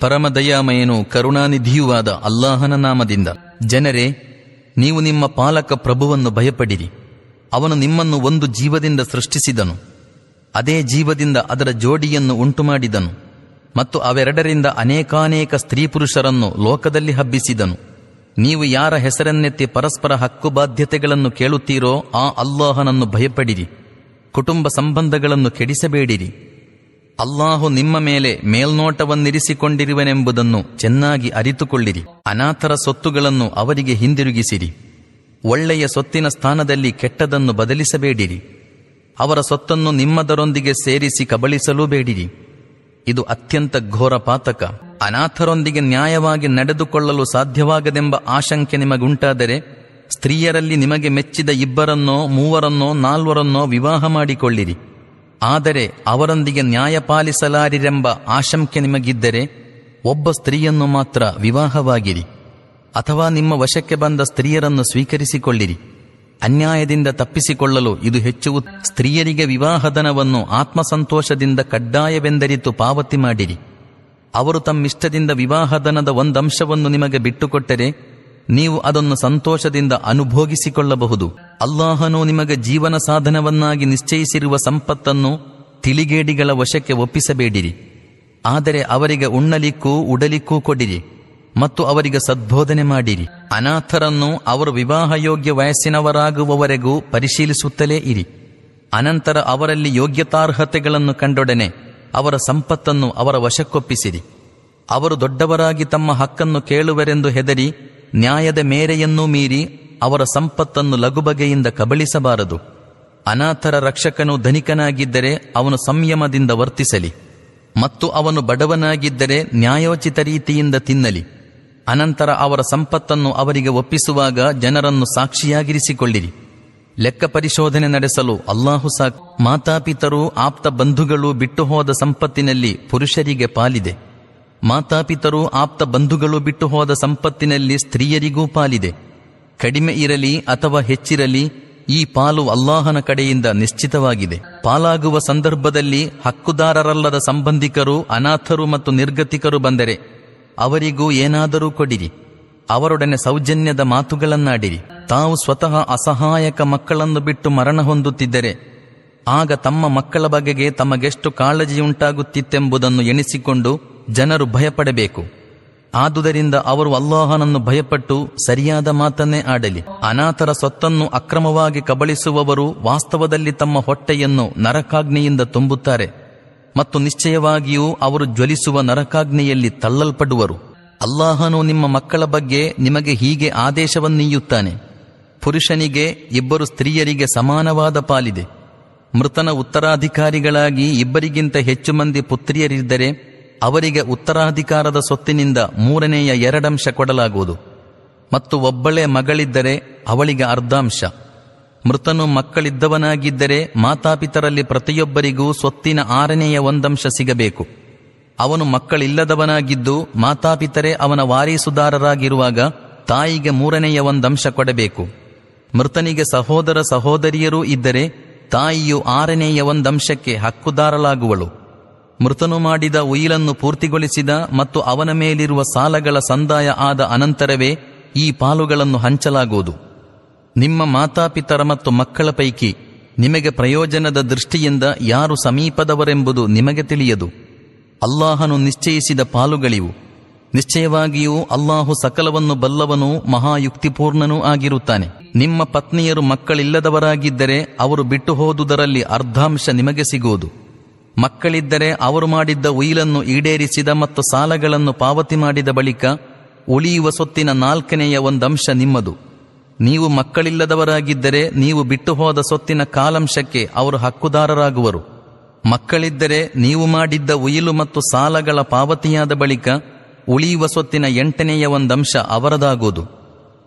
ಪರಮದಯಾಮಯನು ಕರುಣಾನಿಧಿಯುವಾದ ಅಲ್ಲಾಹನ ನಾಮದಿಂದ. ಜನರೇ, ನೀವು ನಿಮ್ಮ ಪಾಲಕ ಪ್ರಭುವನ್ನು ಭಯಪಡಿರಿ. ಅವನು ನಿಮ್ಮನ್ನು ಒಂದು ಜೀವದಿಂದ ಸೃಷ್ಟಿಸಿದನು. ಅದೇ ಜೀವದಿಂದ ಅದರ ಜೋಡಿಯನ್ನು ಉಂಟುಮಾಡಿದನು. ಮತ್ತು ಅವೆರಡರಿಂದ ಅನೇಕಾನೇಕ ಸ್ತ್ರೀ ಪುರುಷರನ್ನು ಲೋಕದಲ್ಲಿ ಹಬ್ಬಿಸಿದನು. ನೀವು ಯಾರ ಹೆಸರನ್ನೆತ್ತಿ ಪರಸ್ಪರ ಹಕ್ಕು ಬಾಧ್ಯತೆಗಳನ್ನು ಕೇಳುತ್ತೀರೋ ಆ ಅಲ್ಲಾಹನನ್ನು ಭಯಪಡಿರಿ. ಕುಟುಂಬ ಸಂಬಂಧಗಳನ್ನು ಕೆಡಿಸಬೇಡಿರಿ. ಅಲ್ಲಾಹು ನಿಮ್ಮ ಮೇಲೆ ಮೇಲ್ನೋಟವನ್ನಿರಿಸಿಕೊಂಡಿರುವನೆಂಬುದನ್ನು ಚೆನ್ನಾಗಿ ಅರಿತುಕೊಳ್ಳಿರಿ. ಅನಾಥರ ಸೊತ್ತುಗಳನ್ನು ಅವರಿಗೆ ಹಿಂದಿರುಗಿಸಿರಿ. ಒಳ್ಳೆಯ ಸೊತ್ತಿನ ಸ್ಥಾನದಲ್ಲಿ ಕೆಟ್ಟದನ್ನು ಬದಲಿಸಬೇಡಿರಿ. ಅವರ ಸೊತ್ತನ್ನು ನಿಮ್ಮದರೊಂದಿಗೆ ಸೇರಿಸಿ ಕಬಳಿಸಲೂ ಬೇಡಿರಿ ಇದು ಅತ್ಯಂತ ಘೋರ ಪಾತಕ. ಅನಾಥರೊಂದಿಗೆ ನ್ಯಾಯವಾಗಿ ನಡೆದುಕೊಳ್ಳಲು ಸಾಧ್ಯವಾಗದೆಂಬ ಆಶಂಕೆ ನಿಮಗುಂಟಾದರೆ ಸ್ತ್ರೀಯರಲ್ಲಿ ನಿಮಗೆ ಮೆಚ್ಚಿದ ಇಬ್ಬರನ್ನೋ, ಮೂವರನ್ನೋ, ನಾಲ್ವರನ್ನೋ ವಿವಾಹ ಮಾಡಿಕೊಳ್ಳಿರಿ. ಆದರೆ ಅವರೊಂದಿಗೆ ನ್ಯಾಯ ಪಾಲಿಸಲಾರಿರೆಂಬ ಆಶಂಕೆ ನಿಮಗಿದ್ದರೆ ಒಬ್ಬ ಸ್ತ್ರೀಯನ್ನು ಮಾತ್ರ ವಿವಾಹವಾಗಿರಿ. ಅಥವಾ ನಿಮ್ಮ ವಶಕ್ಕೆ ಬಂದ ಸ್ತ್ರೀಯರನ್ನು ಸ್ವೀಕರಿಸಿಕೊಳ್ಳಿರಿ. ಅನ್ಯಾಯದಿಂದ ತಪ್ಪಿಸಿಕೊಳ್ಳಲು ಇದು ಹೆಚ್ಚು ಸ್ತ್ರೀಯರಿಗೆ ವಿವಾಹಧನವನ್ನು ಆತ್ಮಸಂತೋಷದಿಂದ ಕಡ್ಡಾಯವೆಂದರಿತು ಪಾವತಿ ಮಾಡಿರಿ. ಅವರು ತಮ್ಮಿಷ್ಟದಿಂದ ವಿವಾಹಧನದ ಒಂದಂಶವನ್ನು ನಿಮಗೆ ಬಿಟ್ಟುಕೊಟ್ಟರೆ ನೀವು ಅದನ್ನು ಸಂತೋಷದಿಂದ ಅನುಭೋಗಿಸಿಕೊಳ್ಳಬಹುದು. ಅಲ್ಲಾಹನು ನಿಮಗೆ ಜೀವನ ಸಾಧನವನ್ನಾಗಿ ನಿಶ್ಚಯಿಸಿರುವ ಸಂಪತ್ತನ್ನು ತಿಳಿಗೇಡಿಗಳ ವಶಕ್ಕೆ ಒಪ್ಪಿಸಬೇಡಿರಿ. ಆದರೆ ಅವರಿಗೆ ಉಣ್ಣಲಿಕ್ಕೂ ಉಡಲಿಕ್ಕೂ ಕೊಡಿರಿ ಮತ್ತು ಅವರಿಗೆ ಸದ್ಬೋಧನೆ ಮಾಡಿರಿ. ಅನಾಥರನ್ನು ಅವರು ವಿವಾಹಯೋಗ್ಯ ವಯಸ್ಸಿನವರಾಗುವವರೆಗೂ ಪರಿಶೀಲಿಸುತ್ತಲೇ ಇರಿ. ಅನಂತರ ಅವರಲ್ಲಿ ಯೋಗ್ಯತಾರ್ಹತೆಗಳನ್ನು ಕಂಡೊಡನೆ ಅವರ ಸಂಪತ್ತನ್ನು ಅವರ ವಶಕ್ಕೊಪ್ಪಿಸಿರಿ. ಅವರು ದೊಡ್ಡವರಾಗಿ ತಮ್ಮ ಹಕ್ಕನ್ನು ಕೇಳುವರೆಂದು ಹೆದರಿ ನ್ಯಾಯದ ಮೇರೆಯನ್ನೂ ಮೀರಿ ಅವರ ಸಂಪತ್ತನ್ನು ಲಘುಬಗೆಯಿಂದ ಕಬಳಿಸಬಾರದು. ಅನಾಥರ ರಕ್ಷಕನು ಧನಿಕನಾಗಿದ್ದರೆ ಅವನು ಸಂಯಮದಿಂದ ವರ್ತಿಸಲಿ ಮತ್ತು ಅವನು ಬಡವನಾಗಿದ್ದರೆ ನ್ಯಾಯೋಚಿತ ರೀತಿಯಿಂದ ತಿನ್ನಲಿ. ಅನಂತರ ಅವರ ಸಂಪತ್ತನ್ನು ಅವರಿಗೆ ಒಪ್ಪಿಸುವಾಗ ಜನರನ್ನು ಸಾಕ್ಷಿಯಾಗಿರಿಸಿಕೊಳ್ಳಿರಿ. ಲೆಕ್ಕ ಪರಿಶೋಧನೆ ನಡೆಸಲು ಅಲ್ಲಾಹು ಸಾಕ್ ಮಾತಾಪಿತರು ಆಪ್ತ ಬಂಧುಗಳು ಬಿಟ್ಟು ಹೋದ ಸಂಪತ್ತಿನಲ್ಲಿ ಪುರುಷರಿಗೆ ಪಾಲಿದೆ. ಮಾತಾಪಿತರು ಆಪ್ತ ಬಂಧುಗಳು ಬಿಟ್ಟು ಹೋದ ಸಂಪತ್ತಿನಲ್ಲಿ ಸ್ತ್ರೀಯರಿಗೂ ಪಾಲಿದೆ. ಕಡಿಮೆ ಇರಲಿ ಅಥವಾ ಹೆಚ್ಚಿರಲಿ, ಈ ಪಾಲು ಅಲ್ಲಾಹನ ಕಡೆಯಿಂದ ನಿಶ್ಚಿತವಾಗಿದೆ. ಪಾಲಾಗುವ ಸಂದರ್ಭದಲ್ಲಿ ಹಕ್ಕುದಾರರಲ್ಲದ ಸಂಬಂಧಿಕರು, ಅನಾಥರು ಮತ್ತು ನಿರ್ಗತಿಕರು ಬಂದರೆ, ಅವರಿಗೂ ಏನಾದರೂ ಕೊಡಿರಿ. ಅವರೊಡನೆ ಸೌಜನ್ಯದ ಮಾತುಗಳನ್ನಾಡಿರಿ. ತಾವು ಸ್ವತಃ ಅಸಹಾಯಕ ಮಕ್ಕಳನ್ನು ಬಿಟ್ಟು ಮರಣ ಹೊಂದುತ್ತಿದ್ದರೆ, ಆಗ ತಮ್ಮ ಮಕ್ಕಳ ಬಗೆಗೆ ತಮಗೆಷ್ಟು ಕಾಳಜಿಯುಂಟಾಗುತ್ತಿತ್ತೆಂಬುದನ್ನು ಎಣಿಸಿಕೊಂಡು ಜನರು ಭಯಪಡಬೇಕು. ಆದುದರಿಂದ ಅವರು ಅಲ್ಲಾಹನನ್ನು ಭಯಪಟ್ಟು ಸರಿಯಾದ ಮಾತನ್ನೇ ಆಡಲಿ. ಅನಾಥರ ಸ್ವತ್ತನ್ನು ಅಕ್ರಮವಾಗಿ ಕಬಳಿಸುವವರು ವಾಸ್ತವದಲ್ಲಿ ತಮ್ಮ ಹೊಟ್ಟೆಯನ್ನು ನರಕಾಗ್ನಿಯಿಂದ ತುಂಬುತ್ತಾರೆ. ಮತ್ತು ನಿಶ್ಚಯವಾಗಿಯೂ ಅವರು ಜ್ವಲಿಸುವ ನರಕಾಗ್ನೆಯಲ್ಲಿ ತಳ್ಳಲ್ಪಡುವರು. ಅಲ್ಲಾಹನು ನಿಮ್ಮ ಮಕ್ಕಳ ಬಗ್ಗೆ ನಿಮಗೆ ಹೀಗೆ ಆದೇಶವನ್ನೀಯುತ್ತಾನೆ. ಪುರುಷನಿಗೆ ಇಬ್ಬರು ಸ್ತ್ರೀಯರಿಗೆ ಸಮಾನವಾದ ಪಾಲಿದೆ. ಮೃತನ ಉತ್ತರಾಧಿಕಾರಿಗಳಾಗಿ ಇಬ್ಬರಿಗಿಂತ ಹೆಚ್ಚು ಮಂದಿ ಪುತ್ರಿಯರಿದ್ದರೆ ಅವರಿಗೆ ಉತ್ತರಾಧಿಕಾರದ ಸೊತ್ತಿನಿಂದ ಮೂರನೆಯ ಎರಡಂಶ ಕೊಡಲಾಗುವುದು. ಮತ್ತು ಒಬ್ಬಳೇ ಮಗಳಿದ್ದರೆ ಅವಳಿಗೆ ಅರ್ಧಾಂಶ. ಮೃತನು ಮಕ್ಕಳಿದ್ದವನಾಗಿದ್ದರೆ ಮಾತಾಪಿತರಲ್ಲಿ ಪ್ರತಿಯೊಬ್ಬರಿಗೂ ಸ್ವತ್ತಿನ ಆರನೆಯ ಒಂದಂಶ ಸಿಗಬೇಕು. ಅವನು ಮಕ್ಕಳಿಲ್ಲದವನಾಗಿದ್ದು ಮಾತಾಪಿತರೇ ಅವನ ವಾರೀಸುದಾರರಾಗಿರುವಾಗ ತಾಯಿಗೆ ಮೂರನೆಯ ಒಂದಂಶ ಕೊಡಬೇಕು. ಮೃತನಿಗೆ ಸಹೋದರ ಸಹೋದರಿಯರೂ ಇದ್ದರೆ ತಾಯಿಯು ಆರನೆಯ ಒಂದಂಶಕ್ಕೆ ಹಕ್ಕುದಾರಲಾಗುವಳು ಮೃತನು ಮಾಡಿದ ಉಯಿಲನ್ನು ಪೂರ್ತಿಗೊಳಿಸಿದ ಮತ್ತು ಅವನ ಮೇಲಿರುವ ಸಾಲಗಳ ಸಂದಾಯ ಆದ ಅನಂತರವೇ ಈ ಪಾಲುಗಳನ್ನು ಹಂಚಲಾಗುವುದು. ನಿಮ್ಮ ಮಾತಾಪಿತರ ಮತ್ತು ಮಕ್ಕಳ ಪೈಕಿ ನಿಮಗೆ ಪ್ರಯೋಜನದ ದೃಷ್ಟಿಯಿಂದ ಯಾರು ಸಮೀಪದವರೆಂಬುದು ನಿಮಗೆ ತಿಳಿಯದು. ಅಲ್ಲಾಹನು ನಿಶ್ಚಯಿಸಿದ ಪಾಲುಗಳಿವು. ನಿಶ್ಚಯವಾಗಿಯೂ ಅಲ್ಲಾಹು ಸಕಲವನ್ನು ಬಲ್ಲವನೂ ಮಹಾಯುಕ್ತಿಪೂರ್ಣನೂ ಆಗಿರುತ್ತಾನೆ. ನಿಮ್ಮ ಪತ್ನಿಯರು ಮಕ್ಕಳಿಲ್ಲದವರಾಗಿದ್ದರೆ ಅವರು ಬಿಟ್ಟು ಹೋದುದರಲ್ಲಿ ಅರ್ಧಾಂಶ ನಿಮಗೆ ಸಿಗುವುದು. ಮಕ್ಕಳಿದ್ದರೆ ಅವರು ಮಾಡಿದ್ದ ಉಯಿಲನ್ನು ಈಡೇರಿಸಿದ ಮತ್ತು ಸಾಲಗಳನ್ನು ಪಾವತಿ ಮಾಡಿದ ಬಳಿಕ ಉಳಿಯುವ ಸೊತ್ತಿನ ನಾಲ್ಕನೆಯ ಒಂದಂಶ ನಿಮ್ಮದು. ನೀವು ಮಕ್ಕಳಿಲ್ಲದವರಾಗಿದ್ದರೆ ನೀವು ಬಿಟ್ಟು ಹೋದ ಸೊತ್ತಿನ ಕಾಲಂಶಕ್ಕೆ ಅವರು ಹಕ್ಕುದಾರರಾಗುವರು. ಮಕ್ಕಳಿದ್ದರೆ ನೀವು ಮಾಡಿದ್ದ ಉಯಿಲು ಮತ್ತು ಸಾಲಗಳ ಪಾವತಿಯಾದ ಬಳಿಕ ಉಳಿಯುವ ಸೊತ್ತಿನ ಎಂಟನೆಯ ಒಂದಂಶ ಅವರದಾಗುವುದು.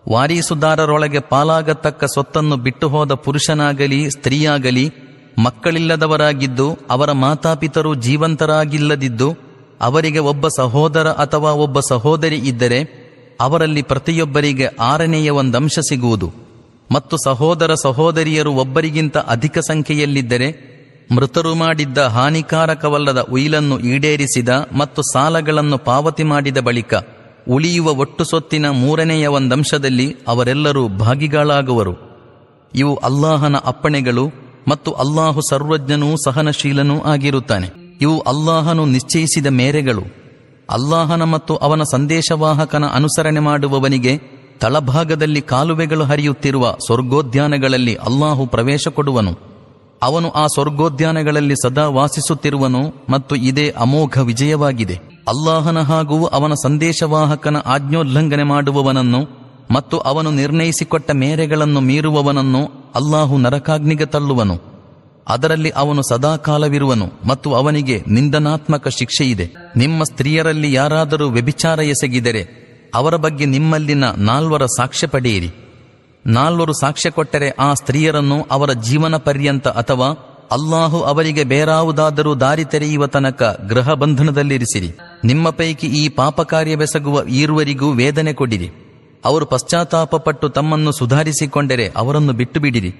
ವಾರೀಸುದಾರರೊಳಗೆ ಪಾಲಾಗತಕ್ಕ ಸೊತ್ತನ್ನು ಬಿಟ್ಟು ಹೋದ ಪುರುಷನಾಗಲಿ, ಸ್ತ್ರೀಯಾಗಲಿ ಮಕ್ಕಳಿಲ್ಲದವರಾಗಿದ್ದು, ಅವರ ಮಾತಾಪಿತರು ಜೀವಂತರಾಗಿಲ್ಲದಿದ್ದು, ಅವರಿಗೆ ಒಬ್ಬ ಸಹೋದರ ಅಥವಾ ಒಬ್ಬ ಸಹೋದರಿ ಇದ್ದರೆ, ಅವರಲ್ಲಿ ಪ್ರತಿಯೊಬ್ಬರಿಗೆ ಆರನೆಯ ಒಂದಂಶ ಸಿಗುವುದು. ಮತ್ತು ಸಹೋದರ ಸಹೋದರಿಯರು ಒಬ್ಬರಿಗಿಂತ ಅಧಿಕ ಸಂಖ್ಯೆಯಲ್ಲಿದ್ದರೆ, ಮೃತರು ಮಾಡಿದ್ದ ಹಾನಿಕಾರಕವಲ್ಲದ ಉಯಿಲನ್ನು ಈಡೇರಿಸಿದ ಮತ್ತು ಸಾಲಗಳನ್ನು ಪಾವತಿ ಮಾಡಿದ ಬಳಿಕ, ಉಳಿಯುವ ಒಟ್ಟು ಸೊತ್ತಿನ ಮೂರನೆಯ ಒಂದಂಶದಲ್ಲಿ ಅವರೆಲ್ಲರೂ ಭಾಗಿಗಳಾಗುವರು. ಇವು ಅಲ್ಲಾಹನ ಅಪ್ಪಣೆಗಳು ಮತ್ತು ಅಲ್ಲಾಹು ಸರ್ವಜ್ಞನೂ ಸಹನಶೀಲನೂ ಆಗಿರುತ್ತಾನೆ. ಇವು ಅಲ್ಲಾಹನು ನಿಶ್ಚಯಿಸಿದ ಮೇರೆಗಳು. ಅಲ್ಲಾಹನ ಮತ್ತು ಅವನ ಸಂದೇಶವಾಹಕನ ಅನುಸರಣೆ ಮಾಡುವವನಿಗೆ ತಳಭಾಗದಲ್ಲಿ ಕಾಲುವೆಗಳು ಹರಿಯುತ್ತಿರುವ ಸ್ವರ್ಗೋದ್ಯಾನಗಳಲ್ಲಿ ಅಲ್ಲಾಹು ಪ್ರವೇಶ ಕೊಡುವನು. ಅವನು ಆ ಸ್ವರ್ಗೋದ್ಯಾನಗಳಲ್ಲಿ ಸದಾ ವಾಸಿಸುತ್ತಿರುವನು ಮತ್ತು ಇದೇ ಅಮೋಘ ವಿಜಯವಾಗಿದೆ. ಅಲ್ಲಾಹನ ಹಾಗೂ ಅವನ ಸಂದೇಶವಾಹಕನ ಆಜ್ಞೋಲ್ಲಂಘನೆ ಮಾಡುವವನನ್ನು ಮತ್ತು ಅವನು ನಿರ್ಣಯಿಸಿಕೊಟ್ಟ ಮೇರೆಗಳನ್ನು ಮೀರುವವನನ್ನು ಅಲ್ಲಾಹು ನರಕಾಗ್ನಿಗೆ ತಳ್ಳುವನು. ಅದರಲ್ಲಿ ಅವನು ಸದಾಕಾಲವಿರುವನು ಮತ್ತು ಅವನಿಗೆ ನಿಂದನಾತ್ಮಕ ಶಿಕ್ಷೆಯಿದೆ. ನಿಮ್ಮ ಸ್ತ್ರೀಯರಲ್ಲಿ ಯಾರಾದರೂ ವ್ಯಭಿಚಾರ ಎಸಗಿದರೆ ಅವರ ಬಗ್ಗೆ ನಿಮ್ಮಲ್ಲಿನ ನಾಲ್ವರ ಸಾಕ್ಷ್ಯ ಪಡೆಯಿರಿ. ನಾಲ್ವರು ಸಾಕ್ಷ್ಯ ಕೊಟ್ಟರೆ ಆ ಸ್ತ್ರೀಯರನ್ನು ಅವರ ಜೀವನ ಪರ್ಯಂತ ಅಥವಾ ಅಲ್ಲಾಹು ಅವರಿಗೆ ಬೇರಾವುದಾದರೂ ದಾರಿ ತೆರೆಯುವ ತನಕ ಗೃಹ ಬಂಧನದಲ್ಲಿರಿಸಿರಿ ನಿಮ್ಮ ಪೈಕಿ ಈ ಪಾಪ ಕಾರ್ಯವೆಸಗುವ ಈರುವರಿಗೂ ವೇದನೆ ಕೊಡಿರಿ. ಅವರು ಪಶ್ಚಾತ್ತಾಪಪಟ್ಟು ತಮ್ಮನ್ನು ಸುಧಾರಿಸಿಕೊಂಡರೆ ಅವರನ್ನು ಬಿಟ್ಟು ಬಿಡಿರಿ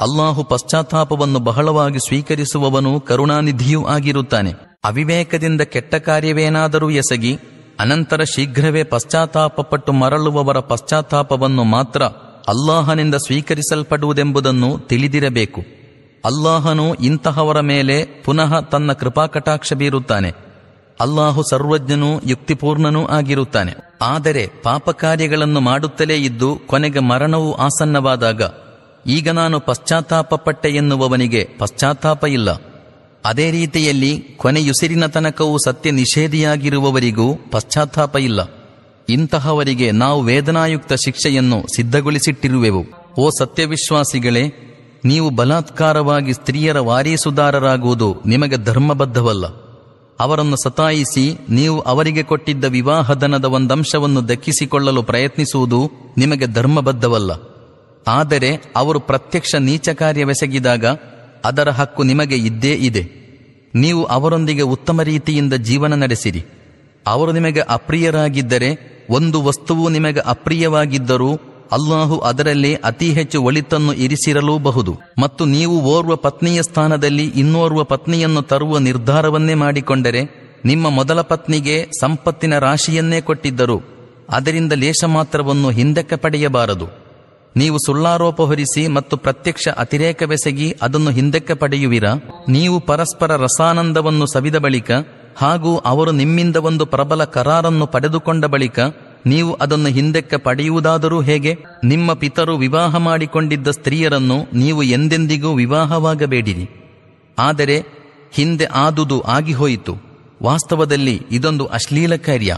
ಅಲ್ಲಾಹು ಪಶ್ಚಾತ್ತಾಪವನ್ನು ಬಹಳವಾಗಿ ಸ್ವೀಕರಿಸುವವನು ಕರುಣಾನಿಧಿಯೂ ಆಗಿರುತ್ತಾನೆ. ಅವಿವೇಕದಿಂದ ಕೆಟ್ಟ ಕಾರ್ಯವೇನಾದರೂ ಎಸಗಿ, ಅನಂತರ ಶೀಘ್ರವೇ ಪಶ್ಚಾತ್ತಾಪಪಟ್ಟು ಮರಳುವವರ ಪಶ್ಚಾತ್ತಾಪವನ್ನು ಮಾತ್ರ ಅಲ್ಲಾಹನಿಂದ ಸ್ವೀಕರಿಸಲ್ಪಡುವುದೆಂಬುದನ್ನು ತಿಳಿದಿರಬೇಕು. ಅಲ್ಲಾಹನು ಇಂತಹವರ ಮೇಲೆ ಪುನಃ ತನ್ನ ಕೃಪಾಕಟಾಕ್ಷ ಬೀರುತ್ತಾನೆ. ಅಲ್ಲಾಹು ಸರ್ವಜ್ಞನೂ ಯುಕ್ತಿಪೂರ್ಣನೂ ಆಗಿರುತ್ತಾನೆ. ಆದರೆ ಪಾಪ ಕಾರ್ಯಗಳನ್ನು ಮಾಡುತ್ತಲೇ ಇದ್ದು ಕೊನೆಗೆ ಮರಣವು ಆಸನ್ನವಾದಾಗ, ಈಗ ನಾನು ಪಶ್ಚಾತ್ತಾಪಪಟ್ಟೆ ಎನ್ನುವವನಿಗೆ ಪಶ್ಚಾತ್ತಾಪ ಇಲ್ಲ. ಅದೇ ರೀತಿಯಲ್ಲಿ ಕೊನೆಯುಸಿರಿನ ತನಕವೂ ಸತ್ಯ ನಿಷೇಧಿಯಾಗಿರುವವರಿಗೂ ಪಶ್ಚಾತ್ತಾಪ ಇಲ್ಲ. ಇಂತಹವರಿಗೆ ನಾವು ವೇದನಾಯುಕ್ತ ಶಿಕ್ಷೆಯನ್ನು ಸಿದ್ಧಗೊಳಿಸಿಟ್ಟಿರುವೆವು. ಓ ಸತ್ಯವಿಶ್ವಾಸಿಗಳೇ, ನೀವು ಬಲಾತ್ಕಾರವಾಗಿ ಸ್ತ್ರೀಯರ ವಾರೀಸುದಾರರಾಗುವುದು ನಿಮಗೆ ಧರ್ಮಬದ್ಧವಲ್ಲ. ಅವರನ್ನು ಸತಾಯಿಸಿ ನೀವು ಅವರಿಗೆ ಕೊಟ್ಟಿದ್ದ ವಿವಾಹಧನದ ಒಂದಂಶವನ್ನು ದಕ್ಕಿಸಿಕೊಳ್ಳಲು ಪ್ರಯತ್ನಿಸುವುದು ನಿಮಗೆ ಧರ್ಮಬದ್ಧವಲ್ಲ. ಆದರೆ ಅವರು ಪ್ರತ್ಯಕ್ಷ ನೀಚ ಕಾರ್ಯವೆಸಗಿದಾಗ ಅದರ ಹಕ್ಕು ನಿಮಗೆ ಇದ್ದೇ ಇದೆ. ನೀವು ಅವರೊಂದಿಗೆ ಉತ್ತಮ ರೀತಿಯಿಂದ ಜೀವನ ನಡೆಸಿರಿ. ಅವರು ನಿಮಗೆ ಅಪ್ರಿಯರಾಗಿದ್ದರೆ ಒಂದು ವಸ್ತುವು ನಿಮಗೆ ಅಪ್ರಿಯವಾಗಿದ್ದರೂ ಅಲ್ಲಾಹು ಅದರಲ್ಲಿ ಅತಿ ಹೆಚ್ಚು ಒಳಿತನ್ನು ಇರಿಸಿರಲೂಬಹುದು. ಮತ್ತು ನೀವು ಓರ್ವ ಪತ್ನಿಯ ಸ್ಥಾನದಲ್ಲಿ ಇನ್ನೋರ್ವ ಪತ್ನಿಯನ್ನು ತರುವ ನಿರ್ಧಾರವನ್ನೇ ಮಾಡಿಕೊಂಡರೆ, ನಿಮ್ಮ ಮೊದಲ ಪತ್ನಿಗೆ ಸಂಪತ್ತಿನ ರಾಶಿಯನ್ನೇ ಕೊಟ್ಟಿದ್ದರು. ಅದರಿಂದ ಲೇಷ ಮಾತ್ರವನ್ನು ಹಿಂದಕ್ಕೆ ಪಡೆಯಬಾರದು. ನೀವು ಸುಳ್ಳಾರೋಪ ಹೊರಿಸಿ ಮತ್ತು ಪ್ರತ್ಯಕ್ಷ ಅತಿರೇಕವೆಸಗಿ ಅದನ್ನು ಹಿಂದಕ್ಕೆ ಪಡೆಯುವಿರಾ? ನೀವು ಪರಸ್ಪರ ರಸಾನಂದವನ್ನು ಸವಿದ ಬಳಿಕ ಹಾಗೂ ಅವರು ನಿಮ್ಮಿಂದ ಒಂದು ಪ್ರಬಲ ಕರಾರನ್ನು ಪಡೆದುಕೊಂಡ ಬಳಿಕ ನೀವು ಅದನ್ನು ಹಿಂದಕ್ಕೆ ಪಡೆಯುವುದಾದರೂ ಹೇಗೆ? ನಿಮ್ಮ ಪಿತರು ವಿವಾಹ ಮಾಡಿಕೊಂಡಿದ್ದ ಸ್ತ್ರೀಯರನ್ನು ನೀವು ಎಂದೆಂದಿಗೂ ವಿವಾಹವಾಗಬೇಡಿರಿ. ಆದರೆ ಹಿಂದೆ ಆದುದು ಆಗಿಹೋಯಿತು. ವಾಸ್ತವದಲ್ಲಿ ಇದೊಂದು ಅಶ್ಲೀಲ ಕಾರ್ಯ.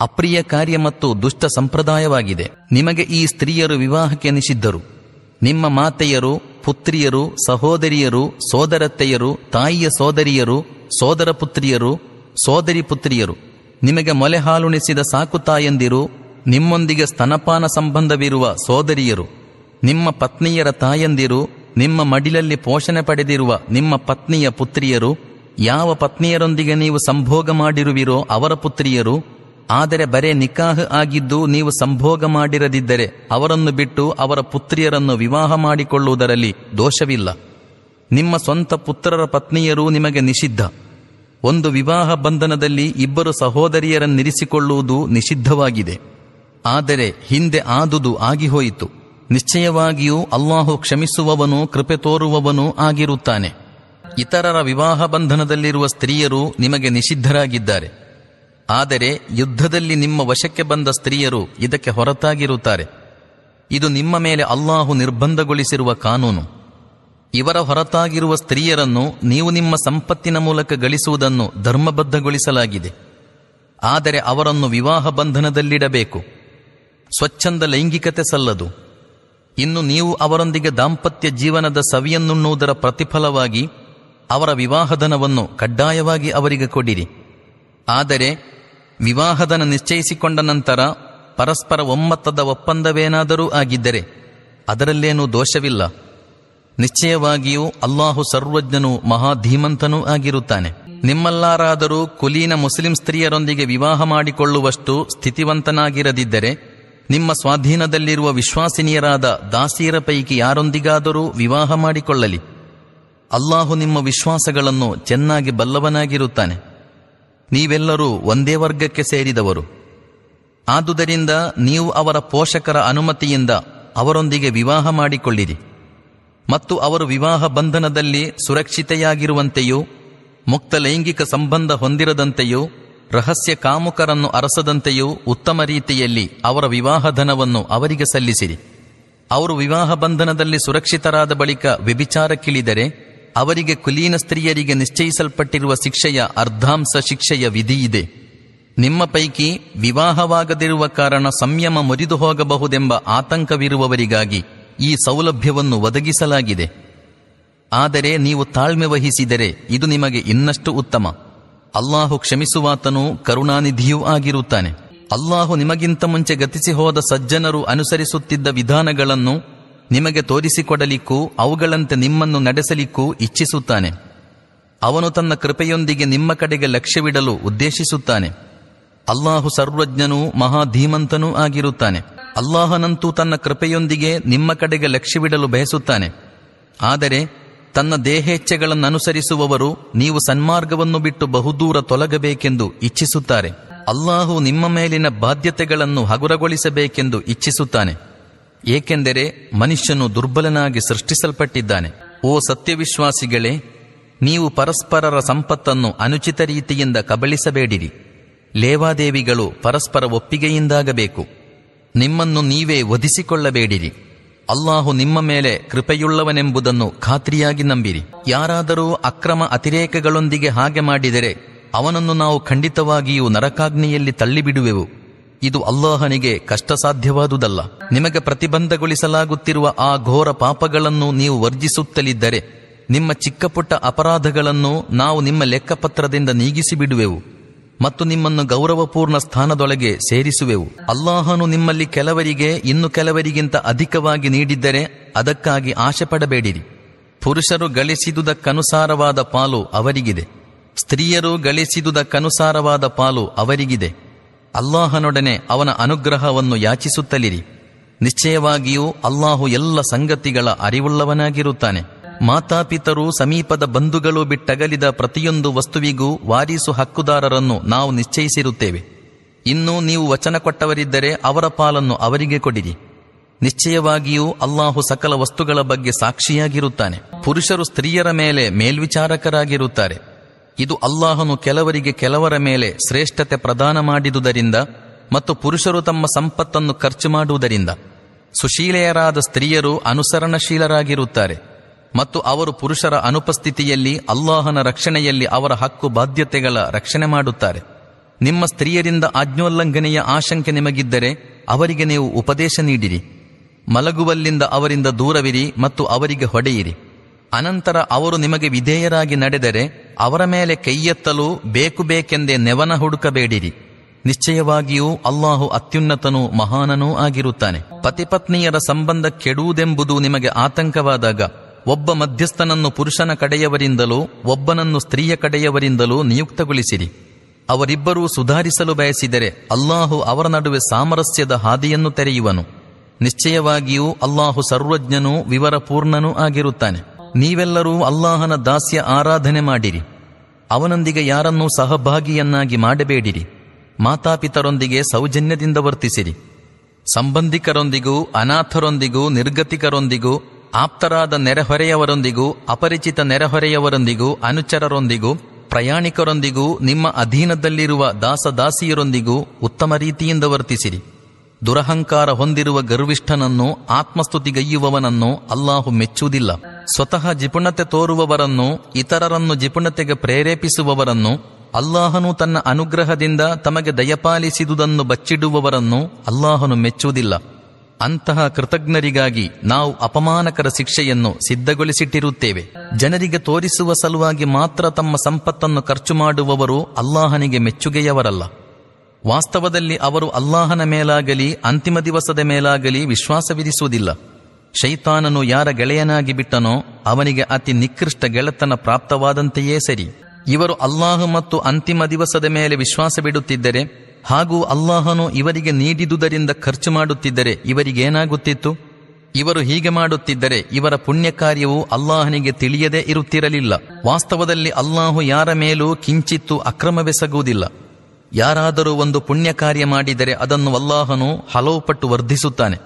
ಅಪ್ರಿಯ ಕಾರ್ಯ ಮತ್ತು ದುಷ್ಟ ಸಂಪ್ರದಾಯವಾಗಿದೆ. ನಿಮಗೆ ಈ ಸ್ತ್ರೀಯರು ವಿವಾಹಕ್ಕೆ ನಿಷಿದ್ದರು ನಿಮ್ಮ ಮಾತೆಯರು, ಪುತ್ರಿಯರು, ಸಹೋದರಿಯರು, ಸೋದರತ್ತೆಯರು, ತಾಯಿಯ ಸೋದರಿಯರು ಸೋದರ ಪುತ್ರಿಯರು ಸೋದರಿ ಪುತ್ರಿಯರು ನಿಮಗೆ ಮೊಲೆ ಹಾಲುಣಿಸಿದ ಸಾಕು ತಾಯಂದಿರು, ನಿಮ್ಮೊಂದಿಗೆ ಸ್ತನಪಾನ ಸಂಬಂಧವಿರುವ ಸೋದರಿಯರು, ನಿಮ್ಮ ಪತ್ನಿಯರ ತಾಯಂದಿರು, ನಿಮ್ಮ ಮಡಿಲಲ್ಲಿ ಪೋಷಣೆ ಪಡೆದಿರುವ ನಿಮ್ಮ ಪತ್ನಿಯ ಪುತ್ರಿಯರು, ಯಾವ ಪತ್ನಿಯರೊಂದಿಗೆ ನೀವು ಸಂಭೋಗ ಮಾಡಿರುವಿರೋ ಅವರ ಪುತ್ರಿಯರು, ಆದರೆ ಬರೇ ನಿಕಾಹ್ ಆಗಿದ್ದು ನೀವು ಸಂಭೋಗ ಮಾಡಿರದಿದ್ದರೆ ಅವರನ್ನು ಬಿಟ್ಟು ಅವರ ಪುತ್ರಿಯರನ್ನು ವಿವಾಹ ಮಾಡಿಕೊಳ್ಳುವುದರಲ್ಲಿ ದೋಷವಿಲ್ಲ. ನಿಮ್ಮ ಸ್ವಂತ ಪುತ್ರರ ಪತ್ನಿಯರೂ ನಿಮಗೆ ನಿಷಿದ್ಧ. ಒಂದು ವಿವಾಹ ಬಂಧನದಲ್ಲಿ ಇಬ್ಬರು ಸಹೋದರಿಯರನ್ನಿರಿಸಿಕೊಳ್ಳುವುದು ನಿಷಿದ್ಧವಾಗಿದೆ. ಆದರೆ ಹಿಂದೆ ಆದುದು ಆಗಿಹೋಯಿತು. ನಿಶ್ಚಯವಾಗಿಯೂ ಅಲ್ಲಾಹು ಕ್ಷಮಿಸುವವನು, ಕೃಪೆ ತೋರುವವನೂ ಆಗಿರುತ್ತಾನೆ. ಇತರರ ವಿವಾಹ ಬಂಧನದಲ್ಲಿರುವ ಸ್ತ್ರೀಯರು ನಿಮಗೆ ನಿಷಿದ್ಧರಾಗಿದ್ದಾರೆ. ಆದರೆ ಯುದ್ಧದಲ್ಲಿ ನಿಮ್ಮ ವಶಕ್ಕೆ ಬಂದ ಸ್ತ್ರೀಯರು ಇದಕ್ಕೆ ಹೊರತಾಗಿರುತ್ತಾರೆ. ಇದು ನಿಮ್ಮ ಮೇಲೆ ಅಲ್ಲಾಹು ನಿರ್ಬಂಧಗೊಳಿಸಿರುವ ಕಾನೂನು. ಇವರ ಹೊರತಾಗಿರುವ ಸ್ತ್ರೀಯರನ್ನು ನೀವು ನಿಮ್ಮ ಸಂಪತ್ತಿನ ಮೂಲಕ ಗಳಿಸುವುದನ್ನು ಧರ್ಮಬದ್ಧಗೊಳಿಸಲಾಗಿದೆ. ಆದರೆ ಅವರನ್ನು ವಿವಾಹ ಬಂಧನದಲ್ಲಿಡಬೇಕು. ಸ್ವಚ್ಛಂದ ಲೈಂಗಿಕತೆ ಸಲ್ಲದು. ಇನ್ನು ನೀವು ಅವರೊಂದಿಗೆ ದಾಂಪತ್ಯ ಜೀವನದ ಸವಿಯನ್ನುಣ್ಣುವುದರ ಪ್ರತಿಫಲವಾಗಿ ಅವರ ವಿವಾಹಧನವನ್ನು ಕಡ್ಡಾಯವಾಗಿ ಅವರಿಗೆ ಕೊಡಿರಿ. ಆದರೆ ವಿವಾಹಧನ ನಿಶ್ಚಯಿಸಿಕೊಂಡ ನಂತರ ಪರಸ್ಪರ ಒಮ್ಮತ್ತದ ಒಪ್ಪಂದವೇನಾದರೂ ಆಗಿದ್ದರೆ ಅದರಲ್ಲೇನೂ ದೋಷವಿಲ್ಲ. ನಿಶ್ಚಯವಾಗಿಯೂ ಅಲ್ಲಾಹು ಸರ್ವಜ್ಞನೂ ಮಹಾಧೀಮಂತನೂ ಆಗಿರುತ್ತಾನೆ. ನಿಮ್ಮಲ್ಲಾರಾದರೂ ಕುಲೀನ ಮುಸ್ಲಿಂ ಸ್ತ್ರೀಯರೊಂದಿಗೆ ವಿವಾಹ ಮಾಡಿಕೊಳ್ಳುವಷ್ಟು ಸ್ಥಿತಿವಂತನಾಗಿರದಿದ್ದರೆ, ನಿಮ್ಮ ಸ್ವಾಧೀನದಲ್ಲಿರುವ ವಿಶ್ವಾಸಿನಿಯರಾದ ದಾಸಿಯರ ಪೈಕಿ ಯಾರೊಂದಿಗಾದರೂ ವಿವಾಹ ಮಾಡಿಕೊಳ್ಳಲಿ. ಅಲ್ಲಾಹು ನಿಮ್ಮ ವಿಶ್ವಾಸಗಳನ್ನು ಚೆನ್ನಾಗಿ ಬಲ್ಲವನಾಗಿರುತ್ತಾನೆ. ನೀವೆಲ್ಲರೂ ಒಂದೇ ವರ್ಗಕ್ಕೆ ಸೇರಿದವರು. ಆದುದರಿಂದ ನೀವು ಅವರ ಪೋಷಕರ ಅನುಮತಿಯಿಂದ ಅವರೊಂದಿಗೆ ವಿವಾಹ ಮಾಡಿಕೊಳ್ಳಿರಿ. ಮತ್ತು ಅವರು ವಿವಾಹ ಬಂಧನದಲ್ಲಿ ಸುರಕ್ಷಿತೆಯಾಗಿರುವಂತೆಯೂ, ಮುಕ್ತ ಲೈಂಗಿಕ ಸಂಬಂಧ ಹೊಂದಿರದಂತೆಯೂ, ರಹಸ್ಯ ಕಾಮುಕರನ್ನು ಅರಸದಂತೆಯೂ ಉತ್ತಮ ರೀತಿಯಲ್ಲಿ ಅವರ ವಿವಾಹಧನವನ್ನು ಅವರಿಗೆ ಸಲ್ಲಿಸಿರಿ. ಅವರು ವಿವಾಹ ಬಂಧನದಲ್ಲಿ ಸುರಕ್ಷಿತರಾದ ಬಳಿಕ ವ್ಯಭಿಚಾರಕ್ಕಿಳಿದರೆ, ಅವರಿಗೆ ಕುಲೀನ ಸ್ತ್ರೀಯರಿಗೆ ನಿಶ್ಚಯಿಸಲ್ಪಟ್ಟಿರುವ ಶಿಕ್ಷೆಯ ಅರ್ಧಾಂಶ ಶಿಕ್ಷೆಯ ವಿಧಿಯಿದೆ. ನಿಮ್ಮ ಪೈಕಿ ವಿವಾಹವಾಗದಿರುವ ಕಾರಣ ಸಂಯಮ ಮುರಿದು ಹೋಗಬಹುದೆಂಬ ಆತಂಕವಿರುವವರಿಗಾಗಿ ಈ ಸೌಲಭ್ಯವನ್ನು ಒದಗಿಸಲಾಗಿದೆ. ಆದರೆ ನೀವು ತಾಳ್ಮೆ ವಹಿಸಿದರೆ ಇದು ನಿಮಗೆ ಇನ್ನಷ್ಟು ಉತ್ತಮ. ಅಲ್ಲಾಹು ಕ್ಷಮಿಸುವಾತನೂ ಕರುಣಾನಿಧಿಯೂ ಆಗಿರುತ್ತಾನೆ. ಅಲ್ಲಾಹು ನಿಮಗಿಂತ ಮುಂಚೆ ಗತಿಸಿ ಹೋದ ಸಜ್ಜನರು ಅನುಸರಿಸುತ್ತಿದ್ದ ವಿಧಾನಗಳನ್ನು ನಿಮಗೆ ತೋರಿಸಿಕೊಡಲಿಕ್ಕೂ ಅವುಗಳಂತೆ ನಿಮ್ಮನ್ನು ನಡೆಸಲಿಕ್ಕೂ ಇಚ್ಛಿಸುತ್ತಾನೆ. ಅವನು ತನ್ನ ಕೃಪೆಯೊಂದಿಗೆ ನಿಮ್ಮ ಕಡೆಗೆ ಲಕ್ಷ್ಯವಿಡಲು ಉದ್ದೇಶಿಸುತ್ತಾನೆ. ಅಲ್ಲಾಹು ಸರ್ವಜ್ಞನೂ ಮಹಾಧೀಮಂತನೂ ಆಗಿರುತ್ತಾನೆ. ಅಲ್ಲಾಹನಂತೂ ತನ್ನ ಕೃಪೆಯೊಂದಿಗೆ ನಿಮ್ಮ ಕಡೆಗೆ ಲಕ್ಷ್ಯವಿಡಲು ಬಯಸುತ್ತಾನೆ. ಆದರೆ ತನ್ನ ದೇಹೇಚ್ಛೆಗಳನ್ನು ಅನುಸರಿಸುವವರು ನೀವು ಸನ್ಮಾರ್ಗವನ್ನು ಬಿಟ್ಟು ಬಹುದೂರ ತೊಲಗಬೇಕೆಂದು ಇಚ್ಛಿಸುತ್ತಾರೆ. ಅಲ್ಲಾಹು ನಿಮ್ಮ ಮೇಲಿನ ಬಾಧ್ಯತೆಗಳನ್ನು ಹಗುರಗೊಳಿಸಬೇಕೆಂದು ಇಚ್ಛಿಸುತ್ತಾನೆ. ಏಕೆಂದರೆ ಮನುಷ್ಯನು ದುರ್ಬಲನಾಗಿ ಸೃಷ್ಟಿಸಲ್ಪಟ್ಟಿದ್ದಾನೆ. ಓ ಸತ್ಯವಿಶ್ವಾಸಿಗಳೇ, ನೀವು ಪರಸ್ಪರರ ಸಂಪತ್ತನ್ನು ಅನುಚಿತ ರೀತಿಯಿಂದ ಕಬಳಿಸಬೇಡಿರಿ. ಲೇವಾದೇವಿಗಳು ಪರಸ್ಪರ ಒಪ್ಪಿಗೆಯಿಂದಾಗಬೇಕು. ನಿಮ್ಮನ್ನು ನೀವೇ ವಧಿಸಿಕೊಳ್ಳಬೇಡಿರಿ. ಅಲ್ಲಾಹು ನಿಮ್ಮ ಮೇಲೆ ಕೃಪೆಯುಳ್ಳವನೆಂಬುದನ್ನು ಖಾತ್ರಿಯಾಗಿ ನಂಬಿರಿ. ಯಾರಾದರೂ ಅಕ್ರಮ ಅತಿರೇಕಗಳೊಂದಿಗೆ ಹಾಗೆ ಮಾಡಿದರೆ, ಅವನನ್ನು ನಾವು ಖಂಡಿತವಾಗಿಯೂ ನರಕಾಗ್ನಿಯಲ್ಲಿ ತಳ್ಳಿಬಿಡುವೆವು. ಇದು ಅಲ್ಲಾಹನಿಗೆ ಕಷ್ಟ ಸಾಧ್ಯವಾದುದಲ್ಲ ನಿಮಗೆ ಪ್ರತಿಬಂಧಗೊಳಿಸಲಾಗುತ್ತಿರುವ ಆ ಘೋರ ಪಾಪಗಳನ್ನು ನೀವು ವರ್ಜಿಸುತ್ತಲಿದ್ದರೆ, ನಿಮ್ಮ ಚಿಕ್ಕಪುಟ್ಟ ಅಪರಾಧಗಳನ್ನು ನಾವು ನಿಮ್ಮ ಲೆಕ್ಕಪತ್ರದಿಂದ ನೀಗಿಸಿ ಬಿಡುವೆವು ಮತ್ತು ನಿಮ್ಮನ್ನು ಗೌರವಪೂರ್ಣ ಸ್ಥಾನದೊಳಗೆ ಸೇರಿಸುವೆವು. ಅಲ್ಲಾಹನು ನಿಮ್ಮಲ್ಲಿ ಕೆಲವರಿಗೆ ಇನ್ನು ಕೆಲವರಿಗಿಂತ ಅಧಿಕವಾಗಿ ನೀಡಿದ್ದರೆ ಅದಕ್ಕಾಗಿ ಆಶೆ ಪುರುಷರು ಗಳಿಸಿದುದಕ್ಕನುಸಾರವಾದ ಪಾಲು ಅವರಿಗಿದೆ. ಸ್ತ್ರೀಯರು ಗಳಿಸಿದುದಕ್ಕನುಸಾರವಾದ ಪಾಲು ಅವರಿಗಿದೆ. ಅಲ್ಲಾಹನೊಡನೆ ಅವನ ಅನುಗ್ರಹವನ್ನು ಯಾಚಿಸುತ್ತಲಿರಿ. ನಿಶ್ಚಯವಾಗಿಯೂ ಅಲ್ಲಾಹು ಎಲ್ಲ ಸಂಗತಿಗಳ ಅರಿವುಳ್ಳವನಾಗಿರುತ್ತಾನೆ. ಮಾತಾಪಿತರು ಸಮೀಪದ ಬಂಧುಗಳು ಬಿಟ್ಟಗಲಿದ ಪ್ರತಿಯೊಂದು ವಸ್ತುವಿಗೂ ವಾರಿಸು ಹಕ್ಕುದಾರರನ್ನು ನಾವು ನಿಶ್ಚಯಿಸಿರುತ್ತೇವೆ. ಇನ್ನು ನೀವು ವಚನ ಕೊಟ್ಟವರಿದ್ದರೆ ಅವರ ಪಾಲನ್ನು ಅವರಿಗೆ ಕೊಡಿರಿ. ನಿಶ್ಚಯವಾಗಿಯೂ ಅಲ್ಲಾಹು ಸಕಲ ವಸ್ತುಗಳ ಬಗ್ಗೆ ಸಾಕ್ಷಿಯಾಗಿರುತ್ತಾನೆ. ಪುರುಷರು ಸ್ತ್ರೀಯರ ಮೇಲೆ ಮೇಲ್ವಿಚಾರಕರಾಗಿರುತ್ತಾರೆ. ಇದು ಅಲ್ಲಾಹನು ಕೆಲವರಿಗೆ ಕೆಲವರ ಮೇಲೆ ಶ್ರೇಷ್ಠತೆ ಪ್ರದಾನ ಮಾಡಿದುದರಿಂದ ಮತ್ತು ಪುರುಷರು ತಮ್ಮ ಸಂಪತ್ತನ್ನು ಖರ್ಚು ಮಾಡುವುದರಿಂದ. ಸುಶೀಲೆಯರಾದ ಸ್ತ್ರೀಯರು ಅನುಸರಣಶೀಲರಾಗಿರುತ್ತಾರೆ. ಮತ್ತು ಅವರು ಪುರುಷರ ಅನುಪಸ್ಥಿತಿಯಲ್ಲಿ ಅಲ್ಲಾಹನ ರಕ್ಷಣೆಯಲ್ಲಿ ಅವರ ಹಕ್ಕು ಬಾಧ್ಯತೆಗಳ ರಕ್ಷಣೆ ಮಾಡುತ್ತಾರೆ. ನಿಮ್ಮ ಸ್ತ್ರೀಯರಿಂದ ಆಜ್ಞೋಲ್ಲಂಘನೆಯ ಆಶಂಕೆ ನಿಮಗಿದ್ದರೆ ಅವರಿಗೆ ನೀವು ಉಪದೇಶ ನೀಡಿರಿ. ಮಲಗುವಲ್ಲಿಂದ ಅವರಿಂದ ದೂರವಿರಿ ಮತ್ತು ಅವರಿಗೆ ಹೊಡೆಯಿರಿ. ಅನಂತರ ಅವರು ನಿಮಗೆ ವಿಧೇಯರಾಗಿ ನಡೆದರೆ ಅವರ ಮೇಲೆ ಕೈಯೆತ್ತಲು ಬೇಕು ಬೇಕೆಂದೇ ನೆವನ ಹುಡುಕಬೇಡಿರಿ. ನಿಶ್ಚಯವಾಗಿಯೂ ಅಲ್ಲಾಹು ಅತ್ಯುನ್ನತನೂ ಮಹಾನನೂ ಆಗಿರುತ್ತಾನೆ. ಪತಿಪತ್ನಿಯರ ಸಂಬಂಧ ಕೆಡುವುದೆಂಬುದು ನಿಮಗೆ ಆತಂಕವಾದಾಗ ಒಬ್ಬ ಮಧ್ಯಸ್ಥನನ್ನು ಪುರುಷನ ಕಡೆಯವರಿಂದಲೂ ಒಬ್ಬನನ್ನು ಸ್ತ್ರೀಯ ಕಡೆಯವರಿಂದಲೂ ನಿಯುಕ್ತಗೊಳಿಸಿರಿ. ಅವರಿಬ್ಬರೂ ಸುಧಾರಿಸಲು ಬಯಸಿದರೆ ಅಲ್ಲಾಹು ಅವರ ನಡುವೆ ಸಾಮರಸ್ಯದ ಹಾದಿಯನ್ನು ತೆರೆಯುವನು. ನಿಶ್ಚಯವಾಗಿಯೂ ಅಲ್ಲಾಹು ಸರ್ವಜ್ಞನೂ ವಿವರಪೂರ್ಣನೂ ಆಗಿರುತ್ತಾನೆ. ನೀವೆಲ್ಲರೂ ಅಲ್ಲಾಹನ ದಾಸ್ಯ ಆರಾಧನೆ ಮಾಡಿರಿ. ಅವನೊಂದಿಗೆ ಯಾರನ್ನೂ ಸಹಭಾಗಿಯನ್ನಾಗಿ ಮಾಡಬೇಡಿರಿ. ಮಾತಾಪಿತರೊಂದಿಗೆ ಸೌಜನ್ಯದಿಂದ ವರ್ತಿಸಿರಿ. ಸಂಬಂಧಿಕರೊಂದಿಗೂ ಅನಾಥರೊಂದಿಗೂ ನಿರ್ಗತಿಕರೊಂದಿಗೂ ಆಪ್ತರಾದ ನೆರೆಹೊರೆಯವರೊಂದಿಗೂ, ಅಪರಿಚಿತ ನೆರೆಹೊರೆಯವರೊಂದಿಗೂ, ಅನುಚರರೊಂದಿಗೂ, ಪ್ರಯಾಣಿಕರೊಂದಿಗೂ, ನಿಮ್ಮ ಅಧೀನದಲ್ಲಿರುವ ದಾಸದಾಸಿಯರೊಂದಿಗೂ ಉತ್ತಮ ರೀತಿಯಿಂದ ವರ್ತಿಸಿರಿ. ದುರಹಂಕಾರ ಹೊಂದಿರುವ ಗರ್ವಿಷ್ಠನನ್ನು, ಆತ್ಮಸ್ತುತಿಗೈಯುವವನನ್ನು ಅಲ್ಲಾಹು ಮೆಚ್ಚುವುದಿಲ್ಲ. ಸ್ವತಃ ಜಿಪುಣತೆ ತೋರುವವರನ್ನು, ಇತರರನ್ನು ಜಿಪುಣತೆಗೆ ಪ್ರೇರೇಪಿಸುವವರನ್ನು, ಅಲ್ಲಾಹನು ತನ್ನ ಅನುಗ್ರಹದಿಂದ ತಮಗೆ ದಯಪಾಲಿಸಿದುದನ್ನು ಬಚ್ಚಿಡುವವರನ್ನು ಅಲ್ಲಾಹನು ಮೆಚ್ಚುವುದಿಲ್ಲ. ಅಂತಹ ಕೃತಜ್ಞರಿಗಾಗಿ ನಾವು ಅಪಮಾನಕರ ಶಿಕ್ಷೆಯನ್ನು ಸಿದ್ಧಗೊಳಿಸಿಟ್ಟಿರುತ್ತೇವೆ. ಜನರಿಗೆ ತೋರಿಸುವ ಸಲುವಾಗಿ ಮಾತ್ರ ತಮ್ಮ ಸಂಪತ್ತನ್ನು ಖರ್ಚು ಮಾಡುವವರು ಅಲ್ಲಾಹನಿಗೆ ಮೆಚ್ಚುಗೆಯವರಲ್ಲ. ವಾಸ್ತವದಲ್ಲಿ ಅವರು ಅಲ್ಲಾಹನ ಮೇಲಾಗಲಿ, ಅಂತಿಮ ದಿವಸದ ಮೇಲಾಗಲಿ ವಿಶ್ವಾಸವಿರಿಸುವುದಿಲ್ಲ. ಶೈತಾನನು ಯಾರ ಗೆಳೆಯನಾಗಿ ಬಿಟ್ಟನೋ ಅವನಿಗೆ ಅತಿ ನಿಕೃಷ್ಟ ಗೆಳೆತನ ಪ್ರಾಪ್ತವಾದಂತೆಯೇ ಸರಿ. ಇವರು ಅಲ್ಲಾಹ ಮತ್ತು ಅಂತಿಮ ದಿವಸದ ಮೇಲೆ ವಿಶ್ವಾಸ ಬಿಡುತ್ತಿದ್ದರೆ ಹಾಗೂ ಅಲ್ಲಾಹನು ಇವರಿಗೆ ನೀಡಿದುದರಿಂದ ಖರ್ಚು ಮಾಡುತ್ತಿದ್ದರೆ ಇವರಿಗೇನಾಗುತ್ತಿತ್ತು? ಇವರು ಹೀಗೆ ಮಾಡುತ್ತಿದ್ದರೆ ಇವರ ಪುಣ್ಯ ಕಾರ್ಯವು ಅಲ್ಲಾಹನಿಗೆ ತಿಳಿಯದೇ ಇರುತ್ತಿರಲಿಲ್ಲ. ವಾಸ್ತವದಲ್ಲಿ ಅಲ್ಲಾಹು ಯಾರ ಮೇಲೂ ಕಿಂಚಿತ್ತು ಅಕ್ರಮವೆಸಗುವುದಿಲ್ಲ. ಯಾರಾದರೂ ಒಂದು ಪುಣ್ಯ ಕಾರ್ಯ ಮಾಡಿದರೆ ಅದನ್ನು ಅಲ್ಲಾಹನು ಹಲವು ಪಟ್ಟು ವರ್ಧಿಸುತ್ತಾನೆ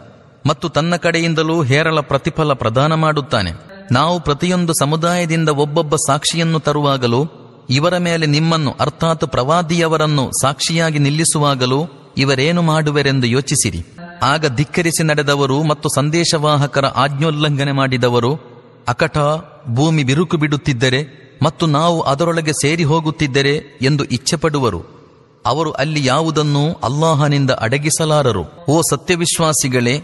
ಮತ್ತು ತನ್ನ ಕಡೆಯಿಂದಲೂ ಹೇರಳ ಪ್ರತಿಫಲ ಪ್ರದಾನ ಮಾಡುತ್ತಾನೆ. ನಾವು ಪ್ರತಿಯೊಂದು ಸಮುದಾಯದಿಂದ ಒಬ್ಬೊಬ್ಬ ಸಾಕ್ಷಿಯನ್ನು ತರುವಾಗಲೂ ಇವರ ಮೇಲೆ ನಿಮ್ಮನ್ನು, ಅರ್ಥಾತ್ ಪ್ರವಾದಿಯವರನ್ನು ಸಾಕ್ಷಿಯಾಗಿ ನಿಲ್ಲಿಸುವಾಗಲೂ ಇವರೇನು ಮಾಡುವರೆಂದು ಯೋಚಿಸಿರಿ. ಆಗ ಧಿಕ್ಕರಿಸಿ ನಡೆದವರು ಮತ್ತು ಸಂದೇಶವಾಹಕರ ಆಜ್ಞೋಲ್ಲಂಘನೆ ಮಾಡಿದವರು ಅಕಟ ಭೂಮಿ ಬಿರುಕು ಬಿಡುತ್ತಿದ್ದರೆ ಮತ್ತು ನಾವು ಅದರೊಳಗೆ ಸೇರಿ ಹೋಗುತ್ತಿದ್ದರೆ ಎಂದು ಇಚ್ಛೆಪಡುವರು. ಅವರು ಅಲ್ಲಿ ಯಾವುದನ್ನೂ ಅಲ್ಲಾಹನಿಂದ ಅಡಗಿಸಲಾರರು. ಓ ಸತ್ಯವಿಶ್ವಾಸಿಗಳೇ,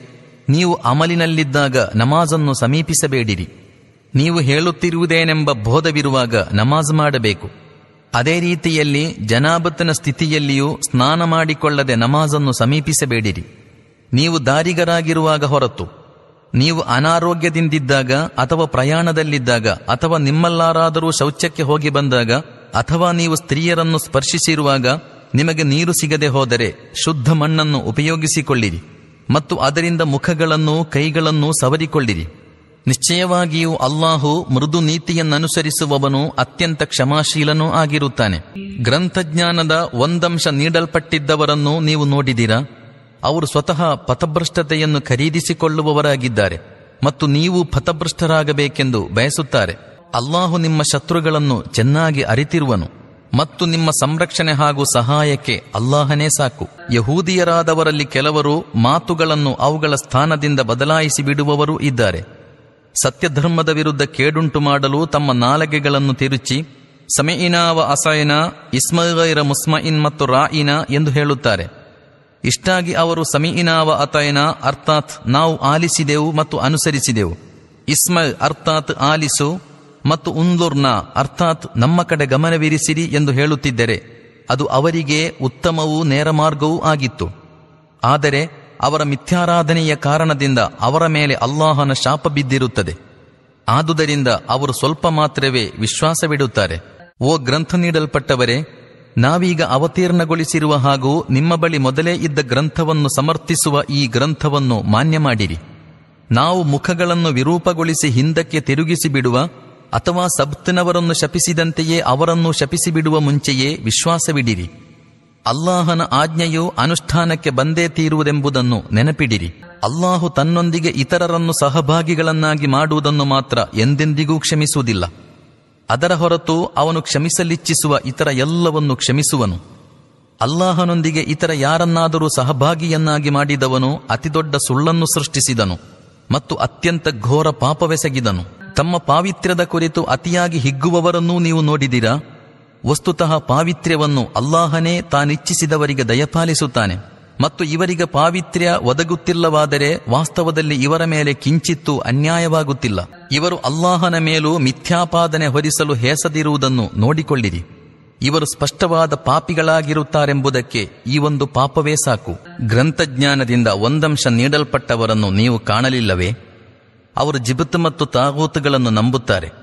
ನೀವು ಅಮಲಿನಲ್ಲಿದ್ದಾಗ ನಮಾಜನ್ನು ಸಮೀಪಿಸಬೇಡಿರಿ. ನೀವು ಹೇಳುತ್ತಿರುವುದೇನೆಂಬ ಬೋಧವಿರುವಾಗ ನಮಾಜ್ ಮಾಡಬೇಕು. ಅದೇ ರೀತಿಯಲ್ಲಿ ಜನಾಬತ್ತನ ಸ್ಥಿತಿಯಲ್ಲಿಯೂ ಸ್ನಾನ ಮಾಡಿಕೊಳ್ಳದೆ ನಮಾಜನ್ನು ಸಮೀಪಿಸಬೇಡಿರಿ. ನೀವು ದಾರಿಗರಾಗಿರುವಾಗ ಹೊರತು. ನೀವು ಅನಾರೋಗ್ಯದಿಂದಿದ್ದಾಗ ಅಥವಾ ಪ್ರಯಾಣದಲ್ಲಿದ್ದಾಗ ಅಥವಾ ನಿಮ್ಮಲ್ಲಾರಾದರೂ ಶೌಚಕ್ಕೆ ಹೋಗಿ ಬಂದಾಗ ಅಥವಾ ನೀವು ಸ್ತ್ರೀಯರನ್ನು ಸ್ಪರ್ಶಿಸಿರುವಾಗ ನಿಮಗೆ ನೀರು ಸಿಗದೆ ಹೋದರೆ ಶುದ್ಧ ಮಣ್ಣನ್ನು ಉಪಯೋಗಿಸಿಕೊಳ್ಳಿರಿ ಮತ್ತು ಅದರಿಂದ ಮುಖಗಳನ್ನು ಕೈಗಳನ್ನು ಸವರಿಕೊಳ್ಳಿರಿ. ನಿಶ್ಚಯವಾಗಿಯೂ ಅಲ್ಲಾಹು ಮೃದು ನೀತಿಯನ್ನನುಸರಿಸುವವನು ಅತ್ಯಂತ ಕ್ಷಮಾಶೀಲನೂ ಆಗಿರುತ್ತಾನೆ. ಗ್ರಂಥಜ್ಞಾನದ ಒಂದಂಶ ನೀಡಲ್ಪಟ್ಟಿದ್ದವರನ್ನು ನೀವು ನೋಡಿದಿರಾ ಅವರು ಸ್ವತಃ ಪಥಭ್ರಷ್ಟತೆಯನ್ನು ಖರೀದಿಸಿಕೊಳ್ಳುವವರಾಗಿದ್ದಾರೆ ಮತ್ತು ನೀವು ಪಥಭ್ರಷ್ಟರಾಗಬೇಕೆಂದು ಬಯಸುತ್ತಾರೆ. ಅಲ್ಲಾಹು ನಿಮ್ಮ ಶತ್ರುಗಳನ್ನು ಚೆನ್ನಾಗಿ ಅರಿತಿರುವನು ಮತ್ತು ನಿಮ್ಮ ಸಂರಕ್ಷಣೆ ಹಾಗೂ ಸಹಾಯಕ್ಕೆ ಅಲ್ಲಾಹನೇ ಸಾಕು. ಯಹೂದಿಯರಾದವರಲ್ಲಿ ಕೆಲವರು ಮಾತುಗಳನ್ನು ಅವುಗಳ ಸ್ಥಾನದಿಂದ ಬದಲಾಯಿಸಿ ಬಿಡುವವರೂ ಇದ್ದಾರೆ. ಸತ್ಯಧರ್ಮದ ವಿರುದ್ಧ ಕೇಡುಂಟು ಮಾಡಲು ತಮ್ಮ ನಾಲಗೆಗಳನ್ನು ತಿರುಚಿ ಸಮಯಿನಾವ ಅಸಯನ ಇಸ್ಮೈರ ಮುಸ್ಮಯಿನ್ ಮತ್ತು ರಾಯಿನ ಎಂದು ಹೇಳುತ್ತಾರೆ. ಇಷ್ಟಾಗಿ ಅವರು ಸಮೀನಾವ ಅತಯನ, ಅರ್ಥಾತ್ ನಾವು ಆಲಿಸಿದೆವು ಮತ್ತು ಅನುಸರಿಸಿದೆವು. ಇಸ್ಮಲ್ ಅರ್ಥಾತ್ ಆಲಿಸು ಮತ್ತು ಉಂದುರ್ನ, ಅರ್ಥಾತ್ ನಮ್ಮ ಕಡೆ ಗಮನವಿರಿಸಿರಿ ಎಂದು ಹೇಳುತ್ತಿದ್ದರೆ, ಅದು ಅವರಿಗೆ ಉತ್ತಮವೂ ನೇರ ಮಾರ್ಗವೂ ಆಗಿತ್ತು. ಆದರೆ ಅವರ ಮಿಥ್ಯಾರಾಧನೆಯ ಕಾರಣದಿಂದ ಅವರ ಮೇಲೆ ಅಲ್ಲಾಹನ ಶಾಪ ಬಿದ್ದಿರುತ್ತದೆ. ಆದುದರಿಂದ ಅವರು ಸ್ವಲ್ಪ ಮಾತ್ರವೇ ವಿಶ್ವಾಸವಿಡುತ್ತಾರೆ. ಓ ಗ್ರಂಥ ನೀಡಲ್ಪಟ್ಟವರೇ, ನಾವೀಗ ಅವತೀರ್ಣಗೊಳಿಸಿರುವ ಹಾಗೂ ನಿಮ್ಮ ಬಳಿ ಮೊದಲೇ ಇದ್ದ ಗ್ರಂಥವನ್ನು ಸಮರ್ಥಿಸುವ ಈ ಗ್ರಂಥವನ್ನು ಮಾನ್ಯ ಮಾಡಿರಿ. ನಾವು ಮುಖಗಳನ್ನು ವಿರೂಪಗೊಳಿಸಿ ಹಿಂದಕ್ಕೆ ತಿರುಗಿಸಿ ಬಿಡುವ ಅಥವಾ ಸಬ್ತನವರನ್ನು ಶಪಿಸಿದಂತೆಯೇ ಅವರನ್ನು ಶಪಿಸಿಬಿಡುವ ಮುಂಚೆಯೇ ವಿಶ್ವಾಸವಿಡಿರಿ. ಅಲ್ಲಾಹನ ಆಜ್ಞೆಯು ಅನುಷ್ಠಾನಕ್ಕೆ ಬಂದೇ ತೀರುವುದೆಂಬುದನ್ನು ನೆನಪಿಡಿರಿ. ಅಲ್ಲಾಹು ತನ್ನೊಂದಿಗೆ ಇತರರನ್ನು ಸಹಭಾಗಿಗಳನ್ನಾಗಿ ಮಾಡುವುದನ್ನು ಮಾತ್ರ ಎಂದೆಂದಿಗೂ ಕ್ಷಮಿಸುವುದಿಲ್ಲ. ಅದರ ಹೊರತು ಅವನು ಕ್ಷಮಿಸಲಿಚ್ಛಿಸುವ ಇತರ ಎಲ್ಲವನ್ನು ಕ್ಷಮಿಸುವನು. ಅಲ್ಲಾಹನೊಂದಿಗೆ ಇತರ ಯಾರನ್ನಾದರೂ ಸಹಭಾಗಿಯನ್ನಾಗಿ ಮಾಡಿದವನು ಅತಿದೊಡ್ಡ ಸುಳ್ಳನ್ನು ಸೃಷ್ಟಿಸಿದನು ಮತ್ತು ಅತ್ಯಂತ ಘೋರ ಪಾಪವೆಸಗಿದನು. ತಮ್ಮ ಪಾವಿತ್ರ್ಯದ ಕುರಿತು ಅತಿಯಾಗಿ ಹಿಗ್ಗುವವರನ್ನೂ ನೀವು ನೋಡಿದಿರಾ? ವಸ್ತುತಃ ಪಾವಿತ್ರ್ಯವನ್ನು ಅಲ್ಲಾಹನೇ ತಾನಿಚ್ಛಿಸಿದವರಿಗೆ ದಯಪಾಲಿಸುತ್ತಾನೆ. ಮತ್ತು ಇವರಿಗೆ ಪಾವಿತ್ರ್ಯ ಒದಗುತ್ತಿಲ್ಲವಾದರೆ ವಾಸ್ತವದಲ್ಲಿ ಇವರ ಮೇಲೆ ಕಿಂಚಿತ್ತೂ ಅನ್ಯಾಯವಾಗುತ್ತಿಲ್ಲ. ಇವರು ಅಲ್ಲಾಹನ ಮೇಲೂ ಮಿಥ್ಯಾಪಾದನೆ ಹೊರಿಸಲು ಹೇಸದಿರುವುದನ್ನು ನೋಡಿಕೊಳ್ಳಿರಿ. ಇವರು ಸ್ಪಷ್ಟವಾದ ಪಾಪಿಗಳಾಗಿರುತ್ತಾರೆಂಬುದಕ್ಕೆ ಈ ಒಂದು ಪಾಪವೇ ಸಾಕು. ಗ್ರಂಥಜ್ಞಾನದಿಂದ ಒಂದಂಶ ನೀಡಲ್ಪಟ್ಟವರನ್ನು ನೀವು ಕಾಣಲಿಲ್ಲವೇ? ಅವರು ಜಿಬತ್ ಮತ್ತು ತಾಗೂತುಗಳನ್ನು ನಂಬುತ್ತಾರೆ.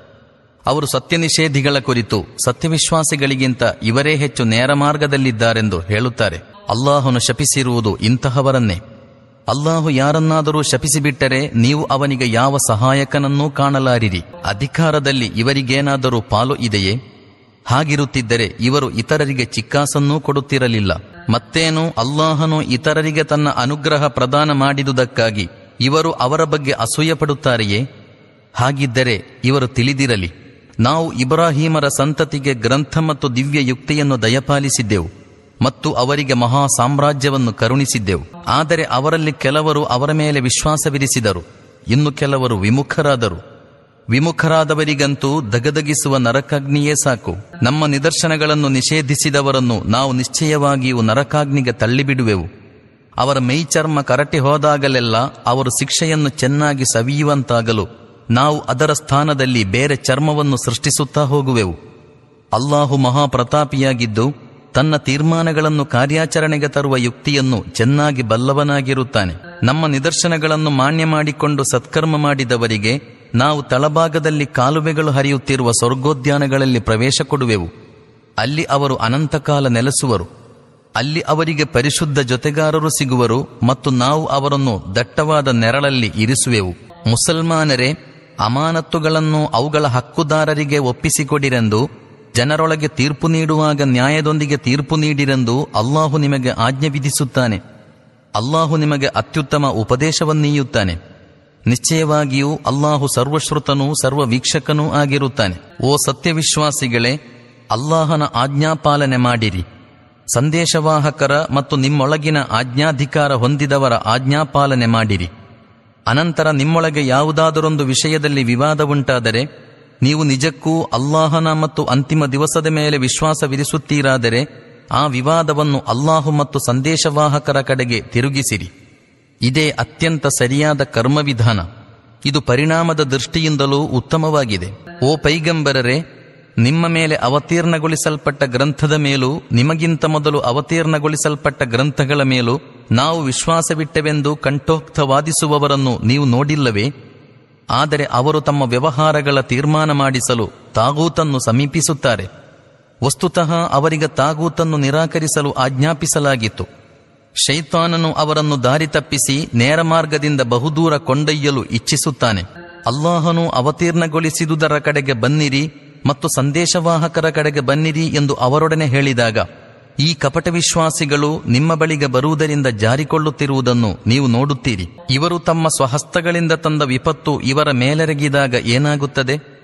ಅವರು ಸತ್ಯನಿಷೇಧಿಗಳ ಕುರಿತು ಸತ್ಯವಿಶ್ವಾಸಿಗಳಿಗಿಂತ ಇವರೇ ಹೆಚ್ಚು ನೇರ ಮಾರ್ಗದಲ್ಲಿದ್ದಾರೆಂದು ಹೇಳುತ್ತಾರೆ. ಅಲ್ಲಾಹನು ಶಪಿಸಿರುವುದು ಇಂತಹವರನ್ನೇ. ಅಲ್ಲಾಹು ಯಾರನ್ನಾದರೂ ಶಪಿಸಿಬಿಟ್ಟರೆ ನೀವು ಅವನಿಗೆ ಯಾವ ಸಹಾಯಕನನ್ನೂ ಕಾಣಲಾರಿರಿ. ಅಧಿಕಾರದಲ್ಲಿ ಇವರಿಗೇನಾದರೂ ಪಾಲು ಇದೆಯೇ? ಹಾಗಿರುತ್ತಿದ್ದರೆ ಇವರು ಇತರರಿಗೆ ಚಿಕ್ಕಾಸನ್ನೂ ಕೊಡುತ್ತಿರಲಿಲ್ಲ. ಮತ್ತೇನು? ಅಲ್ಲಾಹನು ಇತರರಿಗೆ ತನ್ನ ಅನುಗ್ರಹ ಪ್ರದಾನ ಮಾಡಿದುದಕ್ಕಾಗಿ ಇವರು ಅವರ ಬಗ್ಗೆ ಅಸೂಯೆ ಪಡುತ್ತಾರೆಯೇ ಹಾಗಿದ್ದರೆ ಇವರು ತಿಳಿದಿರಲಿ. ನಾವು ಇಬ್ರಾಹಿಮರ ಸಂತತಿಗೆ ಗ್ರಂಥ ಮತ್ತು ದಿವ್ಯ ಯುಕ್ತಿಯನ್ನು ದಯಪಾಲಿಸಿದ್ದೆವು ಮತ್ತು ಅವರಿಗೆ ಮಹಾ ಸಾಮ್ರಾಜ್ಯವನ್ನು ಕರುಣಿಸಿದ್ದೆವು. ಆದರೆ ಅವರಲ್ಲಿ ಕೆಲವರು ಅವರ ಮೇಲೆ ವಿಶ್ವಾಸವಿರಿಸಿದರು. ಇನ್ನು ಕೆಲವರು ವಿಮುಖರಾದರು. ವಿಮುಖರಾದವರಿಗಂತೂ ದಗದಗಿಸುವ ನರಕಾಗ್ನಿಯೇ ಸಾಕು. ನಮ್ಮ ನಿದರ್ಶನಗಳನ್ನು ನಿಷೇಧಿಸಿದವರನ್ನು ನಾವು ನಿಶ್ಚಯವಾಗಿಯೂ ನರಕಾಗ್ನಿಗೆ ತಳ್ಳಿಬಿಡುವೆವು. ಅವರ ಮೈಚರ್ಮ ಕರಟಿ ಹೋದಾಗಲೆಲ್ಲ ಅವರು ಶಿಕ್ಷೆಯನ್ನು ಚೆನ್ನಾಗಿ ಸವಿಯುವಂತಾಗಲು ನಾವು ಅದರ ಸ್ಥಾನದಲ್ಲಿ ಬೇರೆ ಚರ್ಮವನ್ನು ಸೃಷ್ಟಿಸುತ್ತಾ ಹೋಗುವೆವು. ಅಲ್ಲಾಹು ಮಹಾಪ್ರತಾಪಿಯಾಗಿದ್ದು, ತನ್ನ ತೀರ್ಮಾನಗಳನ್ನು ಕಾರ್ಯಾಚರಣೆಗೆ ತರುವ ಯುಕ್ತಿಯನ್ನು ಚೆನ್ನಾಗಿ ಬಲ್ಲವನಾಗಿರುತ್ತಾನೆ. ನಮ್ಮ ನಿದರ್ಶನಗಳನ್ನು ಮಾನ್ಯ ಮಾಡಿಕೊಂಡು ಸತ್ಕರ್ಮ ಮಾಡಿದವರಿಗೆ, ನಾವು ತಳಭಾಗದಲ್ಲಿ ಕಾಲುವೆಗಳು ಹರಿಯುತ್ತಿರುವ ಸ್ವರ್ಗೋದ್ಯಾನಗಳಲ್ಲಿ ಪ್ರವೇಶ ಕೊಡುವೆವು. ಅಲ್ಲಿ ಅವರು ಅನಂತಕಾಲ ನೆಲೆಸುವರು. ಅಲ್ಲಿ ಅವರಿಗೆ ಪರಿಶುದ್ಧ ಜೊತೆಗಾರರು ಸಿಗುವರು ಮತ್ತು ನಾವು ಅವರನ್ನು ದಟ್ಟವಾದ ನೆರಳಲ್ಲಿ ಇರಿಸುವೆವು. ಮುಸಲ್ಮಾನರೇ ಅಮಾನತ್ತುಗಳನ್ನು ಅವುಗಳ ಹಕ್ಕುದಾರರಿಗೆ ಒಪ್ಪಿಸಿಕೊಡಿರೆಂದು, ಜನರೊಳಗೆ ತೀರ್ಪು ನೀಡುವಾಗ ನ್ಯಾಯದೊಂದಿಗೆ ತೀರ್ಪು ನೀಡಿರೆಂದು ಅಲ್ಲಾಹು ನಿಮಗೆ ಆಜ್ಞೆ ವಿಧಿಸುತ್ತಾನೆ. ಅಲ್ಲಾಹು ನಿಮಗೆ ಅತ್ಯುತ್ತಮ ಉಪದೇಶವನ್ನೀಯುತ್ತಾನೆ ನಿಶ್ಚಯವಾಗಿಯೂ ಅಲ್ಲಾಹು ಸರ್ವಶ್ರುತನೂ ಸರ್ವ ವೀಕ್ಷಕನೂ ಆಗಿರುತ್ತಾನೆ. ಓ ಸತ್ಯವಿಶ್ವಾಸಿಗಳೇ, ಅಲ್ಲಾಹನ ಆಜ್ಞಾಪಾಲನೆ ಮಾಡಿರಿ. ಸಂದೇಶವಾಹಕರ ಮತ್ತು ನಿಮ್ಮೊಳಗಿನ ಆಜ್ಞಾಧಿಕಾರ ಹೊಂದಿದವರ ಆಜ್ಞಾಪಾಲನೆ ಮಾಡಿರಿ. ಅನಂತರ ನಿಮ್ಮೊಳಗೆ ಯಾವುದಾದರೊಂದು ವಿಷಯದಲ್ಲಿ ವಿವಾದ ಉಂಟಾದರೆ ನೀವು ನಿಜಕ್ಕೂ ಅಲ್ಲಾಹನ ಮತ್ತು ಅಂತಿಮ ದಿವಸದ ಮೇಲೆ ವಿಶ್ವಾಸವಿರಿಸುತ್ತೀರಾದರೆ, ಆ ವಿವಾದವನ್ನು ಅಲ್ಲಾಹು ಮತ್ತು ಸಂದೇಶವಾಹಕರ ಕಡೆಗೆ ತಿರುಗಿಸಿರಿ. ಇದೇ ಅತ್ಯಂತ ಸರಿಯಾದ ಕರ್ಮವಿಧಾನ. ಇದು ಪರಿಣಾಮದ ದೃಷ್ಟಿಯಿಂದಲೂ ಉತ್ತಮವಾಗಿದೆ. ಓ ಪೈಗಂಬರರೆ, ನಿಮ್ಮ ಮೇಲೆ ಅವತೀರ್ಣಗೊಳಿಸಲ್ಪಟ್ಟ ಗ್ರಂಥದ ಮೇಲೂ, ನಿಮಗಿಂತ ಮೊದಲು ಅವತೀರ್ಣಗೊಳಿಸಲ್ಪಟ್ಟ ಗ್ರಂಥಗಳ ಮೇಲೂ ನಾವು ವಿಶ್ವಾಸವಿಟ್ಟೆವೆಂದು ಕಂಠೋಕ್ತವಾದಿಸುವವರನ್ನು ನೀವು ನೋಡಿಲ್ಲವೇ? ಆದರೆ ಅವರು ತಮ್ಮ ವ್ಯವಹಾರಗಳ ತೀರ್ಮಾನ ಮಾಡಿಸಲು ತಾಗೂತನ್ನು ಸಮೀಪಿಸುತ್ತಾರೆ. ವಸ್ತುತಃ ಅವರಿಗೆ ತಾಗೂತನ್ನು ನಿರಾಕರಿಸಲು ಆಜ್ಞಾಪಿಸಲಾಗಿತ್ತು. ಶೈತಾನನು ಅವರನ್ನು ದಾರಿ ತಪ್ಪಿಸಿ ನೇರ ಮಾರ್ಗದಿಂದ ಬಹುದೂರ ಕೊಂಡೊಯ್ಯಲು ಇಚ್ಛಿಸುತ್ತಾನೆ. ಅಲ್ಲಾಹನು ಅವತೀರ್ಣಗೊಳಿಸಿದುದರ ಕಡೆಗೆ ಬನ್ನಿರಿ ಮತ್ತು ಸಂದೇಶವಾಹಕರ ಕಡೆಗೆ ಬನ್ನಿರಿ ಎಂದು ಅವರೊಡನೆ ಹೇಳಿದಾಗ ಈ ಕಪಟ ವಿಶ್ವಾಸಿಗಳು ನಿಮ್ಮ ಬಳಿಗೆ ಬರುವುದರಿಂದ ಜಾರಿಕೊಳ್ಳುತ್ತಿರುವುದನ್ನು ನೀವು ನೋಡುತ್ತೀರಿ. ಇವರು ತಮ್ಮ ಸ್ವಹಸ್ತಗಳಿಂದ ತಂದ ವಿಪತ್ತು ಇವರ ಮೇಲೆರಗಿದಾಗ ಏನಾಗುತ್ತದೆ?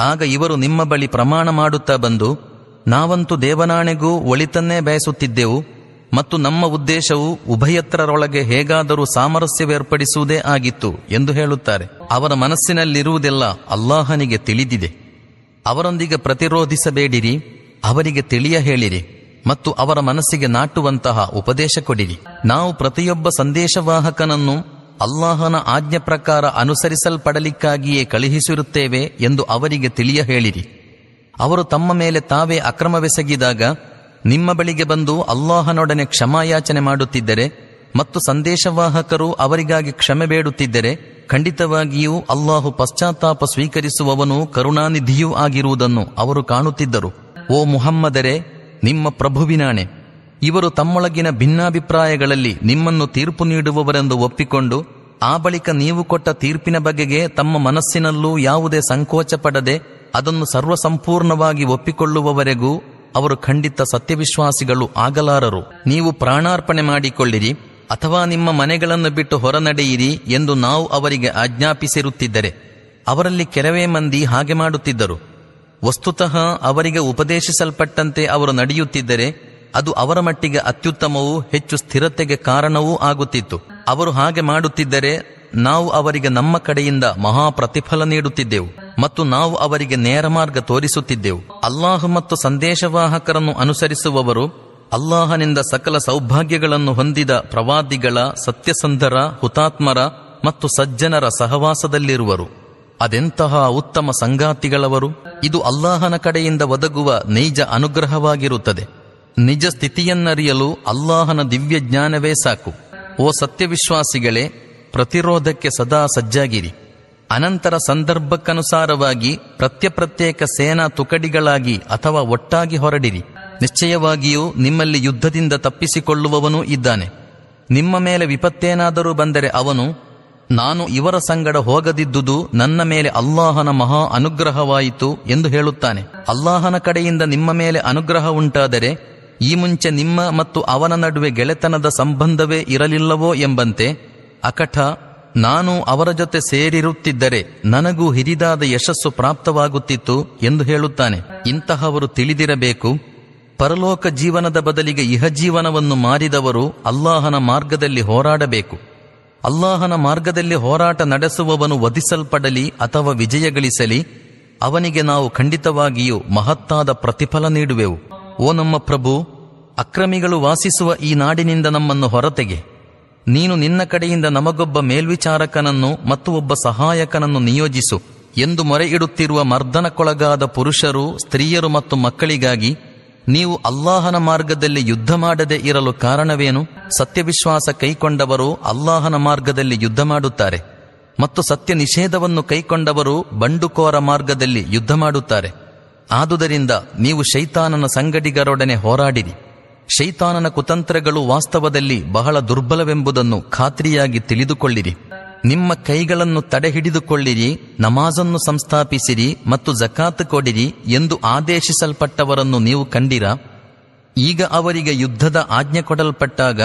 ಆಗ ಇವರು ನಿಮ್ಮ ಬಳಿ ಪ್ರಮಾಣ ಮಾಡುತ್ತಾ ಬಂದು, ನಾವಂತೂ ದೇವನಾಣೆಗೂ ಒಳಿತನ್ನೇ ಬಯಸುತ್ತಿದ್ದೆವು ಮತ್ತು ನಮ್ಮ ಉದ್ದೇಶವು ಉಭಯತ್ರರೊಳಗೆ ಹೇಗಾದರೂ ಸಾಮರಸ್ಯವೇರ್ಪಡಿಸುವುದೇ ಆಗಿತ್ತು ಎಂದು ಹೇಳುತ್ತಾರೆ. ಅವರ ಮನಸ್ಸಿನಲ್ಲಿರುವುದೆಲ್ಲ ಅಲ್ಲಾಹನಿಗೆ ತಿಳಿದಿದೆ. ಅವರೊಂದಿಗೆ ಪ್ರತಿರೋಧಿಸಬೇಡಿರಿ, ಅವರಿಗೆ ತಿಳಿಯ ಹೇಳಿರಿ. ಮತ್ತು ಅವರ ಮನಸ್ಸಿಗೆ ನಾಟುವಂತಹ ಉಪದೇಶ ಕೊಡಿರಿ. ನಾವು ಪ್ರತಿಯೊಬ್ಬ ಸಂದೇಶವಾಹಕನನ್ನು ಅಲ್ಲಾಹನ ಆಜ್ಞೆ ಪ್ರಕಾರ ಅನುಸರಿಸಲ್ಪಡಲಿಕ್ಕಾಗಿಯೇ ಕಳುಹಿಸಿರುತ್ತೇವೆ ಎಂದು ಅವರಿಗೆ ತಿಳಿಯ ಹೇಳಿರಿ ಅವರು ತಮ್ಮ ಮೇಲೆ ತಾವೇ ಅಕ್ರಮವೆಸಗಿದಾಗ ನಿಮ್ಮ ಬಳಿಗೆ ಬಂದು ಅಲ್ಲಾಹನೊಡನೆ ಕ್ಷಮಾಯಾಚನೆ ಮಾಡುತ್ತಿದ್ದರೆ ಮತ್ತು ಸಂದೇಶವಾಹಕರು ಅವರಿಗಾಗಿ ಕ್ಷಮೆ ಬೇಡುತ್ತಿದ್ದರೆ ಖಂಡಿತವಾಗಿಯೂ ಅಲ್ಲಾಹು ಪಶ್ಚಾತ್ತಾಪ ಸ್ವೀಕರಿಸುವವನು ಕರುಣಾನಿಧಿಯೂ ಆಗಿರುವುದನ್ನು ಅವರು ಕಾಣುತ್ತಿದ್ದರು. ಓ ಮುಹಮ್ಮದರೇ ನಿಮ್ಮ ಪ್ರಭುವಿನಾಣೆ ಇವರು ತಮ್ಮೊಳಗಿನ ಭಿನ್ನಾಭಿಪ್ರಾಯಗಳಲ್ಲಿ ನಿಮ್ಮನ್ನು ತೀರ್ಪು ನೀಡುವವರೆಂದು ಒಪ್ಪಿಕೊಂಡು, ಆ ಬಳಿಕ ನೀವು ಕೊಟ್ಟ ತೀರ್ಪಿನ ಬಗೆಗೆ ತಮ್ಮ ಮನಸ್ಸಿನಲ್ಲೂ ಯಾವುದೇ ಸಂಕೋಚ ಪಡದೆ ಅದನ್ನು ಸರ್ವಸಂಪೂರ್ಣವಾಗಿ ಒಪ್ಪಿಕೊಳ್ಳುವವರೆಗೂ ಅವರು ಖಂಡಿತ ಸತ್ಯವಿಶ್ವಾಸಿಗಳು ಆಗಲಾರರು. ನೀವು ಪ್ರಾಣಾರ್ಪಣೆ ಮಾಡಿಕೊಳ್ಳಿರಿ, ಅಥವಾ ನಿಮ್ಮ ಮನೆಗಳನ್ನು ಬಿಟ್ಟು ಹೊರನಡೆಯಿರಿ ಎಂದು ನಾವು ಅವರಿಗೆ ಆಜ್ಞಾಪಿಸಿರುತ್ತಿದ್ದರೆ, ಅವರಲ್ಲಿ ಕೆಲವೇ ಮಂದಿ ಹಾಗೆ ಮಾಡುತ್ತಿದ್ದರು. ವಸ್ತುತಃ ಅವರಿಗೆ ಉಪದೇಶಿಸಲ್ಪಟ್ಟಂತೆ ಅವರು ನಡೆಯುತ್ತಿದ್ದರೆ ಅದು ಅವರ ಮಟ್ಟಿಗೆ ಅತ್ಯುತ್ತಮವೂ ಹೆಚ್ಚು ಸ್ಥಿರತೆಗೆ ಕಾರಣವೂ ಆಗುತ್ತಿತ್ತು. ಅವರು ಹಾಗೆ ಮಾಡುತ್ತಿದ್ದರೆ ನಾವು ಅವರಿಗೆ ನಮ್ಮ ಕಡೆಯಿಂದ ಮಹಾ ಪ್ರತಿಫಲ ನೀಡುತ್ತಿದ್ದೆವು ಮತ್ತು ನಾವು ಅವರಿಗೆ ನೇರ ಮಾರ್ಗ ತೋರಿಸುತ್ತಿದ್ದೆವು. ಅಲ್ಲಾಹ್ ಮತ್ತು ಸಂದೇಶವಾಹಕರನ್ನು ಅನುಸರಿಸುವವರು ಅಲ್ಲಾಹನಿಂದ ಸಕಲ ಸೌಭಾಗ್ಯಗಳನ್ನು ಹೊಂದಿದ ಪ್ರವಾದಿಗಳ, ಸತ್ಯಸಂಧರ, ಹುತಾತ್ಮರ ಮತ್ತು ಸಜ್ಜನರ ಸಹವಾಸದಲ್ಲಿರುವರು. ಅದೆಂತಹ ಉತ್ತಮ ಸಂಗಾತಿಗಳವರು? ಇದು ಅಲ್ಲಾಹನ ಕಡೆಯಿಂದ ಒದಗುವ ನೈಜ ಅನುಗ್ರಹವಾಗಿರುತ್ತದೆ. ನಿಜ ಸ್ಥಿತಿಯನ್ನರಿಯಲು ಅಲ್ಲಾಹನ ದಿವ್ಯ ಜ್ಞಾನವೇ ಸಾಕು. ಓ ಸತ್ಯವಿಶ್ವಾಸಿಗಳೇ, ಪ್ರತಿರೋಧಕ್ಕೆ ಸದಾ ಸಜ್ಜಾಗಿರಿ. ಅನಂತರ ಸಂದರ್ಭಕ್ಕನುಸಾರವಾಗಿ ಪ್ರತ್ಯಪ್ರತ್ಯೇಕ ಸೇನಾ ತುಕಡಿಗಳಾಗಿ ಅಥವಾ ಒಟ್ಟಾಗಿ ಹೊರಡಿರಿ. ನಿಶ್ಚಯವಾಗಿಯೂ ನಿಮ್ಮಲ್ಲಿ ಯುದ್ಧದಿಂದ ತಪ್ಪಿಸಿಕೊಳ್ಳುವವನೂ ಇದ್ದಾನೆ. ನಿಮ್ಮ ಮೇಲೆ ವಿಪತ್ತೇನಾದರೂ ಬಂದರೆ ಅವನು ನಾನು ಇವರ ಸಂಗಡ ಹೋಗದಿದ್ದುದು ನನ್ನ ಮೇಲೆ ಅಲ್ಲಾಹನ ಮಹಾ ಅನುಗ್ರಹವಾಯಿತು ಎಂದು ಹೇಳುತ್ತಾನೆ. ಅಲ್ಲಾಹನ ಕಡೆಯಿಂದ ನಿಮ್ಮ ಮೇಲೆ ಅನುಗ್ರಹ ಉಂಟಾದರೆ ಈ ಮುಂಚೆ ನಿಮ್ಮ ಮತ್ತು ಅವನ ನಡುವೆ ಗೆಳೆತನದ ಸಂಬಂಧವೇ ಇರಲಿಲ್ಲವೋ ಎಂಬಂತೆ ಅಕಠ ನಾನು ಅವರ ಜೊತೆ ಸೇರಿರುತ್ತಿದ್ದರೆ ನನಗೂ ಹಿರಿದಾದ ಯಶಸ್ಸು ಪ್ರಾಪ್ತವಾಗುತ್ತಿತ್ತು ಎಂದು ಹೇಳುತ್ತಾನೆ. ಇಂತಹವರು ತಿಳಿದಿರಬೇಕು, ಪರಲೋಕ ಜೀವನದ ಬದಲಿಗೆ ಇಹಜೀವನವನ್ನು ಮಾರಿದವರು ಅಲ್ಲಾಹನ ಮಾರ್ಗದಲ್ಲಿ ಹೋರಾಡಬೇಕು. ಅಲ್ಲಾಹನ ಮಾರ್ಗದಲ್ಲಿ ಹೋರಾಟ ನಡೆಸುವವನು ವಧಿಸಲ್ಪಡಲಿ ಅಥವಾ ವಿಜಯ ಗಳಿಸಲಿ ಅವನಿಗೆ ನಾವು ಖಂಡಿತವಾಗಿಯೂ ಮಹತ್ತಾದ ಪ್ರತಿಫಲ ನೀಡುವೆವು. ಓ ನಮ್ಮ ಪ್ರಭು, ಅಕ್ರಮಿಗಳು ವಾಸಿಸುವ ಈ ನಾಡಿನಿಂದ ನಮ್ಮನ್ನು ಹೊರತೆಗೆ. ನೀನು ನಿನ್ನ ಕಡೆಯಿಂದ ನಮಗೊಬ್ಬ ಮೇಲ್ವಿಚಾರಕನನ್ನು ಮತ್ತು ಒಬ್ಬ ಸಹಾಯಕನನ್ನು ನಿಯೋಜಿಸು ಎಂದು ಮೊರೆ ಇಡುತ್ತಿರುವ ಮರ್ದನಕ್ಕೊಳಗಾದ ಪುರುಷರು, ಸ್ತ್ರೀಯರು ಮತ್ತು ಮಕ್ಕಳಿಗಾಗಿ ನೀವು ಅಲ್ಲಾಹನ ಮಾರ್ಗದಲ್ಲಿ ಯುದ್ಧ ಮಾಡದೆ ಇರಲು ಕಾರಣವೇನು? ಸತ್ಯವಿಶ್ವಾಸ ಕೈಕೊಂಡವರು ಅಲ್ಲಾಹನ ಮಾರ್ಗದಲ್ಲಿ ಯುದ್ಧ ಮಾಡುತ್ತಾರೆ. ಮತ್ತು ಸತ್ಯ ನಿಷೇಧವನ್ನು ಕೈಕೊಂಡವರು ಬಂಡುಕೋರ ಮಾರ್ಗದಲ್ಲಿ ಯುದ್ಧ ಮಾಡುತ್ತಾರೆ. ಆದುದರಿಂದ ನೀವು ಶೈತಾನನ ಸಂಗಡಿಗರೊಡನೆ ಹೋರಾಡಿರಿ. ಶೈತಾನನ ಕುತಂತ್ರಗಳು ವಾಸ್ತವದಲ್ಲಿ ಬಹಳ ದುರ್ಬಲವೆಂಬುದನ್ನು ಖಾತ್ರಿಯಾಗಿ ತಿಳಿದುಕೊಳ್ಳಿರಿ. ನಿಮ್ಮ ಕೈಗಳನ್ನು ತಡೆಹಿಡಿದುಕೊಳ್ಳಿರಿ, ನಮಾಜನ್ನು ಸಂಸ್ಥಾಪಿಸಿರಿ ಮತ್ತು ಜಕಾತ್ ಕೊಡಿರಿ ಎಂದು ಆದೇಶಿಸಲ್ಪಟ್ಟವರನ್ನು ನೀವು ಕಂಡಿರಾ? ಈಗ ಅವರಿಗೆ ಯುದ್ಧದ ಆಜ್ಞೆ ಕೊಡಲ್ಪಟ್ಟಾಗ,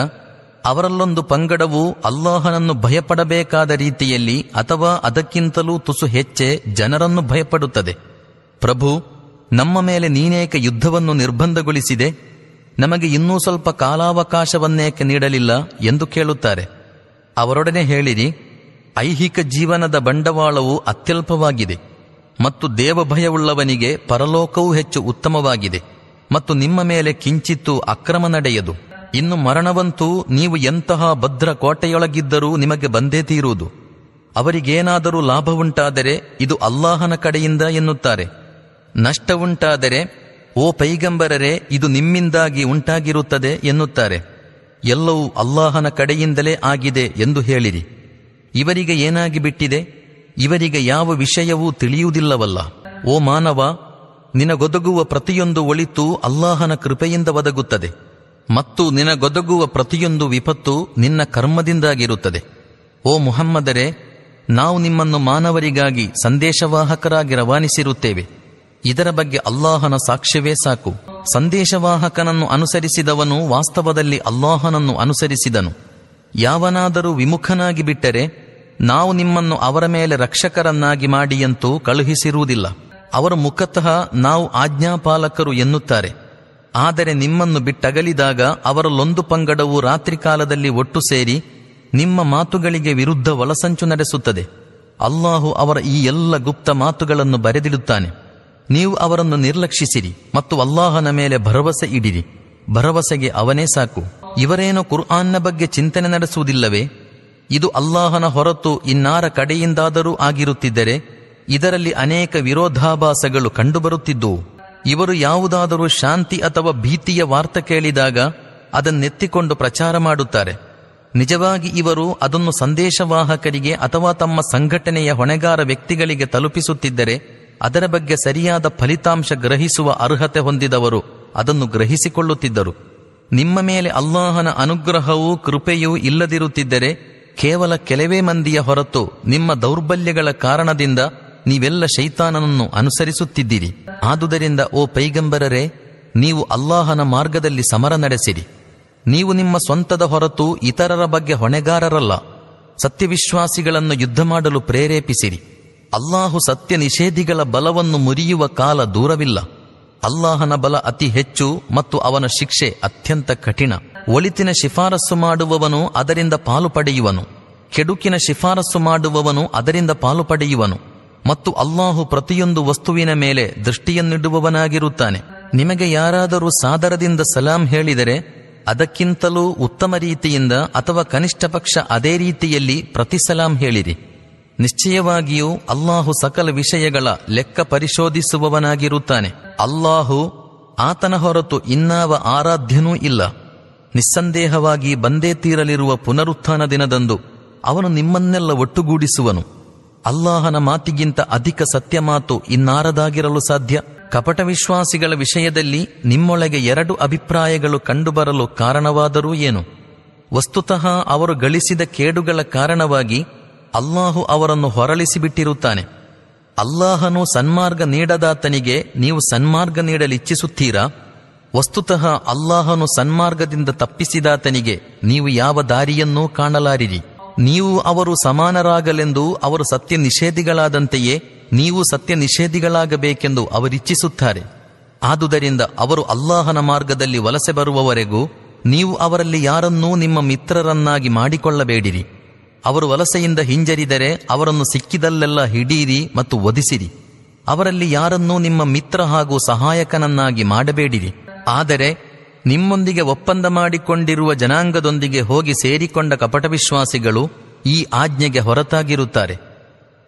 ಅವರಲ್ಲೊಂದು ಪಂಗಡವು ಅಲ್ಲಾಹನನ್ನು ಭಯಪಡಬೇಕಾದ ರೀತಿಯಲ್ಲಿ ಅಥವಾ ಅದಕ್ಕಿಂತಲೂ ತುಸು ಹೆಚ್ಚೆ ಜನರನ್ನು ಭಯಪಡುತ್ತದೆ. ಪ್ರಭು, ನಮ್ಮ ಮೇಲೆ ನೀನೇಕ ಯುದ್ಧವನ್ನು ನಿರ್ಬಂಧಗೊಳಿಸಿದೆ, ನಮಗೆ ಇನ್ನೂ ಸ್ವಲ್ಪ ಕಾಲಾವಕಾಶವನ್ನೇಕೆ ನೀಡಲಿಲ್ಲ ಎಂದು ಕೇಳುತ್ತಾರೆ. ಅವರೊಡನೆ ಹೇಳಿರಿ ಐಹಿಕ ಜೀವನದ ಬಂಡವಾಳವು ಅತ್ಯಲ್ಪವಾಗಿದೆ ಮತ್ತು ದೇವಭಯವುಳ್ಳವನಿಗೆ ಪರಲೋಕವೂ ಹೆಚ್ಚು ಉತ್ತಮವಾಗಿದೆ ಮತ್ತು ನಿಮ್ಮ ಮೇಲೆ ಕಿಂಚಿತ್ತು ಅಕ್ರಮ ನಡೆಯದು. ಇನ್ನು ಮರಣವಂತೂ ನೀವು ಎಂತಹ ಭದ್ರ ಕೋಟೆಯೊಳಗಿದ್ದರೂ ನಿಮಗೆ ಬಂದೇ ತೀರುವುದು. ಅವರಿಗೇನಾದರೂ ಲಾಭವುಂಟಾದರೆ ಇದು ಅಲ್ಲಾಹನ ಕಡೆಯಿಂದ ಎನ್ನುತ್ತಾರೆ. ನಷ್ಟವುಂಟಾದರೆ, ಓ ಪೈಗಂಬರರೆ, ಇದು ನಿಮ್ಮಿಂದಾಗಿ ಉಂಟಾಗಿರುತ್ತದೆ ಎನ್ನುತ್ತಾರೆ. ಎಲ್ಲವೂ ಅಲ್ಲಾಹನ ಕಡೆಯಿಂದಲೇ ಆಗಿದೆ ಎಂದು ಹೇಳಿರಿ. ಇವರಿಗೆ ಏನಾಗಿ ಬಿಟ್ಟಿದೆ? ಇವರಿಗೆ ಯಾವ ವಿಷಯವೂ ತಿಳಿಯುವುದಿಲ್ಲವಲ್ಲ. ಓ ಮಾನವ, ನಿನಗೊದಗುವ ಪ್ರತಿಯೊಂದು ಒಳಿತು ಅಲ್ಲಾಹನ ಕೃಪೆಯಿಂದ ಒದಗುತ್ತದೆ. ಮತ್ತು ನಿನಗೊದಗುವ ಪ್ರತಿಯೊಂದು ವಿಪತ್ತು ನಿನ್ನ ಕರ್ಮದಿಂದಾಗಿರುತ್ತದೆ. ಓ ಮುಹಮ್ಮದರೇ, ನಾವು ನಿಮ್ಮನ್ನು ಮಾನವರಿಗಾಗಿ ಸಂದೇಶವಾಹಕರಾಗಿ ರವಾನಿಸಿರುತ್ತೇವೆ. ಇದರ ಬಗ್ಗೆ ಅಲ್ಲಾಹನ ಸಾಕ್ಷ್ಯವೇ ಸಾಕು. ಸಂದೇಶವಾಹಕನನ್ನು ಅನುಸರಿಸಿದವನು ವಾಸ್ತವದಲ್ಲಿ ಅಲ್ಲಾಹನನ್ನು ಅನುಸರಿಸಿದನು. ಯಾವನಾದರೂ ವಿಮುಖನಾಗಿ ಬಿಟ್ಟರೆ ನಾವು ನಿಮ್ಮನ್ನು ಅವರ ಮೇಲೆ ರಕ್ಷಕರನ್ನಾಗಿ ಮಾಡಿಯಂತೂ ಕಳುಹಿಸಿರುವುದಿಲ್ಲ. ಅವರು ಮುಖತಃ ನಾವು ಆಜ್ಞಾಪಾಲಕರು ಎನ್ನುತ್ತಾರೆ. ಆದರೆ ನಿಮ್ಮನ್ನು ಬಿಟ್ಟಗಲಿದಾಗ ಅವರಲ್ಲೊಂದು ಪಂಗಡವು ರಾತ್ರಿ ಕಾಲದಲ್ಲಿ ಒಟ್ಟು ಸೇರಿ ನಿಮ್ಮ ಮಾತುಗಳಿಗೆ ವಿರುದ್ಧ ಒಳಸಂಚು ನಡೆಸುತ್ತದೆ. ಅಲ್ಲಾಹು ಅವರ ಈ ಎಲ್ಲ ಗುಪ್ತ ಮಾತುಗಳನ್ನು ಬರೆದಿಡುತ್ತಾನೆ. ನೀವು ಅವರನ್ನು ನಿರ್ಲಕ್ಷಿಸಿರಿ ಮತ್ತು ಅಲ್ಲಾಹನ ಮೇಲೆ ಭರವಸೆ ಇಡಿರಿ. ಭರವಸೆಗೆ ಅವನೇ ಸಾಕು. ಇವರೇನೋ ಕುರ್ಆನ್ನ ಬಗ್ಗೆ ಚಿಂತನೆ ನಡೆಸುವುದಿಲ್ಲವೇ? ಇದು ಅಲ್ಲಾಹನ ಹೊರತು ಇನ್ನಾರ ಕಡೆಯಿಂದಾದರೂ ಆಗಿರುತ್ತಿದ್ದರೆ, ಇದರಲ್ಲಿ ಅನೇಕ ವಿರೋಧಾಭಾಸಗಳು ಕಂಡುಬರುತ್ತಿದ್ದುವು ಇವರು ಯಾವುದಾದರೂ ಶಾಂತಿ ಅಥವಾ ಭೀತಿಯ ವಾರ್ತೆ ಕೇಳಿದಾಗ ಅದನ್ನೆತ್ತಿಕೊಂಡು ಪ್ರಚಾರ ಮಾಡುತ್ತಾರೆ. ನಿಜವಾಗಿ ಇವರು ಅದನ್ನು ಸಂದೇಶವಾಹಕರಿಗೆ ಅಥವಾ ತಮ್ಮ ಸಂಘಟನೆಯ ಹೊಣೆಗಾರ ವ್ಯಕ್ತಿಗಳಿಗೆ ತಲುಪಿಸುತ್ತಿದ್ದರೆ, ಅದರ ಬಗ್ಗೆ ಸರಿಯಾದ ಫಲಿತಾಂಶ ಗ್ರಹಿಸುವ ಅರ್ಹತೆ ಹೊಂದಿದವರು ಅದನ್ನು ಗ್ರಹಿಸಿಕೊಳ್ಳುತ್ತಿದ್ದರು. ನಿಮ್ಮ ಮೇಲೆ ಅಲ್ಲಾಹನ ಅನುಗ್ರಹವೂ ಕೃಪೆಯೂ ಇಲ್ಲದಿರುತ್ತಿದ್ದರೆ ಕೇವಲ ಕೆಲವೇ ಮಂದಿಯ ಹೊರತು ನಿಮ್ಮ ದೌರ್ಬಲ್ಯಗಳ ಕಾರಣದಿಂದ ನೀವೆಲ್ಲ ಶೈತಾನನನ್ನು ಅನುಸರಿಸುತ್ತಿದ್ದೀರಿ. ಆದುದರಿಂದ ಓ ಪೈಗಂಬರರೇ, ನೀವು ಅಲ್ಲಾಹನ ಮಾರ್ಗದಲ್ಲಿ ಸಮರ ನಡೆಸಿರಿ. ನೀವು ನಿಮ್ಮ ಸ್ವಂತದ ಹೊರತು ಇತರರ ಬಗ್ಗೆ ಹೊಣೆಗಾರರಲ್ಲ. ಸತ್ಯವಿಶ್ವಾಸಿಗಳನ್ನು ಯುದ್ಧ ಮಾಡಲು ಪ್ರೇರೇಪಿಸಿರಿ. ಅಲ್ಲಾಹು ಸತ್ಯ ನಿಷೇಧಿಗಳ ಬಲವನ್ನು ಮುರಿಯುವ ಕಾಲ ದೂರವಿಲ್ಲ. ಅಲ್ಲಾಹನ ಬಲ ಅತಿ ಹೆಚ್ಚು ಮತ್ತು ಅವನ ಶಿಕ್ಷೆ ಅತ್ಯಂತ ಕಠಿಣ. ಒಳಿತಿನ ಶಿಫಾರಸ್ಸು ಮಾಡುವವನು ಅದರಿಂದ ಪಾಲು ಪಡೆಯುವನು. ಕೆಡುಕಿನ ಶಿಫಾರಸ್ಸು ಮಾಡುವವನು ಅದರಿಂದ ಪಾಲು ಪಡೆಯುವನು. ಮತ್ತು ಅಲ್ಲಾಹು ಪ್ರತಿಯೊಂದು ವಸ್ತುವಿನ ಮೇಲೆ ದೃಷ್ಟಿಯನ್ನಿಡುವವನಾಗಿರುತ್ತಾನೆ. ನಿಮಗೆ ಯಾರಾದರೂ ಸಾದರದಿಂದ ಸಲಾಂ ಹೇಳಿದರೆ, ಅದಕ್ಕಿಂತಲೂ ಉತ್ತಮ ರೀತಿಯಿಂದ ಅಥವಾ ಕನಿಷ್ಠ ಪಕ್ಷ ಅದೇ ರೀತಿಯಲ್ಲಿ ಪ್ರತಿ ಸಲಾಂ ಹೇಳಿರಿ. ನಿಶ್ಚಯವಾಗಿಯೂ ಅಲ್ಲಾಹು ಸಕಲ ವಿಷಯಗಳ ಲೆಕ್ಕ ಪರಿಶೋಧಿಸುವವನಾಗಿರುತ್ತಾನೆ. ಅಲ್ಲಾಹು ಆತನ ಹೊರತು ಇನ್ನಾವ ಆರಾಧ್ಯನೂ ಇಲ್ಲ. ನಿಸ್ಸಂದೇಹವಾಗಿ ಬಂದೇ ತೀರಲಿರುವ ಪುನರುತ್ಥಾನ ದಿನದಂದು ಅವನು ನಿಮ್ಮನ್ನೆಲ್ಲ ಒಟ್ಟುಗೂಡಿಸುವನು. ಅಲ್ಲಾಹನ ಮಾತಿಗಿಂತ ಅಧಿಕ ಸತ್ಯ ಮಾತು ಇನ್ನಾರದಾಗಿರಲು ಸಾಧ್ಯ. ಕಪಟ ವಿಶ್ವಾಸಿಗಳ ವಿಷಯದಲ್ಲಿ ನಿಮ್ಮೊಳಗೆ ಎರಡು ಅಭಿಪ್ರಾಯಗಳು ಕಂಡುಬರಲು ಕಾರಣವಾದರೂ ಏನು? ವಸ್ತುತಃ ಅವರು ಗಳಿಸಿದ ಕೇಡುಗಳ ಕಾರಣವಾಗಿ ಅಲ್ಲಾಹು ಅವರನ್ನು ಹೊರಳಿಸಿಬಿಟ್ಟಿರುತ್ತಾನೆ. ಅಲ್ಲಾಹನು ಸನ್ಮಾರ್ಗ ನೀಡದಾತನಿಗೆ ನೀವು ಸನ್ಮಾರ್ಗ ನೀಡಲಿಚ್ಛಿಸುತ್ತೀರಾ? ವಸ್ತುತಃ ಅಲ್ಲಾಹನು ಸನ್ಮಾರ್ಗದಿಂದ ತಪ್ಪಿಸಿದಾತನಿಗೆ ನೀವು ಯಾವ ದಾರಿಯನ್ನೂ ಕಾಣಲಾರಿರಿ. ನೀವು ಅವರು ಸಮಾನರಾಗಲೆಂದು ಅವರು ಸತ್ಯ ನಿಷೇಧಿಗಳಾದಂತೆಯೇ ನೀವು ಸತ್ಯ ನಿಷೇಧಿಗಳಾಗಬೇಕೆಂದು ಅವರಿಚ್ಛಿಸುತ್ತಾರೆ. ಆದುದರಿಂದ ಅವರು ಅಲ್ಲಾಹನ ಮಾರ್ಗದಲ್ಲಿ ವಲಸೆ ಬರುವವರೆಗೂ ನೀವು ಅವರಲ್ಲಿ ಯಾರನ್ನೂ ನಿಮ್ಮ ಮಿತ್ರರನ್ನಾಗಿ ಮಾಡಿಕೊಳ್ಳಬೇಡಿರಿ. ಅವರು ವಲಸೆಯಿಂದ ಹಿಂಜರಿದರೆ ಅವರನ್ನು ಸಿಕ್ಕಿದಲ್ಲೆಲ್ಲ ಹಿಡೀರಿ ಮತ್ತು ವಧಿಸಿರಿ. ಅವರಲ್ಲಿ ಯಾರನ್ನೂ ನಿಮ್ಮ ಮಿತ್ರ ಹಾಗೂ ಸಹಾಯಕನನ್ನಾಗಿ ಮಾಡಬೇಡಿರಿ. ಆದರೆ ನಿಮ್ಮೊಂದಿಗೆ ಒಪ್ಪಂದ ಮಾಡಿಕೊಂಡಿರುವ ಜನಾಂಗದೊಂದಿಗೆ ಹೋಗಿ ಸೇರಿಕೊಂಡ ಕಪಟವಿಶ್ವಾಸಿಗಳು ಈ ಆಜ್ಞೆಗೆ ಹೊರತಾಗಿರುತ್ತಾರೆ.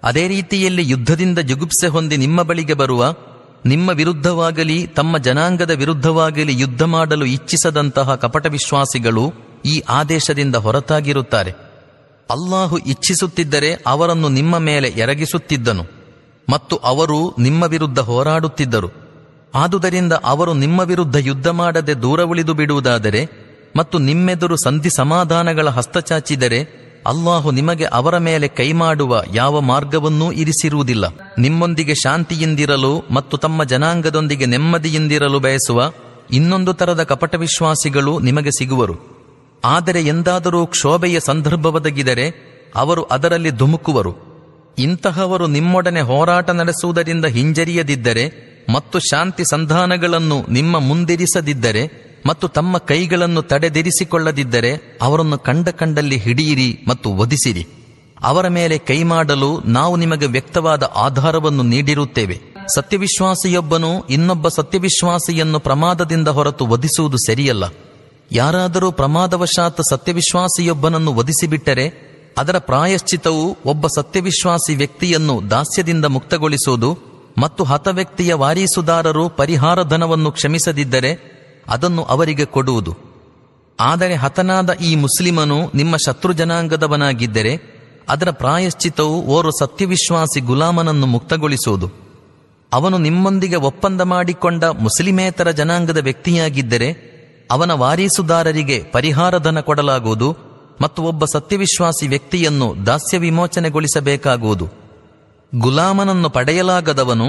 ಅದೇ ರೀತಿಯಲ್ಲಿ ಯುದ್ಧದಿಂದ ಜುಗುಪ್ಸೆ ಹೊಂದಿ ನಿಮ್ಮ ಬಳಿಗೆ ಬರುವ, ನಿಮ್ಮ ವಿರುದ್ಧವಾಗಲಿ, ತಮ್ಮ ಜನಾಂಗದ ವಿರುದ್ಧವಾಗಲಿ ಯುದ್ಧ ಮಾಡಲು ಇಚ್ಛಿಸದಂತಹ ಕಪಟವಿಶ್ವಾಸಿಗಳು ಈ ಆದೇಶದಿಂದ ಹೊರತಾಗಿರುತ್ತಾರೆ. ಅಲ್ಲಾಹು ಇಚ್ಛಿಸುತ್ತಿದ್ದರೆ ಅವರನ್ನು ನಿಮ್ಮ ಮೇಲೆ ಎರಗಿಸುತ್ತಿದ್ದನು ಮತ್ತು ಅವರು ನಿಮ್ಮ ವಿರುದ್ಧ ಹೋರಾಡುತ್ತಿದ್ದರು. ಆದುದರಿಂದ ಅವರು ನಿಮ್ಮ ವಿರುದ್ಧ ಯುದ್ಧ ಮಾಡದೆ ದೂರ ಉಳಿದು ಬಿಡುವುದಾದರೆ ಮತ್ತು ನಿಮ್ಮೆದುರು ಸಂಧಿ ಸಮಾಧಾನಗಳ ಹಸ್ತಚಾಚಿದರೆ ಅಲ್ಲಾಹು ನಿಮಗೆ ಅವರ ಮೇಲೆ ಕೈಮಾಡುವ ಯಾವ ಮಾರ್ಗವನ್ನೂ ಇರಿಸಿರುವುದಿಲ್ಲ. ನಿಮ್ಮೊಂದಿಗೆ ಶಾಂತಿಯಿಂದಿರಲು ಮತ್ತು ತಮ್ಮ ಜನಾಂಗದೊಂದಿಗೆ ನೆಮ್ಮದಿಯಿಂದಿರಲು ಬಯಸುವ ಇನ್ನೊಂದು ತರದ ಕಪಟ ವಿಶ್ವಾಸಿಗಳು ನಿಮಗೆ ಸಿಗುವರು. ಆದರೆ ಎಂದಾದರೂ ಕ್ಷೋಭೆಯ ಸಂದರ್ಭ ಒದಗಿದರೆ ಅವರು ಅದರಲ್ಲಿ ಧುಮುಕುವರು. ಇಂತಹವರು ನಿಮ್ಮೊಡನೆ ಹೋರಾಟ ನಡೆಸುವುದರಿಂದ ಹಿಂಜರಿಯದಿದ್ದರೆ ಮತ್ತು ಶಾಂತಿ ಸಂಧಾನಗಳನ್ನು ನಿಮ್ಮ ಮುಂದಿರಿಸದಿದ್ದರೆ ಮತ್ತು ತಮ್ಮ ಕೈಗಳನ್ನು ತಡೆದಿರಿಸಿಕೊಳ್ಳದಿದ್ದರೆ ಅವರನ್ನು ಕಂಡ ಕಂಡಲ್ಲಿ ಹಿಡಿಯಿರಿ ಮತ್ತು ವಧಿಸಿರಿ. ಅವರ ಮೇಲೆ ಕೈ ಮಾಡಲು ನಾವು ನಿಮಗೆ ವ್ಯಕ್ತವಾದ ಆಧಾರವನ್ನು ನೀಡಿರುತ್ತೇವೆ. ಸತ್ಯವಿಶ್ವಾಸಿಯೊಬ್ಬನು ಇನ್ನೊಬ್ಬ ಸತ್ಯವಿಶ್ವಾಸಿಯನ್ನು ಪ್ರಮಾದದಿಂದ ಹೊರತು ವಧಿಸುವುದು ಸರಿಯಲ್ಲ. ಯಾರಾದರೂ ಪ್ರಮಾದವಶಾತ್ ಸತ್ಯವಿಶ್ವಾಸಿಯೊಬ್ಬನನ್ನು ವಧಿಸಿಬಿಟ್ಟರೆ, ಅದರ ಪ್ರಾಯಶ್ಚಿತವು ಒಬ್ಬ ಸತ್ಯವಿಶ್ವಾಸಿ ವ್ಯಕ್ತಿಯನ್ನು ದಾಸ್ಯದಿಂದ ಮುಕ್ತಗೊಳಿಸುವುದು ಮತ್ತು ಹತವ್ಯಕ್ತಿಯ ವಾರೀಸುದಾರರು ಪರಿಹಾರ ಧನವನ್ನು ಕ್ಷಮಿಸದಿದ್ದರೆ ಅದನ್ನು ಅವರಿಗೆ ಕೊಡುವುದು. ಆದರೆ ಹತನಾದ ಈ ಮುಸ್ಲಿಮನು ನಿಮ್ಮ ಶತ್ರು ಜನಾಂಗದವನಾಗಿದ್ದರೆ, ಅದರ ಪ್ರಾಯಶ್ಚಿತವು ಓರ್ವ ಸತ್ಯವಿಶ್ವಾಸಿ ಗುಲಾಮನನ್ನು ಮುಕ್ತಗೊಳಿಸುವುದು. ಅವನು ನಿಮ್ಮೊಂದಿಗೆ ಒಪ್ಪಂದ ಮಾಡಿಕೊಂಡ ಮುಸ್ಲಿಮೇತರ ಜನಾಂಗದ ವ್ಯಕ್ತಿಯಾಗಿದ್ದರೆ ಅವನ ವಾರೀಸುದಾರರಿಗೆ ಪರಿಹಾರ ಧನ ಕೊಡಲಾಗುವುದು ಮತ್ತು ಒಬ್ಬ ಸತ್ಯವಿಶ್ವಾಸಿ ವ್ಯಕ್ತಿಯನ್ನು ದಾಸ್ಯ ವಿಮೋಚನೆಗೊಳಿಸಬೇಕಾಗುವುದು ಗುಲಾಮನನ್ನು ಪಡೆಯಲಾಗದವನು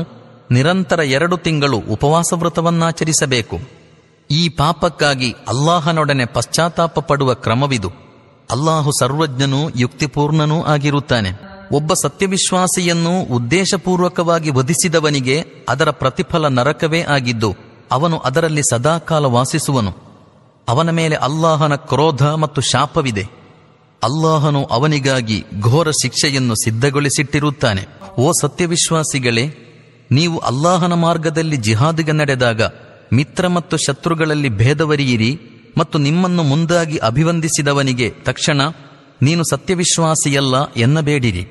ನಿರಂತರ ಎರಡು ತಿಂಗಳು ಉಪವಾಸ ವ್ರತವನ್ನಾಚರಿಸಬೇಕು ಈ ಪಾಪಕ್ಕಾಗಿ ಅಲ್ಲಾಹನೊಡನೆ ಪಶ್ಚಾತ್ತಾಪ ಪಡುವ ಕ್ರಮವಿದು. ಅಲ್ಲಾಹು ಸರ್ವಜ್ಞನೂ ಯುಕ್ತಿಪೂರ್ಣನೂ ಆಗಿರುತ್ತಾನೆ. ಒಬ್ಬ ಸತ್ಯವಿಶ್ವಾಸಿಯನ್ನು ಉದ್ದೇಶಪೂರ್ವಕವಾಗಿ ವಧಿಸಿದವನಿಗೆ ಅದರ ಪ್ರತಿಫಲ ನರಕವೇ ಆಗಿದ್ದು, ಅವನು ಅದರಲ್ಲಿ ಸದಾಕಾಲ ವಾಸಿಸುವನು. ಅವನ ಮೇಲೆ ಅಲ್ಲಾಹನ ಕ್ರೋಧ ಮತ್ತು ಶಾಪವಿದೆ. ಅಲ್ಲಾಹನು ಅವನಿಗಾಗಿ ಘೋರ ಶಿಕ್ಷೆಯನ್ನು ಸಿದ್ಧಗೊಳಿಸಿಟ್ಟಿರುತ್ತಾನೆ. ಓ ಸತ್ಯವಿಶ್ವಾಸಿಗಳೇ, ನೀವು ಅಲ್ಲಾಹನ ಮಾರ್ಗದಲ್ಲಿ ಜಿಹಾದಿಗೆ ನಡೆದಾಗ ಮಿತ್ರ ಮತ್ತು ಶತ್ರುಗಳಲ್ಲಿ ಭೇದವರಿಯಿರಿ ಮತ್ತು ನಿಮ್ಮನ್ನು ಮುಂದಾಗಿ ಅಭಿವಂದಿಸಿದವನಿಗೆ ತಕ್ಷಣ ನೀನು ಸತ್ಯವಿಶ್ವಾಸಿಯಲ್ಲ ಎನ್ನಬೇಡಿರಿ.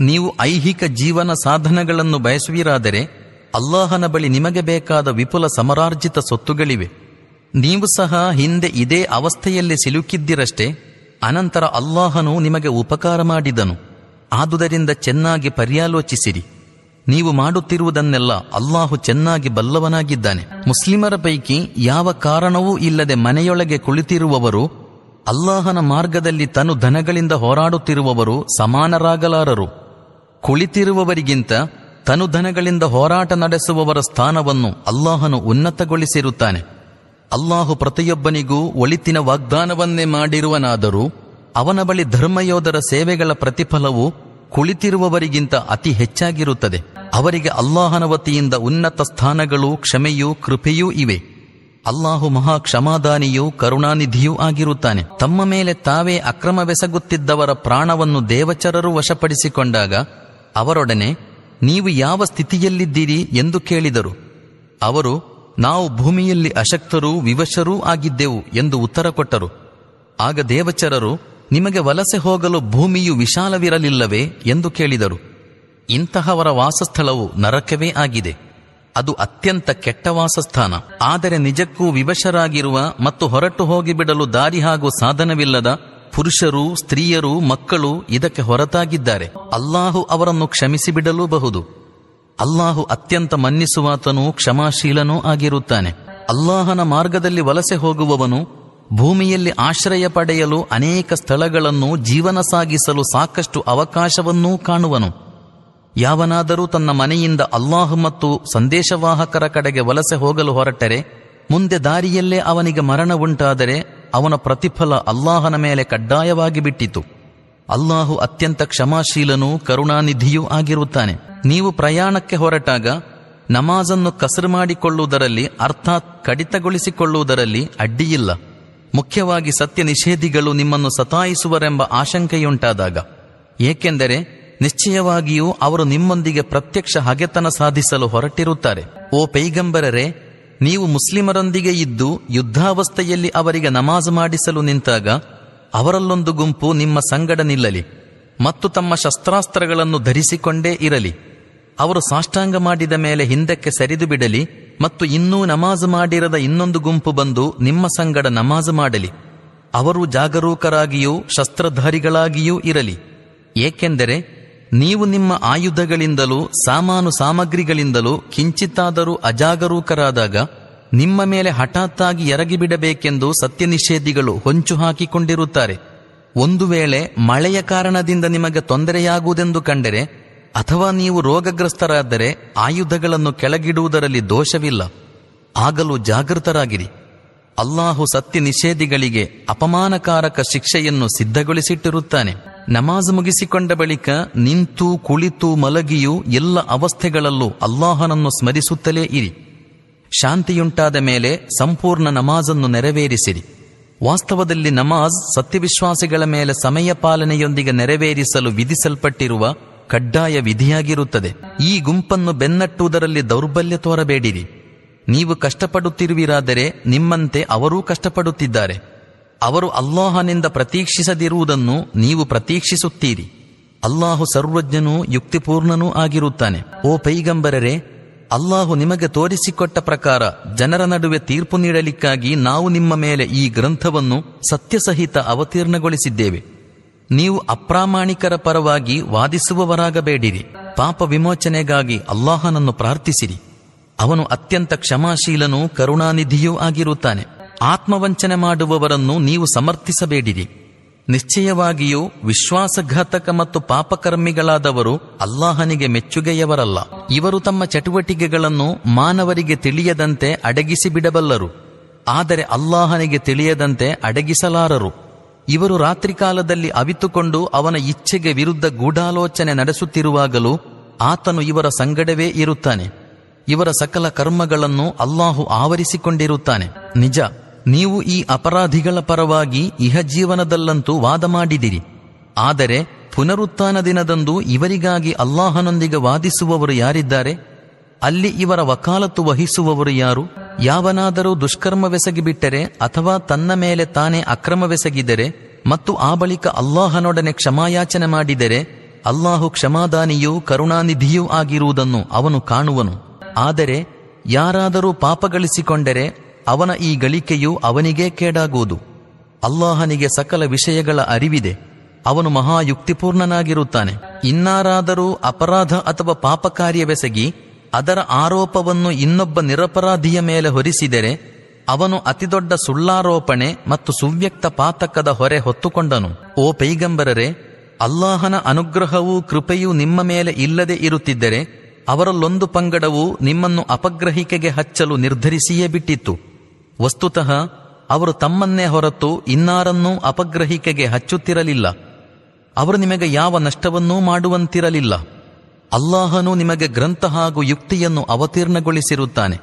ನೀವು ಐಹಿಕ ಜೀವನ ಸಾಧನಗಳನ್ನು ಬಯಸುವಿರಾದರೆ ಅಲ್ಲಾಹನ ಬಳಿ ನಿಮಗೆ ಬೇಕಾದ ವಿಪುಲ ಸಮರಾರ್ಜಿತ ಸೊತ್ತುಗಳಿವೆ ನೀವು ಸಹ ಹಿಂದೆ ಇದೇ ಅವಸ್ಥೆಯಲ್ಲಿ ಸಿಲುಕಿದ್ದಿರಷ್ಟೇ, ಅನಂತರ ಅಲ್ಲಾಹನು ನಿಮಗೆ ಉಪಕಾರ ಮಾಡಿದನು. ಆದುದರಿಂದ ಚೆನ್ನಾಗಿ ಪರ್ಯಾಲೋಚಿಸಿರಿ. ನೀವು ಮಾಡುತ್ತಿರುವುದನ್ನೆಲ್ಲ ಅಲ್ಲಾಹು ಚೆನ್ನಾಗಿ ಬಲ್ಲವನಾಗಿದ್ದಾನೆ. ಮುಸ್ಲಿಮರ ಪೈಕಿ ಯಾವ ಕಾರಣವೂ ಇಲ್ಲದೆ ಮನೆಯೊಳಗೆ ಕುಳಿತಿರುವವರು, ಅಲ್ಲಾಹನ ಮಾರ್ಗದಲ್ಲಿ ತನು ಧನಗಳಿಂದ ಹೋರಾಡುತ್ತಿರುವವರು ಸಮಾನರಾಗಲಾರರು. ಕುಳಿತಿರುವವರಿಗಿಂತ ತನು ಧನಗಳಿಂದ ಹೋರಾಟ ನಡೆಸುವವರ ಸ್ಥಾನವನ್ನು ಅಲ್ಲಾಹನು ಉನ್ನತಗೊಳಿಸಿರುತ್ತಾನೆ. ಅಲ್ಲಾಹು ಪ್ರತಿಯೊಬ್ಬನಿಗೂ ಒಳಿತಿನ ವಾಗ್ದಾನವನ್ನೇ ಮಾಡಿರುವನಾದರೂ ಅವನ ಬಳಿ ಧರ್ಮಯೋಧರ ಸೇವೆಗಳ ಪ್ರತಿಫಲವು ಕುಳಿತಿರುವವರಿಗಿಂತ ಅತಿ ಹೆಚ್ಚಾಗಿರುತ್ತದೆ. ಅವರಿಗೆ ಅಲ್ಲಾಹನ ವತಿಯಿಂದ ಉನ್ನತ ಸ್ಥಾನಗಳು ಕ್ಷಮೆಯೂ ಕೃಪೆಯೂ ಇವೆ. ಅಲ್ಲಾಹು ಮಹಾ ಕ್ಷಮಾದಾನಿಯೂ ಕರುಣಾನಿಧಿಯೂ ಆಗಿರುತ್ತಾನೆ. ತಮ್ಮ ಮೇಲೆ ತಾವೇ ಅಕ್ರಮವೆಸಗುತ್ತಿದ್ದವರ ಪ್ರಾಣವನ್ನು ದೇವಚರರು ವಶಪಡಿಸಿಕೊಂಡಾಗ ಅವರೊಡನೆ ನೀವು ಯಾವ ಸ್ಥಿತಿಯಲ್ಲಿದ್ದೀರಿ ಎಂದು ಕೇಳಿದರು. ಅವರು ನಾವು ಭೂಮಿಯಲ್ಲಿ ಅಶಕ್ತರೂ ವಿವಶರೂ ಆಗಿದ್ದೆವು ಎಂದು ಉತ್ತರ ಕೊಟ್ಟರು. ಆಗ ದೇವಚರರು, ನಿಮಗೆ ವಲಸೆ ಹೋಗಲು ಭೂಮಿಯು ವಿಶಾಲವಿರಲಿಲ್ಲವೇ ಎಂದು ಕೇಳಿದರು. ಇಂತಹವರ ವಾಸಸ್ಥಳವು ನರಕವೇ ಆಗಿದೆ. ಅದು ಅತ್ಯಂತ ಕೆಟ್ಟ ವಾಸಸ್ಥಾನ. ಆದರೆ ನಿಜಕ್ಕೂ ವಿವಶರಾಗಿರುವ ಮತ್ತು ಹೊರಟು ಹೋಗಿಬಿಡಲು ದಾರಿ ಹಾಗೂ ಸಾಧನವಿಲ್ಲದ ಪುರುಷರು, ಸ್ತ್ರೀಯರು, ಮಕ್ಕಳು ಇದಕ್ಕೆ ಹೊರತಾಗಿದ್ದಾರೆ. ಅಲ್ಲಾಹು ಅವರನ್ನು ಕ್ಷಮಿಸಿಬಿಡಲೂಬಹುದು. ಅಲ್ಲಾಹು ಅತ್ಯಂತ ಮನ್ನಿಸುವಾತನೂ ಕ್ಷಮಾಶೀಲನೂ ಆಗಿರುತ್ತಾನೆ. ಅಲ್ಲಾಹನ ಮಾರ್ಗದಲ್ಲಿ ವಲಸೆ ಹೋಗುವವನು ಭೂಮಿಯಲ್ಲಿ ಆಶ್ರಯ ಪಡೆಯಲು ಅನೇಕ ಸ್ಥಳಗಳನ್ನು ಜೀವನ ಸಾಗಿಸಲು ಸಾಕಷ್ಟು ಅವಕಾಶವನ್ನೂ ಕಾಣುವನು. ಯಾವನಾದರೂ ತನ್ನ ಮನೆಯಿಂದ ಅಲ್ಲಾಹ್ ಮತ್ತು ಸಂದೇಶವಾಹಕರ ಕಡೆಗೆ ವಲಸೆ ಹೋಗಲು ಹೊರಟರೆ, ಮುಂದೆ ದಾರಿಯಲ್ಲೇ ಅವನಿಗೆ ಮರಣ ಉಂಟಾದರೆ ಅವನ ಪ್ರತಿಫಲ ಅಲ್ಲಾಹನ ಮೇಲೆ ಕಡ್ಡಾಯವಾಗಿ ಬಿಟ್ಟಿತು. ಅಲ್ಲಾಹು ಅತ್ಯಂತ ಕ್ಷಮಾಶೀಲನೂ ಕರುಣಾನಿಧಿಯೂ ಆಗಿರುತ್ತಾನೆ. ನೀವು ಪ್ರಯಾಣಕ್ಕೆ ಹೊರಟಾಗ ನಮಾಜನ್ನು ಕಸರು ಮಾಡಿಕೊಳ್ಳುವುದರಲ್ಲಿ, ಅರ್ಥಾತ್ ಕಡಿತಗೊಳಿಸಿಕೊಳ್ಳುವುದರಲ್ಲಿ ಅಡ್ಡಿಯಿಲ್ಲ. ಮುಖ್ಯವಾಗಿ ಸತ್ಯ ನಿಷೇಧಿಗಳು ನಿಮ್ಮನ್ನು ಸತಾಯಿಸುವರೆಂಬ ಆಶಂಕೆಯುಂಟಾದಾಗ. ಏಕೆಂದರೆ ನಿಶ್ಚಯವಾಗಿಯೂ ಅವರು ನಿಮ್ಮೊಂದಿಗೆ ಪ್ರತ್ಯಕ್ಷ ಹಗೆತನ ಸಾಧಿಸಲು ಹೊರಟಿರುತ್ತಾರೆ. ಓ ಪೈಗಂಬರರೆ, ನೀವು ಮುಸ್ಲಿಮರೊಂದಿಗೆ ಇದ್ದು ಯುದ್ಧಾವಸ್ಥೆಯಲ್ಲಿ ಅವರಿಗೆ ನಮಾಜ್ ಮಾಡಿಸಲು ನಿಂತಾಗ ಅವರಲ್ಲೊಂದು ಗುಂಪು ನಿಮ್ಮ ಸಂಗಡ ನಿಲ್ಲಲಿ ಮತ್ತು ತಮ್ಮ ಶಸ್ತ್ರಾಸ್ತ್ರಗಳನ್ನು ಧರಿಸಿಕೊಂಡೇ ಇರಲಿ. ಅವರು ಸಾಷ್ಟಾಂಗ ಮಾಡಿದ ಮೇಲೆ ಹಿಂದಕ್ಕೆ ಸರಿದು ಬಿಡಲಿ ಮತ್ತು ಇನ್ನೂ ನಮಾಜ್ ಮಾಡಿರದ ಇನ್ನೊಂದು ಗುಂಪು ಬಂದು ನಿಮ್ಮ ಸಂಗಡ ನಮಾಜ್ ಮಾಡಲಿ. ಅವರು ಜಾಗರೂಕರಾಗಿಯೂ ಶಸ್ತ್ರಧಾರಿಗಳಾಗಿಯೂ ಇರಲಿ. ಏಕೆಂದರೆ ನೀವು ನಿಮ್ಮ ಆಯುಧಗಳಿಂದಲೂ ಸಾಮಾನು ಸಾಮಗ್ರಿಗಳಿಂದಲೂ ಕಿಂಚಿತ್ತಾದರೂ ಅಜಾಗರೂಕರಾದಾಗ ನಿಮ್ಮ ಮೇಲೆ ಹಠಾತ್ತಾಗಿ ಎರಗಿಬಿಡಬೇಕೆಂದು ಸತ್ಯನಿಷೇಧಿಗಳು ಹೊಂಚು ಹಾಕಿಕೊಂಡಿರುತ್ತಾರೆ. ಒಂದು ವೇಳೆ ಮಳೆಯ ಕಾರಣದಿಂದ ನಿಮಗೆ ತೊಂದರೆಯಾಗುವುದೆಂದು ಕಂಡರೆ ಅಥವಾ ನೀವು ರೋಗಗ್ರಸ್ತರಾದರೆ ಆಯುಧಗಳನ್ನು ಕೆಳಗಿಡುವುದರಲ್ಲಿ ದೋಷವಿಲ್ಲ. ಆಗಲೂ ಜಾಗೃತರಾಗಿರಿ. ಅಲ್ಲಾಹು ಸತ್ಯ ನಿಷೇಧಿಗಳಿಗೆ ಅಪಮಾನಕಾರಕ ಶಿಕ್ಷೆಯನ್ನು ಸಿದ್ಧಗೊಳಿಸಿಟ್ಟಿರುತ್ತಾನೆ. ನಮಾಜ್ ಮುಗಿಸಿಕೊಂಡ ಬಳಿಕ ನಿಂತು, ಕುಳಿತು, ಮಲಗಿಯೂ ಎಲ್ಲ ಅವಸ್ಥೆಗಳಲ್ಲೂ ಅಲ್ಲಾಹನನ್ನು ಸ್ಮರಿಸುತ್ತಲೇ ಇರಿ. ಶಾಂತಿಯುಂಟಾದ ಮೇಲೆ ಸಂಪೂರ್ಣ ನಮಾಜನ್ನು ನೆರವೇರಿಸಿರಿ. ವಾಸ್ತವದಲ್ಲಿ ನಮಾಜ್ ಸತ್ಯವಿಶ್ವಾಸಿಗಳ ಮೇಲೆ ಸಮಯ ಪಾಲನೆಯೊಂದಿಗೆ ನೆರವೇರಿಸಲು ವಿಧಿಸಲ್ಪಟ್ಟಿರುವ ಕಡ್ಡಾಯ ವಿಧಿಯಾಗಿರುತ್ತದೆ. ಈ ಗುಂಪನ್ನು ಬೆನ್ನಟ್ಟುವುದರಲ್ಲಿ ದೌರ್ಬಲ್ಯ ತೋರಬೇಡಿರಿ. ನೀವು ಕಷ್ಟಪಡುತ್ತಿರುವಿರಾದರೆ ನಿಮ್ಮಂತೆ ಅವರೂ ಕಷ್ಟಪಡುತ್ತಿದ್ದಾರೆ. ಅವರು ಅಲ್ಲಾಹನಿಂದ ಪ್ರತೀಕ್ಷಿಸದಿರುವುದನ್ನು ನೀವು ಪ್ರತೀಕ್ಷಿಸುತ್ತೀರಿ. ಅಲ್ಲಾಹು ಸರ್ವಜ್ಞನೂ ಯುಕ್ತಿಪೂರ್ಣನೂ ಆಗಿರುತ್ತಾನೆ. ಓ ಪೈಗಂಬರರೆ, ಅಲ್ಲಾಹು ನಿಮಗೆ ತೋರಿಸಿಕೊಟ್ಟ ಪ್ರಕಾರ ಜನರ ನಡುವೆ ತೀರ್ಪು ನೀಡಲಿಕ್ಕಾಗಿ ನಾವು ನಿಮ್ಮ ಮೇಲೆ ಈ ಗ್ರಂಥವನ್ನು ಸತ್ಯಸಹಿತ ಅವತೀರ್ಣಗೊಳಿಸಿದ್ದೇವೆ. ನೀವು ಅಪ್ರಾಮಾಣಿಕರ ಪರವಾಗಿ ವಾದಿಸುವವರಾಗಬೇಡಿರಿ. ಪಾಪ ವಿಮೋಚನೆಗಾಗಿ ಅಲ್ಲಾಹನನ್ನು ಪ್ರಾರ್ಥಿಸಿರಿ. ಅವನು ಅತ್ಯಂತ ಕ್ಷಮಾಶೀಲನೂ ಕರುಣಾನಿಧಿಯೂ ಆಗಿರುತ್ತಾನೆ. ಆತ್ಮವಂಚನೆ ಮಾಡುವವರನ್ನು ನೀವು ಸಮರ್ಥಿಸಬೇಡಿರಿ. ನಿಶ್ಚಯವಾಗಿಯೂ ವಿಶ್ವಾಸಘಾತಕ ಮತ್ತು ಪಾಪಕರ್ಮಿಗಳಾದವರು ಅಲ್ಲಾಹನಿಗೆ ಮೆಚ್ಚುಗೆಯವರಲ್ಲ. ಇವರು ತಮ್ಮ ಚಟುವಟಿಕೆಗಳನ್ನು ಮಾನವರಿಗೆ ತಿಳಿಯದಂತೆ ಅಡಗಿಸಿಬಿಡಬಲ್ಲರು. ಆದರೆ ಅಲ್ಲಾಹನಿಗೆ ತಿಳಿಯದಂತೆ ಅಡಗಿಸಲಾರರು. ಇವರು ರಾತ್ರಿ ಕಾಲದಲ್ಲಿ ಅವಿತುಕೊಂಡು ಅವನ ಇಚ್ಛೆಗೆ ವಿರುದ್ಧ ಗೂಢಾಲೋಚನೆ ನಡೆಸುತ್ತಿರುವಾಗಲೂ ಆತನು ಇವರ ಸಂಗಡವೇ ಇರುತ್ತಾನೆ. ಇವರ ಸಕಲ ಕರ್ಮಗಳನ್ನು ಅಲ್ಲಾಹು ಆವರಿಸಿಕೊಂಡಿರುತ್ತಾನೆ. ನಿಜ, ನೀವು ಈ ಅಪರಾಧಿಗಳ ಪರವಾಗಿ ಇಹ ಜೀವನದಲ್ಲಂತೂ ವಾದ ಮಾಡಿದಿರಿ. ಆದರೆ ಪುನರುತ್ಥಾನ ದಿನದಂದು ಇವರಿಗಾಗಿ ಅಲ್ಲಾಹನೊಂದಿಗೆ ವಾದಿಸುವವರು ಯಾರಿದ್ದಾರೆ? ಅಲ್ಲಿ ಇವರ ವಕಾಲತ್ತು ವಹಿಸುವವರು ಯಾರು? ಯಾವನಾದರೂ ದುಷ್ಕರ್ಮವೆಸಗಿಬಿಟ್ಟರೆ ಅಥವಾ ತನ್ನ ಮೇಲೆ ತಾನೇ ಅಕ್ರಮವೆಸಗಿದರೆ ಮತ್ತು ಆ ಬಳಿಕ ಅಲ್ಲಾಹನೊಡನೆ ಕ್ಷಮಾಯಾಚನೆ ಮಾಡಿದರೆ ಅಲ್ಲಾಹು ಕ್ಷಮಾದಾನಿಯೂ ಕರುಣಾನಿಧಿಯೂ ಆಗಿರುವುದನ್ನು ಅವನು ಕಾಣುವನು. ಆದರೆ ಯಾರಾದರೂ ಪಾಪಗಳಿಸಿಕೊಂಡರೆ ಅವನ ಈ ಗಳಿಕೆಯು ಅವನಿಗೇ ಕೇಡಾಗುವುದು. ಅಲ್ಲಾಹನಿಗೆ ಸಕಲ ವಿಷಯಗಳ ಅರಿವಿದೆ. ಅವನು ಮಹಾಯುಕ್ತಿಪೂರ್ಣನಾಗಿರುತ್ತಾನೆ. ಇನ್ನಾರಾದರೂ ಅಪರಾಧ ಅಥವಾ ಪಾಪಕಾರ್ಯವೆಸಗಿ ಅದರ ಆರೋಪವನ್ನು ಇನ್ನೊಬ್ಬ ನಿರಪರಾಧಿಯ ಮೇಲೆ ಹೊರಿಸಿದರೆ ಅವನು ಅತಿದೊಡ್ಡ ಸುಳ್ಳಾರೋಪಣೆ ಮತ್ತು ಸುವ್ಯಕ್ತ ಪಾತಕದ ಹೊರೆ ಹೊತ್ತುಕೊಂಡನು. ಓ ಪೈಗಂಬರರೆ, ಅಲ್ಲಾಹನ ಅನುಗ್ರಹವೂ ಕೃಪೆಯೂ ನಿಮ್ಮ ಮೇಲೆ ಇಲ್ಲದೆ ಇರುತ್ತಿದ್ದರೆ ಅವರಲ್ಲೊಂದು ಪಂಗಡವು ನಿಮ್ಮನ್ನು ಅಪಗ್ರಹಿಕೆಗೆ ಹಚ್ಚಲು ನಿರ್ಧರಿಸಿಯೇ ಬಿಟ್ಟಿತ್ತು. ವಸ್ತುತಃ ಅವರು ತಮ್ಮನ್ನೇ ಹೊರತು ಇನ್ನಾರನ್ನೂ ಅಪಗ್ರಹಿಕೆಗೆ ಹಚ್ಚುತ್ತಿರಲಿಲ್ಲ. ಅವರು ನಿಮಗೆ ಯಾವ ನಷ್ಟವನ್ನೂ ಮಾಡುವಂತಿರಲಿಲ್ಲ. ಅಲ್ಲಾಹನು ನಿಮಗೆ ಗ್ರಂಥ ಹಾಗೂ ಯುಕ್ತಿಯನ್ನು ಅವತೀರ್ಣಗೊಳಿಸಿರುತ್ತಾನೆ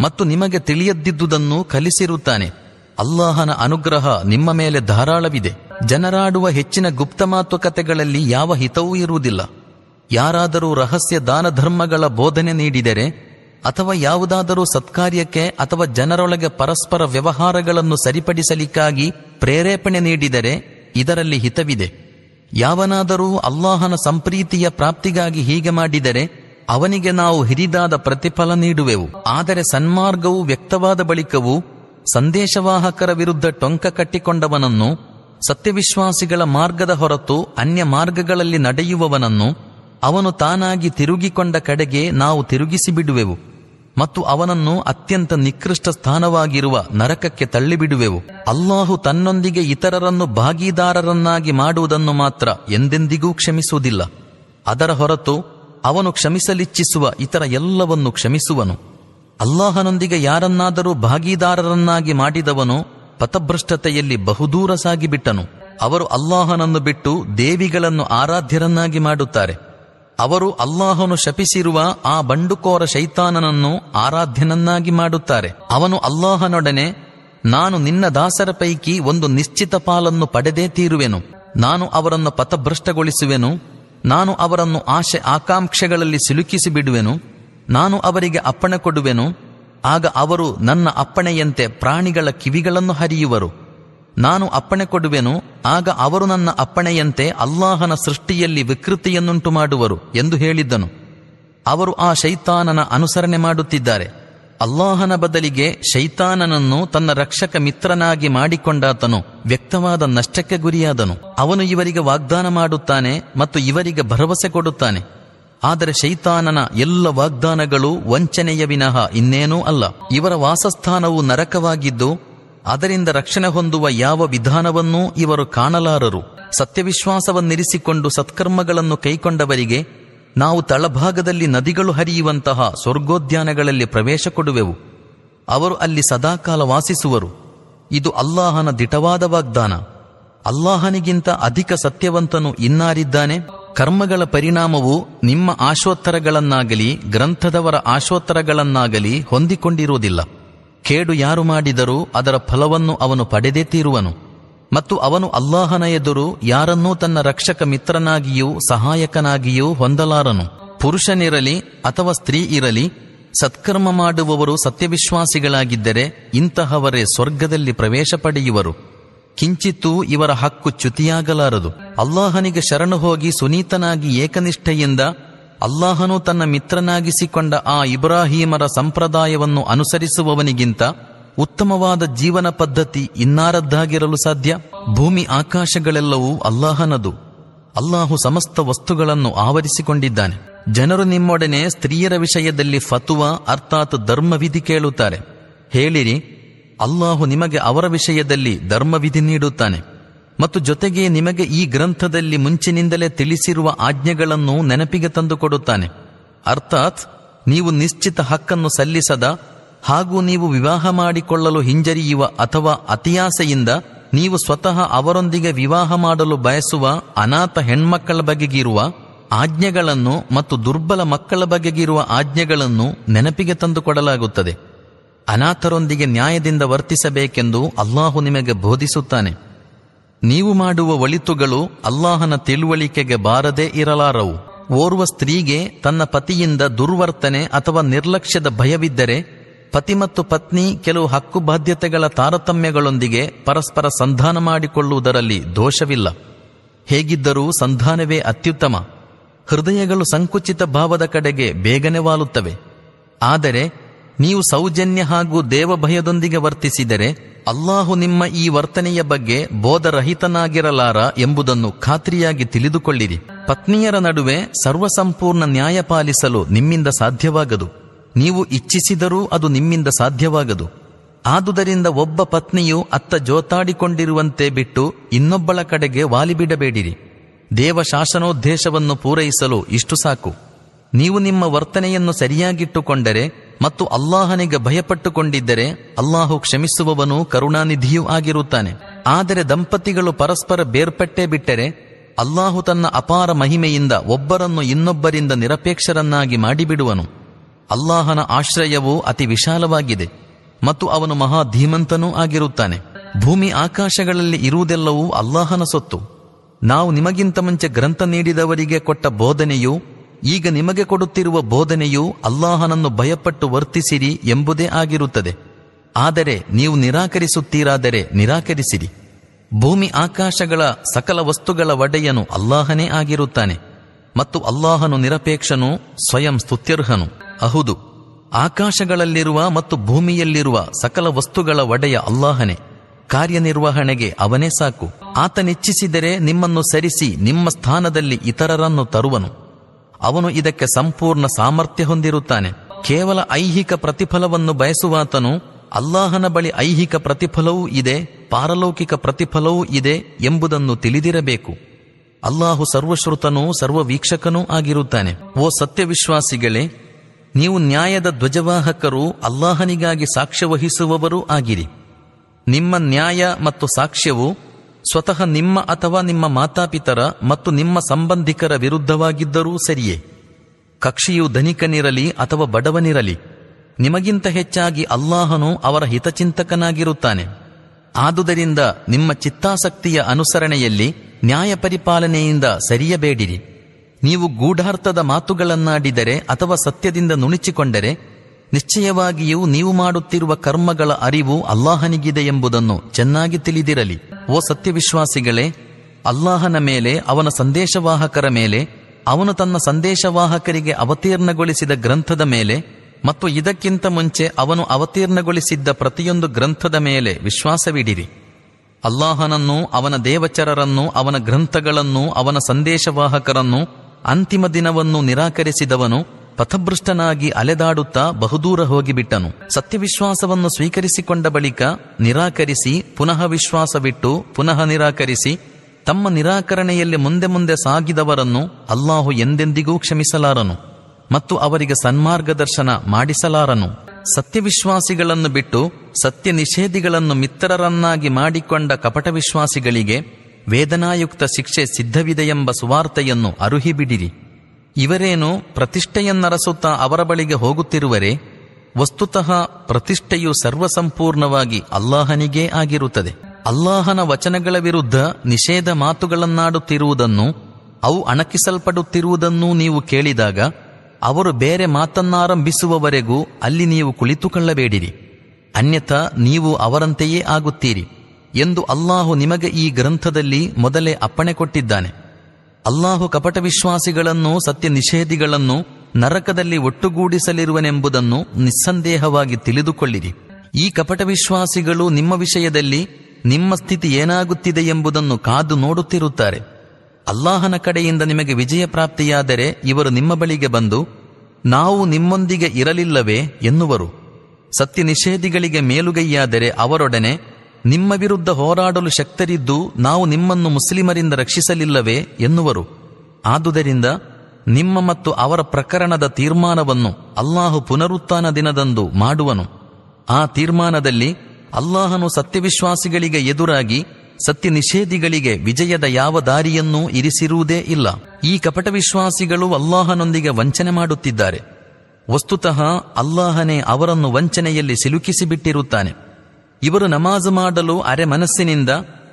ಮತ್ತು ನಿಮಗೆ ತಿಳಿಯದಿದ್ದುದನ್ನು ಕಲಿಸಿರುತ್ತಾನೆ. ಅಲ್ಲಾಹನ ಅನುಗ್ರಹ ನಿಮ್ಮ ಮೇಲೆ ಧಾರಾಳವಿದೆ. ಜನರಾಡುವ ಹೆಚ್ಚಿನ ಗುಪ್ತ ಮಾತುಕತೆಗಳಲ್ಲಿ ಯಾವ ಹಿತವೂ ಇರುವುದಿಲ್ಲ. ಯಾರಾದರೂ ರಹಸ್ಯ ದಾನ ಧರ್ಮಗಳ ಬೋಧನೆ ನೀಡಿದರೆ ಅಥವಾ ಯಾವುದಾದರೂ ಸತ್ಕಾರ್ಯಕ್ಕೆ ಅಥವಾ ಜನರೊಳಗೆ ಪರಸ್ಪರ ವ್ಯವಹಾರಗಳನ್ನು ಸರಿಪಡಿಸಲಿಕ್ಕಾಗಿ ಪ್ರೇರೇಪಣೆ ನೀಡಿದರೆ ಇದರಲ್ಲಿ ಹಿತವಿದೆ. ಯಾವನಾದರೂ ಅಲ್ಲಾಹನ ಸಂಪ್ರೀತಿಯ ಪ್ರಾಪ್ತಿಗಾಗಿ ಹೀಗೆ ಮಾಡಿದರೆ ಅವನಿಗೆ ನಾವು ಹಿರಿದಾದ ಪ್ರತಿಫಲ ನೀಡುವೆವು. ಆದರೆ ಸನ್ಮಾರ್ಗವು ವ್ಯಕ್ತವಾದ ಬಳಿಕವೂ ಸಂದೇಶವಾಹಕರ ವಿರುದ್ಧ ಟೊಂಕ ಕಟ್ಟಿಕೊಂಡವನನ್ನು, ಸತ್ಯವಿಶ್ವಾಸಿಗಳ ಮಾರ್ಗದ ಹೊರತು ಅನ್ಯ ಮಾರ್ಗಗಳಲ್ಲಿ ನಡೆಯುವವನನ್ನು ಅವನು ತಾನಾಗಿ ತಿರುಗಿಕೊಂಡ ಕಡೆಗೆ ನಾವು ತಿರುಗಿಸಿ ಬಿಡುವೆವು ಮತ್ತು ಅವನನ್ನು ಅತ್ಯಂತ ನಿಕೃಷ್ಟ ಸ್ಥಾನವಾಗಿರುವ ನರಕಕ್ಕೆ ತಳ್ಳಿಬಿಡುವೆವು. ಅಲ್ಲಾಹು ತನ್ನೊಂದಿಗೆ ಇತರರನ್ನು ಭಾಗೀದಾರರನ್ನಾಗಿ ಮಾಡುವುದನ್ನು ಮಾತ್ರ ಎಂದೆಂದಿಗೂ ಕ್ಷಮಿಸುವುದಿಲ್ಲ. ಅದರ ಹೊರತು ಅವನು ಕ್ಷಮಿಸಲಿಚ್ಛಿಸುವ ಇತರ ಎಲ್ಲವನ್ನು ಕ್ಷಮಿಸುವನು. ಅಲ್ಲಾಹನೊಂದಿಗೆ ಯಾರನ್ನಾದರೂ ಭಾಗೀದಾರರನ್ನಾಗಿ ಮಾಡಿದವನು ಪಥಭ್ರಷ್ಟತೆಯಲ್ಲಿ ಬಹುದೂರ ಸಾಗಿಬಿಟ್ಟನು. ಅವರು ಅಲ್ಲಾಹನನ್ನು ಬಿಟ್ಟು ದೇವಿಗಳನ್ನು ಆರಾಧ್ಯರನ್ನಾಗಿ ಮಾಡುತ್ತಾರೆ. ಅವರು ಅಲ್ಲಾಹನು ಶಪಿಸಿರುವ ಆ ಬಂಡುಕೋರ ಶೈತಾನನನ್ನು ಆರಾಧ್ಯನನ್ನಾಗಿ ಮಾಡುತ್ತಾರೆ. ಅವನು ಅಲ್ಲಾಹನೊಡನೆ, ನಾನು ನಿನ್ನ ದಾಸರ ಪೈಕಿ ಒಂದು ನಿಶ್ಚಿತ ಪಾಲನ್ನು ಪಡೆದೇ ತೀರುವೆನು. ನಾನು ಅವರನ್ನು ಪಥಭ್ರಷ್ಟಗೊಳಿಸುವೆನು. ನಾನು ಅವರನ್ನು ಆಶೆ ಆಕಾಂಕ್ಷೆಗಳಲ್ಲಿ ಸಿಲುಕಿಸಿ ಬಿಡುವೆನು ನಾನು ಅವರಿಗೆ ಅಪ್ಪಣೆ ಕೊಡುವೆನು. ಆಗ ಅವರು ನನ್ನ ಅಪ್ಪಣೆಯಂತೆ ಪ್ರಾಣಿಗಳ ಕಿವಿಗಳನ್ನು ಹರಿಯುವರು. ನಾನು ಅಪ್ಪಣೆ ಕೊಡುವೆನು, ಆಗ ಅವರು ನನ್ನ ಅಪ್ಪಣೆಯಂತೆ ಅಲ್ಲಾಹನ ಸೃಷ್ಟಿಯಲ್ಲಿ ವಿಕೃತಿಯನ್ನುಂಟು ಮಾಡುವರು ಎಂದು ಹೇಳಿದ್ದನು. ಅವರು ಆ ಶೈತಾನನ ಅನುಸರಣೆ ಮಾಡುತ್ತಿದ್ದಾರೆ. ಅಲ್ಲಾಹನ ಬದಲಿಗೆ ಶೈತಾನನನ್ನು ತನ್ನ ರಕ್ಷಕ ಮಿತ್ರನಾಗಿ ಮಾಡಿಕೊಂಡಾತನು ವ್ಯಕ್ತವಾದ ನಷ್ಟಕ್ಕೆ ಗುರಿಯಾದನು. ಅವನು ಇವರಿಗೆ ವಾಗ್ದಾನ ಮಾಡುತ್ತಾನೆ ಮತ್ತು ಇವರಿಗೆ ಭರವಸೆ ಕೊಡುತ್ತಾನೆ. ಆದರೆ ಶೈತಾನನ ಎಲ್ಲ ವಾಗ್ದಾನಗಳು ವಂಚನೆಯ ವಿನಃ ಇನ್ನೇನೂ ಅಲ್ಲ. ಇವರ ವಾಸಸ್ಥಾನವು ನರಕವಾಗಿದ್ದು ಅದರಿಂದ ರಕ್ಷಣೆ ಹೊಂದುವ ಯಾವ ವಿಧಾನವನ್ನೂ ಇವರು ಕಾಣಲಾರರು. ಸತ್ಯವಿಶ್ವಾಸವನ್ನಿರಿಸಿಕೊಂಡು ಸತ್ಕರ್ಮಗಳನ್ನು ಕೈಕೊಂಡವರಿಗೆ ನಾವು ತಳಭಾಗದಲ್ಲಿ ನದಿಗಳು ಹರಿಯುವಂತಹ ಸ್ವರ್ಗೋದ್ಯಾನಗಳಲ್ಲಿ ಪ್ರವೇಶ ಕೊಡುವೆವು. ಅವರು ಅಲ್ಲಿ ಸದಾಕಾಲ ವಾಸಿಸುವರು. ಇದು ಅಲ್ಲಾಹನ ದಿಟವಾದ ವಾಗ್ದಾನ. ಅಲ್ಲಾಹನಿಗಿಂತ ಅಧಿಕ ಸತ್ಯವಂತನು ಇನ್ನಾರಿದ್ದಾನೆ. ಕರ್ಮಗಳ ಪರಿಣಾಮವು ನಿಮ್ಮ ಆಶೋತ್ತರಗಳನ್ನಾಗಲಿ ಗ್ರಂಥದವರ ಆಶೋತ್ತರಗಳನ್ನಾಗಲಿ ಹೊಂದಿಕೊಂಡಿರುವುದಿಲ್ಲ. ಕೇಡು ಯಾರು ಮಾಡಿದರೂ ಅದರ ಫಲವನ್ನು ಅವನು ಪಡೆದೇ ತೀರುವನು. ಮತ್ತು ಅವನು ಅಲ್ಲಾಹನ ಎದುರು ಯಾರನ್ನೂ ತನ್ನ ರಕ್ಷಕ ಮಿತ್ರನಾಗಿಯೂ ಸಹಾಯಕನಾಗಿಯೂ ಹೊಂದಲಾರನು. ಪುರುಷನಿರಲಿ ಅಥವಾ ಸ್ತ್ರೀ ಇರಲಿ, ಸತ್ಕರ್ಮ ಮಾಡುವವರು ಸತ್ಯವಿಶ್ವಾಸಿಗಳಾಗಿದ್ದರೆ ಇಂತಹವರೇ ಸ್ವರ್ಗದಲ್ಲಿ ಪ್ರವೇಶ ಪಡೆಯುವರು. ಕಿಂಚಿತ್ತೂ ಇವರ ಹಕ್ಕು ಚ್ಯುತಿಯಾಗಲಾರದು. ಅಲ್ಲಾಹನಿಗೆ ಶರಣು ಹೋಗಿ ಸುನೀತನಾಗಿ ಏಕನಿಷ್ಠೆಯಿಂದ ಅಲ್ಲಾಹನು ತನ್ನ ಮಿತ್ರನಾಗಿಸಿಕೊಂಡ ಆ ಇಬ್ರಾಹೀಮರ ಸಂಪ್ರದಾಯವನ್ನು ಅನುಸರಿಸುವವನಿಗಿಂತ ಉತ್ತಮವಾದ ಜೀವನ ಪದ್ಧತಿ ಇನ್ನಾರದ್ದಾಗಿರಲು ಸಾಧ್ಯ? ಭೂಮಿ ಆಕಾಶಗಳೆಲ್ಲವೂ ಅಲ್ಲಾಹನದು. ಅಲ್ಲಾಹು ಸಮಸ್ತ ವಸ್ತುಗಳನ್ನು ಆವರಿಸಿಕೊಂಡಿದ್ದಾನೆ. ಜನರು ನಿಮ್ಮೊಡನೆ ಸ್ತ್ರೀಯರ ವಿಷಯದಲ್ಲಿ ಫತುವ ಅರ್ಥಾತ್ ಧರ್ಮವಿಧಿ ಕೇಳುತ್ತಾರೆ. ಹೇಳಿರಿ, ಅಲ್ಲಾಹು ನಿಮಗೆ ಅವರ ವಿಷಯದಲ್ಲಿ ಧರ್ಮವಿಧಿ ನೀಡುತ್ತಾನೆ. ಮತ್ತು ಜೊತೆಗೆ ನಿಮಗೆ ಈ ಗ್ರಂಥದಲ್ಲಿ ಮುಂಚಿನಿಂದಲೇ ತಿಳಿಸಿರುವ ಆಜ್ಞೆಗಳನ್ನು ನೆನಪಿಗೆ ತಂದುಕೊಡುತ್ತಾನೆ. ಅರ್ಥಾತ್, ನೀವು ನಿಶ್ಚಿತ ಹಕ್ಕನ್ನು ಸಲ್ಲಿಸದ ಹಾಗೂ ನೀವು ವಿವಾಹ ಮಾಡಿಕೊಳ್ಳಲು ಹಿಂಜರಿಯುವ ಅಥವಾ ಅತಿಯಾಸೆಯಿಂದ ನೀವು ಸ್ವತಃ ಅವರೊಂದಿಗೆ ವಿವಾಹ ಮಾಡಲು ಬಯಸುವ ಅನಾಥ ಹೆಣ್ಮಕ್ಕಳ ಬಗೆಗಿರುವ ಆಜ್ಞೆಗಳನ್ನು ಮತ್ತು ದುರ್ಬಲ ಮಕ್ಕಳ ಬಗೆಗಿರುವ ಆಜ್ಞೆಗಳನ್ನು ನೆನಪಿಗೆ ತಂದುಕೊಡಲಾಗುತ್ತದೆ. ಅನಾಥರೊಂದಿಗೆ ನ್ಯಾಯದಿಂದ ವರ್ತಿಸಬೇಕೆಂದು ಅಲ್ಲಾಹು ನಿಮಗೆ ಬೋಧಿಸುತ್ತಾನೆ. ನೀವು ಮಾಡುವ ಒಳಿತುಗಳು ಅಲ್ಲಾಹನ ತಿಳುವಳಿಕೆಗೆ ಬಾರದೇ ಇರಲಾರವು. ಓರ್ವ ಸ್ತ್ರೀಗೆ ತನ್ನ ಪತಿಯಿಂದ ದುರ್ವರ್ತನೆ ಅಥವಾ ನಿರ್ಲಕ್ಷ್ಯದ ಭಯವಿದ್ದರೆ, ಪತಿ ಮತ್ತು ಪತ್ನಿ ಕೆಲವು ಹಕ್ಕು ಬಾಧ್ಯತೆಗಳ ತಾರತಮ್ಯಗಳೊಂದಿಗೆ ಪರಸ್ಪರ ಸಂಧಾನ ಮಾಡಿಕೊಳ್ಳುವುದರಲ್ಲಿ ದೋಷವಿಲ್ಲ. ಹೇಗಿದ್ದರೂ ಸಂಧಾನವೇ ಅತ್ಯುತ್ತಮ. ಹೃದಯಗಳು ಸಂಕುಚಿತ ಭಾವದ ಕಡೆಗೆ ಬೇಗನೆ ವಾಲುತ್ತವೆ. ಆದರೆ, ನೀವು ಸೌಜನ್ಯ ಹಾಗೂ ದೇವಭಯದೊಂದಿಗೆ ವರ್ತಿಸಿದರೆ ಅಲ್ಲಾಹು ನಿಮ್ಮ ಈ ವರ್ತನೆಯ ಬಗ್ಗೆ ಬೋಧರಹಿತನಾಗಿರಲಾರ ಎಂಬುದನ್ನು ಖಾತ್ರಿಯಾಗಿ ತಿಳಿದುಕೊಳ್ಳಿರಿ. ಪತ್ನಿಯರ ನಡುವೆ ಸರ್ವಸಂಪೂರ್ಣ ನ್ಯಾಯ ಪಾಲಿಸಲು ನಿಮ್ಮಿಂದ ಸಾಧ್ಯವಾಗದು. ನೀವು ಇಚ್ಛಿಸಿದರೂ ಅದು ನಿಮ್ಮಿಂದ ಸಾಧ್ಯವಾಗದು. ಆದುದರಿಂದ ಒಬ್ಬ ಪತ್ನಿಯು ಅತ್ತ ಜೋತಾಡಿಕೊಂಡಿರುವಂತೆ ಬಿಟ್ಟು ಇನ್ನೊಬ್ಬಳ ಕಡೆಗೆ ವಾಲಿಬಿಡಬೇಡಿರಿ. ದೇವ ಶಾಸನೋದ್ದೇಶವನ್ನು ಪೂರೈಸಲು ಇಷ್ಟು ಸಾಕು. ನೀವು ನಿಮ್ಮ ವರ್ತನೆಯನ್ನು ಸರಿಯಾಗಿಟ್ಟುಕೊಂಡರೆ ಮತ್ತು ಅಲ್ಲಾಹನಿಗೆ ಭಯಪಟ್ಟುಕೊಂಡಿದ್ದರೆ ಅಲ್ಲಾಹು ಕ್ಷಮಿಸುವವನು ಕರುಣಾನಿಧಿಯೂ ಆಗಿರುತ್ತಾನೆ. ಆದರೆ ದಂಪತಿಗಳು ಪರಸ್ಪರ ಬೇರ್ಪಟ್ಟೇ ಬಿಟ್ಟರೆ ಅಲ್ಲಾಹು ತನ್ನ ಅಪಾರ ಮಹಿಮೆಯಿಂದ ಒಬ್ಬರನ್ನು ಇನ್ನೊಬ್ಬರಿಂದ ನಿರಪೇಕ್ಷರನ್ನಾಗಿ ಮಾಡಿಬಿಡುವನು. ಅಲ್ಲಾಹನ ಆಶ್ರಯವು ಅತಿ ವಿಶಾಲವಾಗಿದೆ ಮತ್ತು ಅವನು ಮಹಾ ಧೀಮಂತನೂ ಆಗಿರುತ್ತಾನೆ. ಭೂಮಿ ಆಕಾಶಗಳಲ್ಲಿ ಇರುವುದೆಲ್ಲವೂ ಅಲ್ಲಾಹನ ಸೊತ್ತು. ನಾವು ನಿಮಗಿಂತ ಮುಂಚೆ ಗ್ರಂಥ ನೀಡಿದವರಿಗೆ ಕೊಟ್ಟ ಬೋಧನೆಯು ಈಗ ನಿಮಗೆ ಕೊಡುತ್ತಿರುವ ಬೋಧನೆಯು ಅಲ್ಲಾಹನನ್ನು ಭಯಪಟ್ಟು ವರ್ತಿಸಿರಿ ಎಂಬುದೇ ಆಗಿರುತ್ತದೆ. ಆದರೆ ನೀವು ನಿರಾಕರಿಸುತ್ತೀರಾದರೆ ನಿರಾಕರಿಸಿರಿ. ಭೂಮಿ ಆಕಾಶಗಳ ಸಕಲ ವಸ್ತುಗಳ ಒಡೆಯನು ಅಲ್ಲಾಹನೇ ಆಗಿರುತ್ತಾನೆ. ಮತ್ತು ಅಲ್ಲಾಹನು ನಿರಪೇಕ್ಷನು, ಸ್ವಯಂ ಸ್ತುತ್ಯರ್ಹನು. ಅಹುದು, ಆಕಾಶಗಳಲ್ಲಿರುವ ಮತ್ತು ಭೂಮಿಯಲ್ಲಿರುವ ಸಕಲ ವಸ್ತುಗಳ ಒಡೆಯ ಅಲ್ಲಾಹನೇ. ಕಾರ್ಯನಿರ್ವಹಣೆಗೆ ಅವನೇ ಸಾಕು. ಆತನಿಚ್ಛಿಸಿದರೆ ನಿಮ್ಮನ್ನು ಸರಿಸಿ ನಿಮ್ಮ ಸ್ಥಾನದಲ್ಲಿ ಇತರರನ್ನು ತರುವನು. ಅವನು ಇದಕ್ಕೆ ಸಂಪೂರ್ಣ ಸಾಮರ್ಥ್ಯ ಹೊಂದಿರುತ್ತಾನೆ. ಕೇವಲ ಐಹಿಕ ಪ್ರತಿಫಲವನ್ನು ಬಯಸುವಾತನು ಅಲ್ಲಾಹನ ಬಳಿ ಐಹಿಕ ಪ್ರತಿಫಲವೂ ಇದೆ, ಪಾರಲೌಕಿಕ ಪ್ರತಿಫಲವೂ ಇದೆ ಎಂಬುದನ್ನು ತಿಳಿದಿರಬೇಕು. ಅಲ್ಲಾಹು ಸರ್ವಶ್ರುತನೂ ಸರ್ವವೀಕ್ಷಕನೂ ಆಗಿರುತ್ತಾನೆ. ಓ ಸತ್ಯವಿಶ್ವಾಸಿಗಳೇ, ನೀವು ನ್ಯಾಯದ ಧ್ವಜವಾಹಕರು ಅಲ್ಲಾಹನಿಗಾಗಿ ಸಾಕ್ಷ್ಯ ವಹಿಸುವವರೂ ಆಗಿರಿ. ನಿಮ್ಮ ನ್ಯಾಯ ಮತ್ತು ಸಾಕ್ಷ್ಯವು ಸ್ವತಃ ನಿಮ್ಮ ಅಥವಾ ನಿಮ್ಮ ಮಾತಾಪಿತರ ಮತ್ತು ನಿಮ್ಮ ಸಂಬಂಧಿಕರ ವಿರುದ್ಧವಾಗಿದ್ದರೂ ಸರಿಯೇ. ಕಕ್ಷಿಯು ಧನಿಕನಿರಲಿ ಅಥವಾ ಬಡವನಿರಲಿ, ನಿಮಗಿಂತ ಹೆಚ್ಚಾಗಿ ಅಲ್ಲಾಹನು ಅವರ ಹಿತಚಿಂತಕನಾಗಿರುತ್ತಾನೆ. ಆದುದರಿಂದ ನಿಮ್ಮ ಚಿತ್ತಾಸಕ್ತಿಯ ಅನುಸರಣೆಯಲ್ಲಿ ನ್ಯಾಯ ಪರಿಪಾಲನೆಯಿಂದ ಸರಿಯಬೇಡಿರಿ. ನೀವು ಗೂಢಾರ್ಥದ ಮಾತುಗಳನ್ನಾಡಿದರೆ ಅಥವಾ ಸತ್ಯದಿಂದ ನುಣಿಚಿಕೊಂಡರೆ ನಿಶ್ಚಯವಾಗಿಯೂ ನೀವು ಮಾಡುತ್ತಿರುವ ಕರ್ಮಗಳ ಅರಿವು ಅಲ್ಲಾಹನಿಗಿದೆ ಎಂಬುದನ್ನು ಚೆನ್ನಾಗಿ ತಿಳಿದಿರಲಿ. ಓ ಸತ್ಯವಿಶ್ವಾಸಿಗಳೇ, ಅಲ್ಲಾಹನ ಮೇಲೆ, ಅವನ ಸಂದೇಶವಾಹಕರ ಮೇಲೆ, ಅವನು ತನ್ನ ಸಂದೇಶವಾಹಕರಿಗೆ ಅವತೀರ್ಣಗೊಳಿಸಿದ ಗ್ರಂಥದ ಮೇಲೆ ಮತ್ತು ಇದಕ್ಕಿಂತ ಮುಂಚೆ ಅವನು ಅವತೀರ್ಣಗೊಳಿಸಿದ್ದ ಪ್ರತಿಯೊಂದು ಗ್ರಂಥದ ಮೇಲೆ ವಿಶ್ವಾಸವಿಡಿರಿ. ಅಲ್ಲಾಹನನ್ನು, ಅವನ ದೇವಚರರನ್ನು, ಅವನ ಗ್ರಂಥಗಳನ್ನು, ಅವನ ಸಂದೇಶವಾಹಕರನ್ನು ಅಂತಿಮ ದಿನವನ್ನು ನಿರಾಕರಿಸಿದವನು ಪಥಭೃಷ್ಟನಾಗಿ ಅಲೆದಾಡುತ್ತಾ ಬಹುದೂರ ಹೋಗಿಬಿಟ್ಟನು. ಸತ್ಯವಿಶ್ವಾಸವನ್ನು ಸ್ವೀಕರಿಸಿಕೊಂಡ ಬಳಿಕ ನಿರಾಕರಿಸಿ, ಪುನಃ ವಿಶ್ವಾಸವಿಟ್ಟು, ಪುನಃ ನಿರಾಕರಿಸಿ, ತಮ್ಮ ನಿರಾಕರಣೆಯಲ್ಲಿ ಮುಂದೆ ಮುಂದೆ ಸಾಗಿದವರನ್ನು ಅಲ್ಲಾಹು ಎಂದೆಂದಿಗೂ ಕ್ಷಮಿಸಲಾರನು ಮತ್ತು ಅವರಿಗೆ ಸನ್ಮಾರ್ಗದರ್ಶನ ಮಾಡಿಸಲಾರನು. ಸತ್ಯವಿಶ್ವಾಸಿಗಳನ್ನು ಬಿಟ್ಟು ಸತ್ಯ ನಿಷೇಧಿಗಳನ್ನು ಮಿತ್ರರನ್ನಾಗಿ ಮಾಡಿಕೊಂಡ ಕಪಟ ವಿಶ್ವಾಸಿಗಳಿಗೆ ವೇದನಾಯುಕ್ತ ಶಿಕ್ಷೆ ಸಿದ್ಧವಿದೆಯೆಂಬ ಸುವಾರ್ತೆಯನ್ನು ಅರುಹಿಬಿಡಿರಿ. ಇವರೇನು ಪ್ರತಿಷ್ಠೆಯನ್ನರಸುತ್ತಾ ಅವರ ಬಳಿಗೆ ಹೋಗುತ್ತಿರುವರೆ, ವಸ್ತುತಃ ಪ್ರತಿಷ್ಠೆಯು ಸರ್ವಸಂಪೂರ್ಣವಾಗಿ ಅಲ್ಲಾಹನಿಗೇ ಆಗಿರುತ್ತದೆ. ಅಲ್ಲಾಹನ ವಚನಗಳ ವಿರುದ್ಧ ನಿಷೇಧ ಮಾತುಗಳನ್ನಾಡುತ್ತಿರುವುದನ್ನು, ಅವು ಅಣಕಿಸಲ್ಪಡುತ್ತಿರುವುದನ್ನೂ ನೀವು ಕೇಳಿದಾಗ, ಅವರು ಬೇರೆ ಮಾತನ್ನಾರಂಭಿಸುವವರೆಗೂ ಅಲ್ಲಿ ನೀವು ಕುಳಿತುಕೊಳ್ಳಬೇಡಿರಿ. ಅನ್ಯಥಾ ನೀವು ಅವರಂತೆಯೇ ಆಗುತ್ತೀರಿ ಎಂದು ಅಲ್ಲಾಹು ನಿಮಗೆ ಈ ಗ್ರಂಥದಲ್ಲಿ ಮೊದಲೇ ಅಪ್ಪಣೆ ಕೊಟ್ಟಿದ್ದಾನೆ. ಅಲ್ಲಾಹು ಕಪಟ ವಿಶ್ವಾಸಿಗಳನ್ನು, ಸತ್ಯ ನಿಷೇಧಿಗಳನ್ನು ನರಕದಲ್ಲಿ ಒಟ್ಟುಗೂಡಿಸಲಿರುವನೆಂಬುದನ್ನು ನಿಸ್ಸಂದೇಹವಾಗಿ ತಿಳಿದುಕೊಳ್ಳಿರಿ. ಈ ಕಪಟ ವಿಶ್ವಾಸಿಗಳು ನಿಮ್ಮ ವಿಷಯದಲ್ಲಿ ನಿಮ್ಮ ಸ್ಥಿತಿ ಏನಾಗುತ್ತಿದೆ ಎಂಬುದನ್ನು ಕಾದು ನೋಡುತ್ತಿರುತ್ತಾರೆ. ಅಲ್ಲಾಹನ ಕಡೆಯಿಂದ ನಿಮಗೆ ವಿಜಯ ಪ್ರಾಪ್ತಿಯಾದರೆ ಇವರು ನಿಮ್ಮ ಬಳಿಗೆ ಬಂದು, ನಾವು ನಿಮ್ಮೊಂದಿಗೆ ಇರಲಿಲ್ಲವೇ ಎನ್ನುವರು. ಸತ್ಯ ನಿಷೇಧಿಗಳಿಗೆ ಮೇಲುಗೈಯಾದರೆ ಅವರೊಡನೆ ನಿಮ್ಮ ವಿರುದ್ಧ ಹೋರಾಡಲು ಶಕ್ತರಿದ್ದು ನಾವು ನಿಮ್ಮನ್ನು ಮುಸ್ಲಿಮರಿಂದ ರಕ್ಷಿಸಲಿಲ್ಲವೇ ಎನ್ನುವರು. ಆದುದರಿಂದ ನಿಮ್ಮ ಮತ್ತು ಅವರ ಪ್ರಕರಣದ ತೀರ್ಮಾನವನ್ನು ಅಲ್ಲಾಹು ಪುನರುತ್ಥಾನ ದಿನದಂದು ಮಾಡುವನು. ಆ ತೀರ್ಮಾನದಲ್ಲಿ ಅಲ್ಲಾಹನು ಸತ್ಯವಿಶ್ವಾಸಿಗಳಿಗೆ ಎದುರಾಗಿ ಸತ್ಯ ನಿಷೇಧಿಗಳಿಗೆ ವಿಜಯದ ಯಾವ ದಾರಿಯನ್ನೂ ಇರಿಸಿರುವುದೇ ಇಲ್ಲ. ಈ ಕಪಟ ವಿಶ್ವಾಸಿಗಳು ಅಲ್ಲಾಹನೊಂದಿಗೆ ವಂಚನೆ ಮಾಡುತ್ತಿದ್ದಾರೆ. ವಸ್ತುತಃ ಅಲ್ಲಾಹನೇ ಅವರನ್ನು ವಂಚನೆಯಲ್ಲಿ ಸಿಲುಕಿಸಿಬಿಟ್ಟಿರುತ್ತಾನೆ. ಇವರು ನಮಾಜು ಮಾಡಲು ಅರೆ ಮನಸ್ಸಿನಿಂದ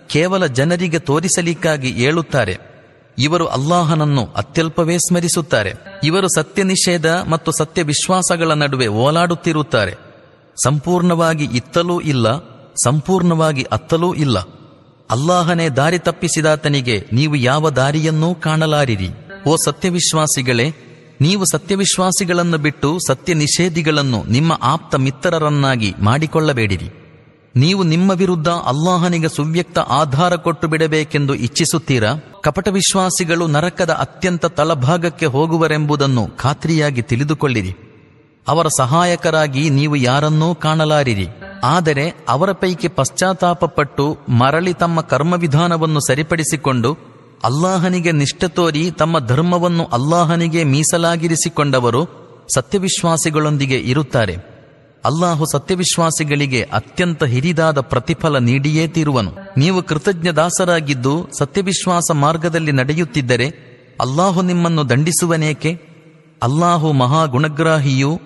ಕೇವಲ ಜನರಿಗೆ ತೋರಿಸಲಿಕ್ಕಾಗಿ ಏಳುತ್ತಾರೆ. ಇವರು ಅಲ್ಲಾಹನನ್ನು ಅತ್ಯಲ್ಪವೇ ಸ್ಮರಿಸುತ್ತಾರೆ. ಇವರು ಸತ್ಯ ನಿಷೇಧ ಮತ್ತು ಸತ್ಯ ವಿಶ್ವಾಸಗಳ ನಡುವೆ ಓಲಾಡುತ್ತಿರುತ್ತಾರೆ. ಸಂಪೂರ್ಣವಾಗಿ ಇತ್ತಲೂ ಇಲ್ಲ, ಸಂಪೂರ್ಣವಾಗಿ ಅತ್ತಲೂ ಇಲ್ಲ. ಅಲ್ಲಾಹನೇ ದಾರಿ ತಪ್ಪಿಸಿದಾತನಿಗೆ ನೀವು ಯಾವ ದಾರಿಯನ್ನೂ ಕಾಣಲಾರಿರಿ. ಓ ಸತ್ಯವಿಶ್ವಾಸಿಗಳೇ, ನೀವು ಸತ್ಯವಿಶ್ವಾಸಿಗಳನ್ನು ಬಿಟ್ಟು ಸತ್ಯ ನಿಷೇಧಿಗಳನ್ನು ನಿಮ್ಮ ಆಪ್ತ ಮಿತ್ರರನ್ನಾಗಿ ಮಾಡಿಕೊಳ್ಳಬೇಡಿರಿ. ನೀವು ನಿಮ್ಮ ವಿರುದ್ಧ ಅಲ್ಲಾಹನಿಗೆ ಸುವ್ಯಕ್ತ ಆಧಾರ ಕೊಟ್ಟು ಬಿಡಬೇಕೆಂದು ಇಚ್ಛಿಸುತ್ತೀರಾ? ಕಪಟ ವಿಶ್ವಾಸಿಗಳು ನರಕದ ಅತ್ಯಂತ ತಳಭಾಗಕ್ಕೆ ಹೋಗುವರೆಂಬುದನ್ನು ಖಾತ್ರಿಯಾಗಿ ತಿಳಿದುಕೊಳ್ಳಿರಿ. ಅವರ ಸಹಾಯಕರಾಗಿ ನೀವು ಯಾರನ್ನೂ ಕಾಣಲಾರಿರಿ. ಆದರೆ ಅವರ ಪೈಕಿ ಪಶ್ಚಾತ್ತಾಪಪಟ್ಟು ಮರಳಿ ತಮ್ಮ ಕರ್ಮವಿಧಾನವನ್ನು ಸರಿಪಡಿಸಿಕೊಂಡು ಅಲ್ಲಾಹನಿಗೆ ನಿಷ್ಠ ತೋರಿ ತಮ್ಮ ಧರ್ಮವನ್ನು ಅಲ್ಲಾಹನಿಗೆ ಮೀಸಲಾಗಿರಿಸಿಕೊಂಡವರು ಸತ್ಯವಿಶ್ವಾಸಿಗಳೊಂದಿಗೆ ಇರುತ್ತಾರೆ. ಅಲ್ಲಾಹು ಸತ್ಯವಿಶ್ವಾಸಿಗಳಿಗೆ ಅತ್ಯಂತ ಹಿರಿದಾದ ಪ್ರತಿಫಲ ನೀಡಿಯೇ ತೀರುವನು. ನೀವು ಕೃತಜ್ಞ ದಾಸರಾಗಿದ್ದು ಸತ್ಯವಿಶ್ವಾಸ ಮಾರ್ಗದಲ್ಲಿ ನಡೆಯುತ್ತಿದ್ದರೆ ಅಲ್ಲಾಹು ನಿಮ್ಮನ್ನು ದಂಡಿಸುವನೇಕೆ? ಅಲ್ಲಾಹು ಮಹಾಗುಣಗ್ರಾಹಿಯೂ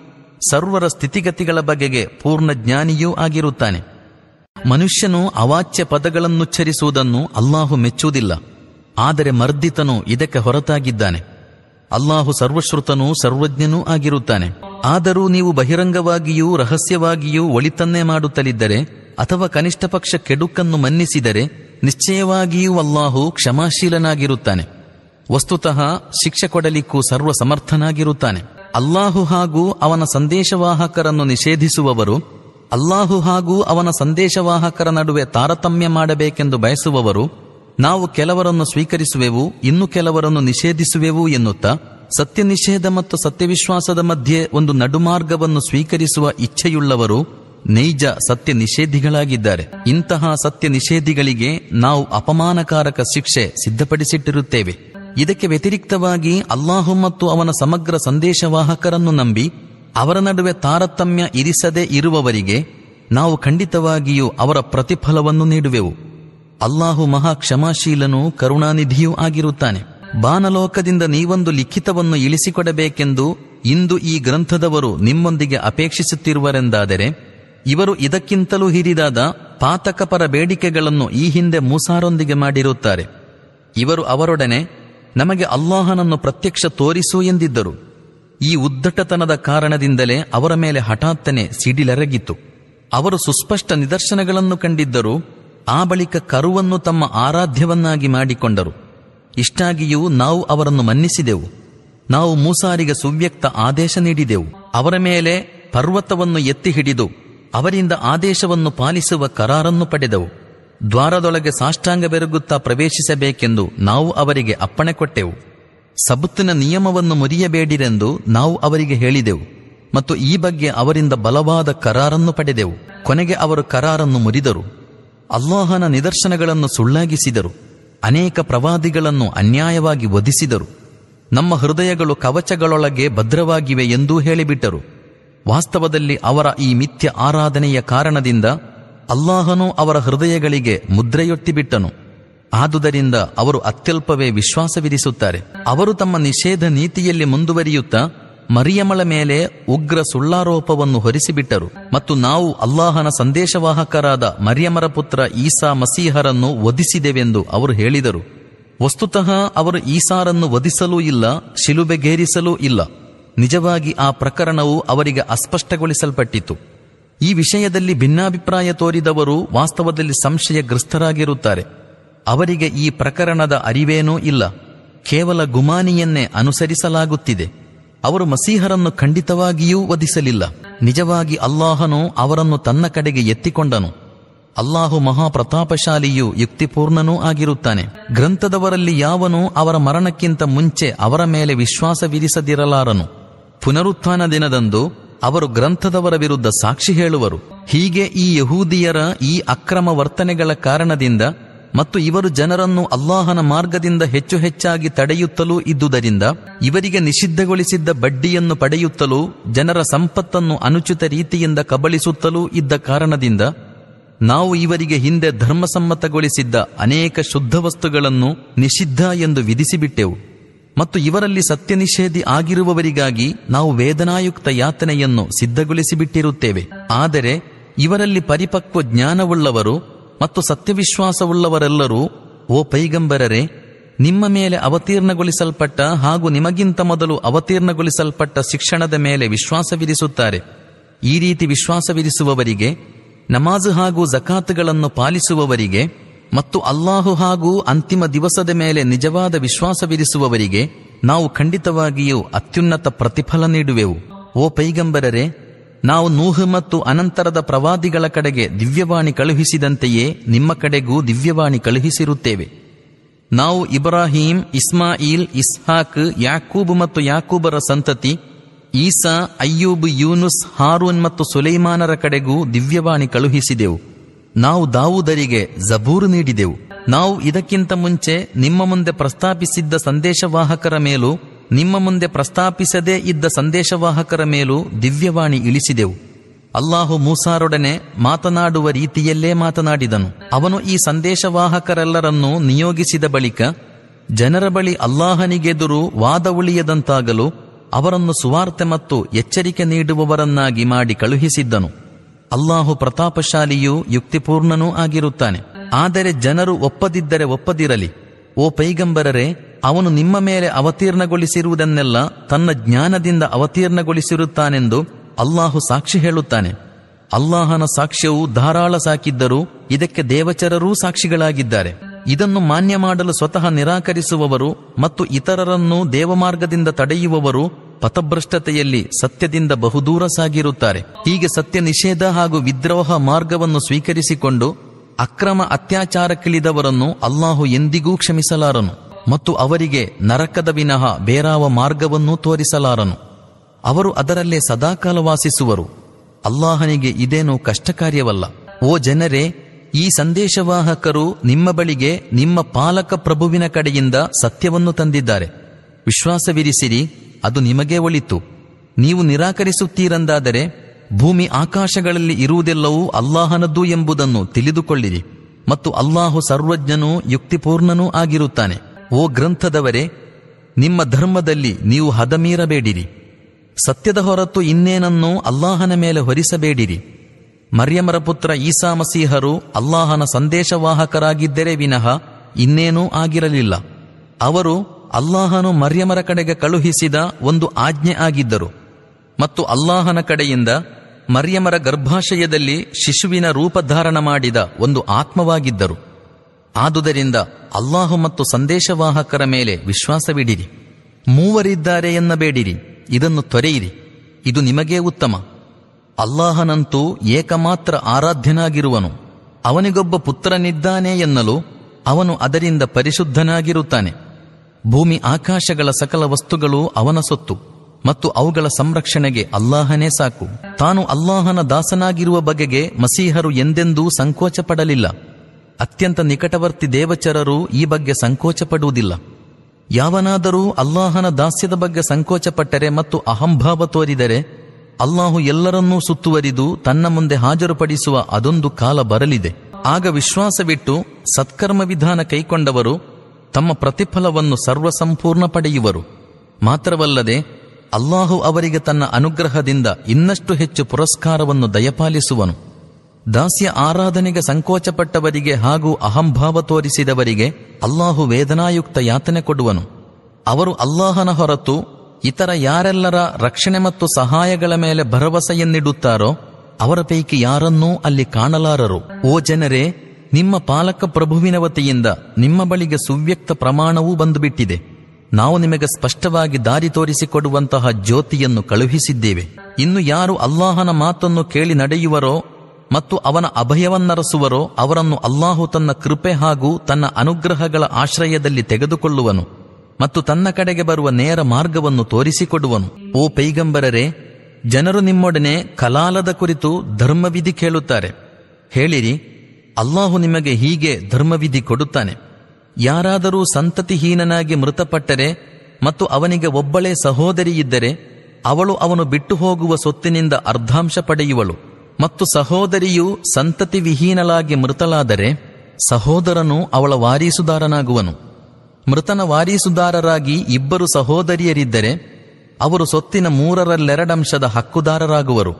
ಸರ್ವರ ಸ್ಥಿತಿಗತಿಗಳ ಬಗೆಗೆ ಪೂರ್ಣ ಜ್ಞಾನಿಯೂ ಆಗಿರುತ್ತಾನೆ. ಮನುಷ್ಯನು ಅವಾಚ್ಯ ಪದಗಳನ್ನುಚ್ಚರಿಸುವುದನ್ನು ಅಲ್ಲಾಹು ಮೆಚ್ಚುವುದಿಲ್ಲ. ಆದರೆ ಮರ್ದಿತನು ಇದಕ್ಕೆ ಹೊರತಾಗಿದ್ದಾನೆ. ಅಲ್ಲಾಹು ಸರ್ವಶ್ರುತನೂ ಸರ್ವಜ್ಞನೂ ಆಗಿರುತ್ತಾನೆ. ಆದರೂ ನೀವು ಬಹಿರಂಗವಾಗಿಯೂ ರಹಸ್ಯವಾಗಿಯೂ ಒಳಿತನ್ನೇ ಮಾಡುತ್ತಲಿದ್ದರೆ ಅಥವಾ ಕನಿಷ್ಠ ಪಕ್ಷ ಕೆಡುಕನ್ನು ಮನ್ನಿಸಿದರೆ ನಿಶ್ಚಯವಾಗಿಯೂ ಅಲ್ಲಾಹು ಕ್ಷಮಾಶೀಲನಾಗಿರುತ್ತಾನೆ. ವಸ್ತುತಃ ಶಿಕ್ಷೆ ಕೊಡಲಿಕ್ಕೂ ಸರ್ವ ಸಮರ್ಥನಾಗಿರುತ್ತಾನೆ ಅಲ್ಲಾಹು ಹಾಗೂ ಅವನ ಸಂದೇಶವಾಹಕರನ್ನು ನಿಷೇಧಿಸುವವರು, ಅಲ್ಲಾಹು ಹಾಗೂ ಅವನ ಸಂದೇಶವಾಹಕರ ನಡುವೆ ತಾರತಮ್ಯ ಮಾಡಬೇಕೆಂದು ಬಯಸುವವರು, ನಾವು ಕೆಲವರನ್ನು ಸ್ವೀಕರಿಸುವೆವು, ಇನ್ನು ಕೆಲವರನ್ನು ನಿಷೇಧಿಸುವೆವು ಎನ್ನುತ್ತಾ ಸತ್ಯ ನಿಷೇಧ ಮತ್ತು ಸತ್ಯವಿಶ್ವಾಸದ ಮಧ್ಯೆ ಒಂದು ನಡುಮಾರ್ಗವನ್ನು ಸ್ವೀಕರಿಸುವ ಇಚ್ಛೆಯುಳ್ಳವರು ನೈಜ ಸತ್ಯ ನಿಷೇಧಿಗಳಾಗಿದ್ದಾರೆ ಇಂತಹ ಸತ್ಯ ನಿಷೇಧಿಗಳಿಗೆ ನಾವು ಅಪಮಾನಕಾರಕ ಶಿಕ್ಷೆ ಸಿದ್ಧಪಡಿಸಿಟ್ಟಿರುತ್ತೇವೆ. ಇದಕ್ಕೆ ವ್ಯತಿರಿಕ್ತವಾಗಿ ಅಲ್ಲಾಹು ಮತ್ತು ಅವನ ಸಮಗ್ರ ಸಂದೇಶವಾಹಕರನ್ನು ನಂಬಿ ಅವರ ನಡುವೆ ತಾರತಮ್ಯ ಇರಿಸದೇ ಇರುವವರಿಗೆ ನಾವು ಖಂಡಿತವಾಗಿಯೂ ಅವರ ಪ್ರತಿಫಲವನ್ನು ನೀಡುವೆವು. ಅಲ್ಲಾಹು ಮಹಾ ಕ್ಷಮಾಶೀಲನೂ ಕರುಣಾನಿಧಿಯೂ ಆಗಿರುತ್ತಾನೆ. ಬಾನಲೋಕದಿಂದ ನೀವೊಂದು ಲಿಖಿತವನ್ನು ಇಳಿಸಿಕೊಡಬೇಕೆಂದು ಇಂದು ಈ ಗ್ರಂಥದವರು ನಿಮ್ಮೊಂದಿಗೆ ಅಪೇಕ್ಷಿಸುತ್ತಿರುವರೆಂದಾದರೆ, ಇವರು ಇದಕ್ಕಿಂತಲೂ ಹಿರಿದಾದ ಪಾತಕಪರ ಬೇಡಿಕೆಗಳನ್ನು ಈ ಹಿಂದೆ ಮೂಸಾರೊಂದಿಗೆ ಮಾಡಿರುತ್ತಾರೆ. ಇವರು ಅವರೊಡನೆ, ನಮಗೆ ಅಲ್ಲಾಹನನ್ನು ಪ್ರತ್ಯಕ್ಷ ತೋರಿಸು ಎಂದಿದ್ದರು. ಈ ಉದ್ದಟತನದ ಕಾರಣದಿಂದಲೇ ಅವರ ಮೇಲೆ ಹಠಾತ್ತನೆ ಸಿಡಿಲರಗಿತ್ತು. ಅವರು ಸುಸ್ಪಷ್ಟ ನಿದರ್ಶನಗಳನ್ನು ಕಂಡಿದ್ದರು, ಆ ಬಳಿಕ ಕರುವನ್ನು ತಮ್ಮ ಆರಾಧ್ಯವನ್ನಾಗಿ ಮಾಡಿಕೊಂಡರು. ಇಷ್ಟಾಗಿಯೂ ನಾವು ಅವರನ್ನು ಮನ್ನಿಸಿದೆವು. ನಾವು ಮೂಸಾರಿಗೆ ಸುವ್ಯಕ್ತ ಆದೇಶ ನೀಡಿದೆವು. ಅವರ ಮೇಲೆ ಪರ್ವತವನ್ನು ಎತ್ತಿ ಹಿಡಿದು ಅವರಿಂದ ಆದೇಶವನ್ನು ಪಾಲಿಸುವ ಕರಾರನ್ನು ಪಡೆದವು. ದ್ವಾರದೊಳಗೆ ಸಾಷ್ಟಾಂಗ ಬೆರಗುತ್ತಾ ಪ್ರವೇಶಿಸಬೇಕೆಂದು ನಾವು ಅವರಿಗೆ ಅಪ್ಪಣೆ ಕೊಟ್ಟೆವು. ಸಬುತ್ತಿನ ನಿಯಮವನ್ನು ಮುರಿಯಬೇಡಿರೆಂದು ನಾವು ಅವರಿಗೆ ಹೇಳಿದೆವು. ಮತ್ತು ಈ ಬಗ್ಗೆ ಅವರಿಂದ ಬಲವಾದ ಕರಾರನ್ನು ಪಡೆದೆವು. ಕೊನೆಗೆ ಅವರು ಕರಾರನ್ನು ಮುರಿದರು. ಅಲ್ಲಾಹನ ನಿದರ್ಶನಗಳನ್ನು ಸುಳ್ಳಾಗಿಸಿದರು. ಅನೇಕ ಪ್ರವಾದಿಗಳನ್ನು ಅನ್ಯಾಯವಾಗಿ ವಧಿಸಿದರು. ನಮ್ಮ ಹೃದಯಗಳು ಕವಚಗಳೊಳಗೆ ಭದ್ರವಾಗಿವೆ ಎಂದೂ ಹೇಳಿಬಿಟ್ಟರು. ವಾಸ್ತವದಲ್ಲಿ ಅವರ ಈ ಮಿಥ್ಯ ಆರಾಧನೆಯ ಕಾರಣದಿಂದ ಅಲ್ಲಾಹನು ಅವರ ಹೃದಯಗಳಿಗೆ ಮುದ್ರೆಯೊಟ್ಟಿಬಿಟ್ಟನು. ಆದುದರಿಂದ ಅವರು ಅತ್ಯಲ್ಪವೇ ವಿಶ್ವಾಸವಿಧಿಸುತ್ತಾರೆ ಅವರು ತಮ್ಮ ನಿಷೇಧ ನೀತಿಯಲ್ಲಿ ಮುಂದುವರಿಯುತ್ತಾ ಮರಿಯಮಳ ಮೇಲೆ ಉಗ್ರ ಸುಳ್ಳಾರೋಪವನ್ನು ಹೊರಿಸಿಬಿಟ್ಟರು. ಮತ್ತು ನಾವು ಅಲ್ಲಾಹನ ಸಂದೇಶವಾಹಕರಾದ ಮರಿಯಮರ ಪುತ್ರ ಈಸಾ ಮಸೀಹರನ್ನು ವಧಿಸಿದೆವೆಂದು ಅವರು ಹೇಳಿದರು. ವಸ್ತುತಃ ಅವರು ಈಸಾರನ್ನು ವಧಿಸಲೂ ಇಲ್ಲ, ಶಿಲುಬೆಗೇರಿಸಲೂ ಇಲ್ಲ. ನಿಜವಾಗಿ ಆ ಪ್ರಕರಣವು ಅವರಿಗೆ ಅಸ್ಪಷ್ಟಗೊಳಿಸಲ್ಪಟ್ಟಿತು ಈ ವಿಷಯದಲ್ಲಿ ಭಿನ್ನಾಭಿಪ್ರಾಯ ತೋರಿದವರು ವಾಸ್ತವದಲ್ಲಿ ಸಂಶಯಗ್ರಸ್ತರಾಗಿರುತ್ತಾರೆ. ಅವರಿಗೆ ಈ ಪ್ರಕರಣದ ಅರಿವೇನೂ ಇಲ್ಲ. ಕೇವಲ ಗುಮಾನಿಯನ್ನೇ ಅನುಸರಿಸಲಾಗುತ್ತಿದೆ. ಅವರು ಮಸೀಹರನ್ನು ಖಂಡಿತವಾಗಿಯೂ ವಧಿಸಲಿಲ್ಲ. ನಿಜವಾಗಿ ಅಲ್ಲಾಹನು ಅವರನ್ನು ತನ್ನ ಕಡೆಗೆ ಎತ್ತಿಕೊಂಡನು. ಅಲ್ಲಾಹು ಮಹಾಪ್ರತಾಪಶಾಲಿಯೂ ಯುಕ್ತಿಪೂರ್ಣನೂ ಆಗಿರುತ್ತಾನೆ. ಗ್ರಂಥದವರಲ್ಲಿ ಯಾವನು ಅವರ ಮರಣಕ್ಕಿಂತ ಮುಂಚೆ ಅವರ ಮೇಲೆ ವಿಶ್ವಾಸ ವಿಧಿಸದಿರಲಾರನು. ಪುನರುತ್ಥಾನ ದಿನದಂದು ಅವರು ಗ್ರಂಥದವರ ವಿರುದ್ಧ ಸಾಕ್ಷಿ ಹೇಳುವರು. ಹೀಗೆ ಈ ಯಹೂದಿಯರ ಈ ಅಕ್ರಮ ವರ್ತನೆಗಳ ಕಾರಣದಿಂದ ಮತ್ತು ಇವರು ಜನರನ್ನು ಅಲ್ಲಾಹನ ಮಾರ್ಗದಿಂದ ಹೆಚ್ಚು ಹೆಚ್ಚಾಗಿ ತಡೆಯುತ್ತಲೂ ಇದ್ದುದರಿಂದ ಇವರಿಗೆ ನಿಷಿದ್ಧಗೊಳಿಸಿದ್ದ ಬಡ್ಡಿಯನ್ನು ಪಡೆಯುತ್ತಲೂ ಜನರ ಸಂಪತ್ತನ್ನು ಅನುಚಿತ ರೀತಿಯಿಂದ ಕಬಳಿಸುತ್ತಲೂ ಇದ್ದ ಕಾರಣದಿಂದ ನಾವು ಇವರಿಗೆ ಹಿಂದೆ ಧರ್ಮಸಮ್ಮತಗೊಳಿಸಿದ್ದ ಅನೇಕ ಶುದ್ಧ ವಸ್ತುಗಳನ್ನು ನಿಷಿದ್ಧ ಎಂದು ವಿಧಿಸಿಬಿಟ್ಟೆವು. ಮತ್ತು ಇವರಲ್ಲಿ ಸತ್ಯ ನಿಷೇಧಿ ಆಗಿರುವವರಿಗಾಗಿ ನಾವು ವೇದನಾಯುಕ್ತ ಯಾತನೆಯನ್ನು ಸಿದ್ಧಗೊಳಿಸಿಬಿಟ್ಟಿರುತ್ತೇವೆ. ಆದರೆ ಇವರಲ್ಲಿ ಪರಿಪಕ್ವ ಜ್ಞಾನವುಳ್ಳವರು ಮತ್ತು ಸತ್ಯವಿಶ್ವಾಸವುಳ್ಳವರೆಲ್ಲರೂ, ಓ ಪೈಗಂಬರರೆ, ನಿಮ್ಮ ಮೇಲೆ ಅವತೀರ್ಣಗೊಳಿಸಲ್ಪಟ್ಟ ಹಾಗೂ ನಿಮಗಿಂತ ಮೊದಲು ಅವತೀರ್ಣಗೊಳಿಸಲ್ಪಟ್ಟ ಶಿಕ್ಷಣದ ಮೇಲೆ ವಿಶ್ವಾಸವಿರಿಸುತ್ತಾರೆ. ಈ ರೀತಿ ವಿಶ್ವಾಸವಿರಿಸುವವರಿಗೆ, ನಮಾಜ್ ಹಾಗೂ ಜಕಾತ್ಗಳನ್ನು ಪಾಲಿಸುವವರಿಗೆ ಮತ್ತು ಅಲ್ಲಾಹು ಹಾಗೂ ಅಂತಿಮ ದಿವಸದ ಮೇಲೆ ನಿಜವಾದ ವಿಶ್ವಾಸವಿರಿಸುವವರಿಗೆ ನಾವು ಖಂಡಿತವಾಗಿಯೂ ಅತ್ಯುನ್ನತ ಪ್ರತಿಫಲ ನೀಡುವೆವು. ಓ ಪೈಗಂಬರರೆ ನಾವು ನೂಹ್ ಮತ್ತು ಅನಂತರದ ಪ್ರವಾದಿಗಳ ಕಡೆಗೆ ದಿವ್ಯವಾಣಿ ಕಳುಹಿಸಿದಂತೆಯೇ ನಿಮ್ಮ ಕಡೆಗೂ ದಿವ್ಯವಾಣಿ ಕಳುಹಿಸಿರುತ್ತೇವೆ. ನಾವು ಇಬ್ರಾಹಿಂ, ಇಸ್ಮಾಯಿಲ್, ಇಸ್ಹಾಕ್, ಯಾಕೂಬ್ ಮತ್ತು ಯಾಕೂಬರ ಸಂತತಿ, ಈಸಾ, ಅಯ್ಯೂಬ್, ಯೂನುಸ್, ಹಾರೂನ್ ಮತ್ತು ಸುಲೈಮಾನರ ಕಡೆಗೂ ದಿವ್ಯವಾಣಿ ಕಳುಹಿಸಿದೆವು. ನಾವು ದಾವುದರಿಗೆ ಜಬೂರು ನೀಡಿದೆವು. ನಾವು ಇದಕ್ಕಿಂತ ಮುಂಚೆ ನಿಮ್ಮ ಮುಂದೆ ಪ್ರಸ್ತಾಪಿಸಿದ್ದ ಸಂದೇಶವಾಹಕರ ಮೇಲೂ ನಿಮ್ಮ ಮುಂದೆ ಪ್ರಸ್ತಾಪಿಸದೇ ಇದ್ದ ಸಂದೇಶವಾಹಕರ ಮೇಲೂ ದಿವ್ಯವಾಣಿ ಇಳಿಸಿದೆವು. ಅಲ್ಲಾಹು ಮೂಸಾರೊಡನೆ ಮಾತನಾಡುವ ರೀತಿಯಲ್ಲೇ ಮಾತನಾಡಿದನು. ಅವನು ಈ ಸಂದೇಶವಾಹಕರೆಲ್ಲರನ್ನೂ ನಿಯೋಗಿಸಿದ ಬಳಿಕ, ಜನರ ಬಳಿ ಅಲ್ಲಾಹನಿಗೆದುರು ವಾದ ಉಳಿಯದಂತಾಗಲು ಅವರನ್ನು ಸುವಾರ್ತೆ ಮತ್ತು ಎಚ್ಚರಿಕೆ ನೀಡುವವರನ್ನಾಗಿ ಮಾಡಿ ಕಳುಹಿಸಿದ್ದನು. ಅಲ್ಲಾಹು ಪ್ರತಾಪಶಾಲಿಯೂ ಯುಕ್ತಿಪೂರ್ಣನೂ ಆಗಿರುತ್ತಾನೆ. ಆದರೆ ಜನರು ಒಪ್ಪದಿದ್ದರೆ ಒಪ್ಪದಿರಲಿ. ಓ ಪೈಗಂಬರರೆ ಅವನು ನಿಮ್ಮ ಮೇಲೆ ಅವತೀರ್ಣಗೊಳಿಸಿರುವುದನ್ನೆಲ್ಲ ತನ್ನ ಜ್ಞಾನದಿಂದ ಅವತೀರ್ಣಗೊಳಿಸಿರುತ್ತಾನೆಂದು ಅಲ್ಲಾಹು ಸಾಕ್ಷಿ ಹೇಳುತ್ತಾನೆ. ಅಲ್ಲಾಹನ ಸಾಕ್ಷ್ಯವು ಧಾರಾಳ ಸಾಕಿದ್ದರೂ ಇದಕ್ಕೆ ದೇವಚರರೂ ಸಾಕ್ಷಿಗಳಾಗಿದ್ದಾರೆ. ಇದನ್ನು ಮಾನ್ಯ ಮಾಡಲು ಸ್ವತಃ ನಿರಾಕರಿಸುವವರು ಮತ್ತು ಇತರರನ್ನು ದೇವಮಾರ್ಗದಿಂದ ತಡೆಯುವವರು ಪಥಭ್ರಷ್ಟತೆಯಲ್ಲಿ ಸತ್ಯದಿಂದ ಬಹುದೂರ ಸಾಗಿರುತ್ತಾರೆ. ಹೀಗೆ ಸತ್ಯ ನಿಷೇಧ ಹಾಗೂ ವಿದ್ರೋಹ ಮಾರ್ಗವನ್ನು ಸ್ವೀಕರಿಸಿಕೊಂಡು ಅಕ್ರಮ ಅತ್ಯಾಚಾರಕ್ಕಿಳಿದವರನ್ನು ಅಲ್ಲಾಹು ಎಂದಿಗೂ ಕ್ಷಮಿಸಲಾರನು. ಮತ್ತು ಅವರಿಗೆ ನರಕದ ವಿನಃ ಬೇರಾವ ಮಾರ್ಗವನ್ನೂ ತೋರಿಸಲಾರನು. ಅವರು ಅದರಲ್ಲೇ ಸದಾಕಾಲ ವಾಸಿಸುವರು. ಅಲ್ಲಾಹನಿಗೆ ಇದೇನು ಕಷ್ಟಕಾರ್ಯವಲ್ಲ. ಓ ಜನರೇ, ಈ ಸಂದೇಶವಾಹಕರು ನಿಮ್ಮ ಬಳಿಗೆ ನಿಮ್ಮ ಪಾಲಕ ಪ್ರಭುವಿನ ಕಡೆಯಿಂದ ಸತ್ಯವನ್ನು ತಂದಿದ್ದಾರೆ. ವಿಶ್ವಾಸವಿರಿಸಿರಿ, ಅದು ನಿಮಗೇ ಒಳಿತು. ನೀವು ನಿರಾಕರಿಸುತ್ತೀರಂದಾದರೆ, ಭೂಮಿ ಆಕಾಶಗಳಲ್ಲಿ ಇರುವುದೆಲ್ಲವೂ ಅಲ್ಲಾಹನದ್ದು ಎಂಬುದನ್ನು ತಿಳಿದುಕೊಳ್ಳಿರಿ. ಮತ್ತು ಅಲ್ಲಾಹು ಸರ್ವಜ್ಞನೂ ಯುಕ್ತಿಪೂರ್ಣನೂ ಆಗಿರುತ್ತಾನೆ. ಓ ಗ್ರಂಥದವರೇ, ನಿಮ್ಮ ಧರ್ಮದಲ್ಲಿ ನೀವು ಹದಮೀರಬೇಡಿರಿ. ಸತ್ಯದ ಹೊರತು ಇನ್ನೇನನ್ನೂ ಅಲ್ಲಾಹನ ಮೇಲೆ ಹೊರಿಸಬೇಡಿರಿ. ಮರ್ಯಮರ ಪುತ್ರ ಈಸಾ ಮಸೀಹರು ಅಲ್ಲಾಹನ ಸಂದೇಶವಾಹಕರಾಗಿದ್ದರೆ ವಿನಃ ಇನ್ನೇನೂ ಆಗಿರಲಿಲ್ಲ. ಅವರು ಅಲ್ಲಾಹನು ಮರ್ಯಮರ ಕಡೆಗೆ ಕಳುಹಿಸಿದ ಒಂದು ಆಜ್ಞೆ ಆಗಿದ್ದರು. ಮತ್ತು ಅಲ್ಲಾಹನ ಕಡೆಯಿಂದ ಮರ್ಯಮರ ಗರ್ಭಾಶಯದಲ್ಲಿ ಶಿಶುವಿನ ರೂಪಧಾರಣ ಮಾಡಿದ ಒಂದು ಆತ್ಮವಾಗಿದ್ದರು. ಆದುದರಿಂದ ಅಲ್ಲಾಹು ಮತ್ತು ಸಂದೇಶವಾಹಕರ ಮೇಲೆ ವಿಶ್ವಾಸವಿಡಿರಿ. ಮೂವರಿದ್ದಾರೆ ಎನ್ನಬೇಡಿರಿ. ಇದನ್ನು ತೊರೆಯಿರಿ. ಇದು ನಿಮಗೇ ಉತ್ತಮ. ಅಲ್ಲಾಹನಂತೂ ಏಕಮಾತ್ರ ಆರಾಧ್ಯನಾಗಿರುವನು. ಅವನಿಗೊಬ್ಬ ಪುತ್ರನಿದ್ದಾನೆ ಎನ್ನಲು ಅವನು ಅದರಿಂದ ಪರಿಶುದ್ಧನಾಗಿರುತ್ತಾನೆ. ಭೂಮಿ ಆಕಾಶಗಳ ಸಕಲ ವಸ್ತುಗಳು ಅವನ ಸೊತ್ತು ಮತ್ತು ಅವುಗಳ ಸಂರಕ್ಷಣೆಗೆ ಅಲ್ಲಾಹನೇ ಸಾಕು. ತಾನು ಅಲ್ಲಾಹನ ದಾಸನಾಗಿರುವ ಬಗೆಗೆ ಮಸೀಹರು ಎಂದೆಂದೂ ಸಂಕೋಚ ಪಡಲಿಲ್ಲ ಅತ್ಯಂತ ನಿಕಟವರ್ತಿ ದೇವಚರರು ಈ ಬಗ್ಗೆ ಸಂಕೋಚ ಪಡುವುದಿಲ್ಲ ಯಾವನಾದರೂ ಅಲ್ಲಾಹನ ದಾಸ್ಯದ ಬಗ್ಗೆ ಸಂಕೋಚಪಟ್ಟರೆ ಮತ್ತು ಅಹಂಭಾವ ತೋರಿದರೆ, ಅಲ್ಲಾಹು ಎಲ್ಲರನ್ನೂ ಸುತ್ತುವರಿದು ತನ್ನ ಮುಂದೆ ಹಾಜರುಪಡಿಸುವ ಅದೊಂದು ಕಾಲ ಬರಲಿದೆ. ಆಗ ವಿಶ್ವಾಸವಿಟ್ಟು ಸತ್ಕರ್ಮ ವಿಧಾನ ಕೈಕೊಂಡವರು ತಮ್ಮ ಪ್ರತಿಫಲವನ್ನು ಸರ್ವಸಂಪೂರ್ಣ ಪಡೆಯುವರು. ಮಾತ್ರವಲ್ಲದೆ ಅಲ್ಲಾಹು ಅವರಿಗೆ ತನ್ನ ಅನುಗ್ರಹದಿಂದ ಇನ್ನಷ್ಟು ಹೆಚ್ಚು ಪುರಸ್ಕಾರವನ್ನು ದಯಪಾಲಿಸುವನು. ದಾಸ್ಯ ಆರಾಧನೆಗೆ ಸಂಕೋಚಪಟ್ಟವರಿಗೆ ಹಾಗೂ ಅಹಂಭಾವ ತೋರಿಸಿದವರಿಗೆ ಅಲ್ಲಾಹು ವೇದನಾಯುಕ್ತ ಯಾತನೆ ಕೊಡುವನು. ಅವರು ಅಲ್ಲಾಹನ ಹೊರತು ಇತರ ಯಾರೆಲ್ಲರ ರಕ್ಷಣೆ ಮತ್ತು ಸಹಾಯಗಳ ಮೇಲೆ ಭರವಸೆಯನ್ನಿಡುತ್ತಾರೋ ಅವರ ಪೈಕಿ ಯಾರನ್ನೂ ಅಲ್ಲಿ ಕಾಣಲಾರರು. ಓ ಜನರೇ, ನಿಮ್ಮ ಪಾಲಕ ಪ್ರಭುವಿನ ವತಿಯಿಂದ ನಿಮ್ಮ ಬಳಿಗೆ ಸುವ್ಯಕ್ತ ಪ್ರಮಾಣವೂ ಬಂದುಬಿಟ್ಟಿದೆ. ನಾವು ನಿಮಗೆ ಸ್ಪಷ್ಟವಾಗಿ ದಾರಿ ತೋರಿಸಿಕೊಡುವಂತಹ ಜ್ಯೋತಿಯನ್ನು ಕಳುಹಿಸಿದ್ದೇವೆ. ಇನ್ನು ಯಾರು ಅಲ್ಲಾಹನ ಮಾತನ್ನು ಕೇಳಿ ನಡೆಯುವರೋ ಮತ್ತು ಅವನ ಅಭಯವನ್ನರಸುವರೋ ಅವರನ್ನು ಅಲ್ಲಾಹು ತನ್ನ ಕೃಪೆ ಹಾಗೂ ತನ್ನ ಅನುಗ್ರಹಗಳ ಆಶ್ರಯದಲ್ಲಿ ತೆಗೆದುಕೊಳ್ಳುವನು ಮತ್ತು ತನ್ನ ಕಡೆಗೆ ಬರುವ ನೇರ ಮಾರ್ಗವನ್ನು ತೋರಿಸಿಕೊಡುವನು. ಓ ಪೈಗಂಬರರೇ, ಜನರು ನಿಮ್ಮೊಡನೆ ಕಲಾಲದ ಕುರಿತು ಧರ್ಮವಿಧಿ ಕೇಳುತ್ತಾರೆ. ಹೇಳಿರಿ, ಅಲ್ಲಾಹು ನಿಮಗೆ ಹೀಗೆ ಧರ್ಮವಿಧಿ ಕೊಡುತ್ತಾನೆ. ಯಾರಾದರೂ ಸಂತತಿಹೀನನಾಗಿ ಮೃತಪಟ್ಟರೆ ಮತ್ತು ಅವನಿಗೆ ಒಬ್ಬಳೇ ಸಹೋದರಿಯಿದ್ದರೆ, ಅವಳು ಅವನು ಬಿಟ್ಟು ಹೋಗುವ ಸೊತ್ತಿನಿಂದ ಅರ್ಧಾಂಶ ಪಡೆಯುವಳು. ಮತ್ತು ಸಹೋದರಿಯು ಸಂತತಿ ವಿಹೀನಲಾಗಿ ಮೃತಲಾದರೆ ಸಹೋದರನು ಅವಳ ವಾರೀಸುದಾರನಾಗುವನು. ಮೃತನ ವಾರೀಸುದಾರರಾಗಿ ಇಬ್ಬರು ಸಹೋದರಿಯರಿದ್ದರೆ ಅವರು ಸೊತ್ತಿನ ಮೂರರಲ್ಲೆರಡಂಶದ ಹಕ್ಕುದಾರರಾಗುವರು.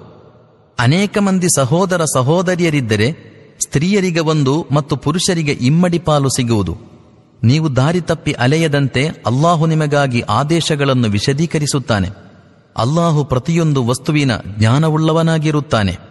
ಅನೇಕ ಮಂದಿ ಸಹೋದರ ಸಹೋದರಿಯರಿದ್ದರೆ ಸ್ತ್ರೀಯರಿಗೆ ಒಂದು ಮತ್ತು ಪುರುಷರಿಗೆ ಇಮ್ಮಡಿ ಪಾಲು ಸಿಗುವುದು. ನೀವು ದಾರಿ ತಪ್ಪಿ ಅಲೆಯದಂತೆ ಅಲ್ಲಾಹು ನಿಮಗಾಗಿ ಆದೇಶಗಳನ್ನು ವಿಶದೀಕರಿಸುತ್ತಾನೆ. ಅಲ್ಲಾಹು ಪ್ರತಿಯೊಂದು ವಸ್ತುವಿನ ಜ್ಞಾನವುಳ್ಳವನಾಗಿರುತ್ತಾನೆ.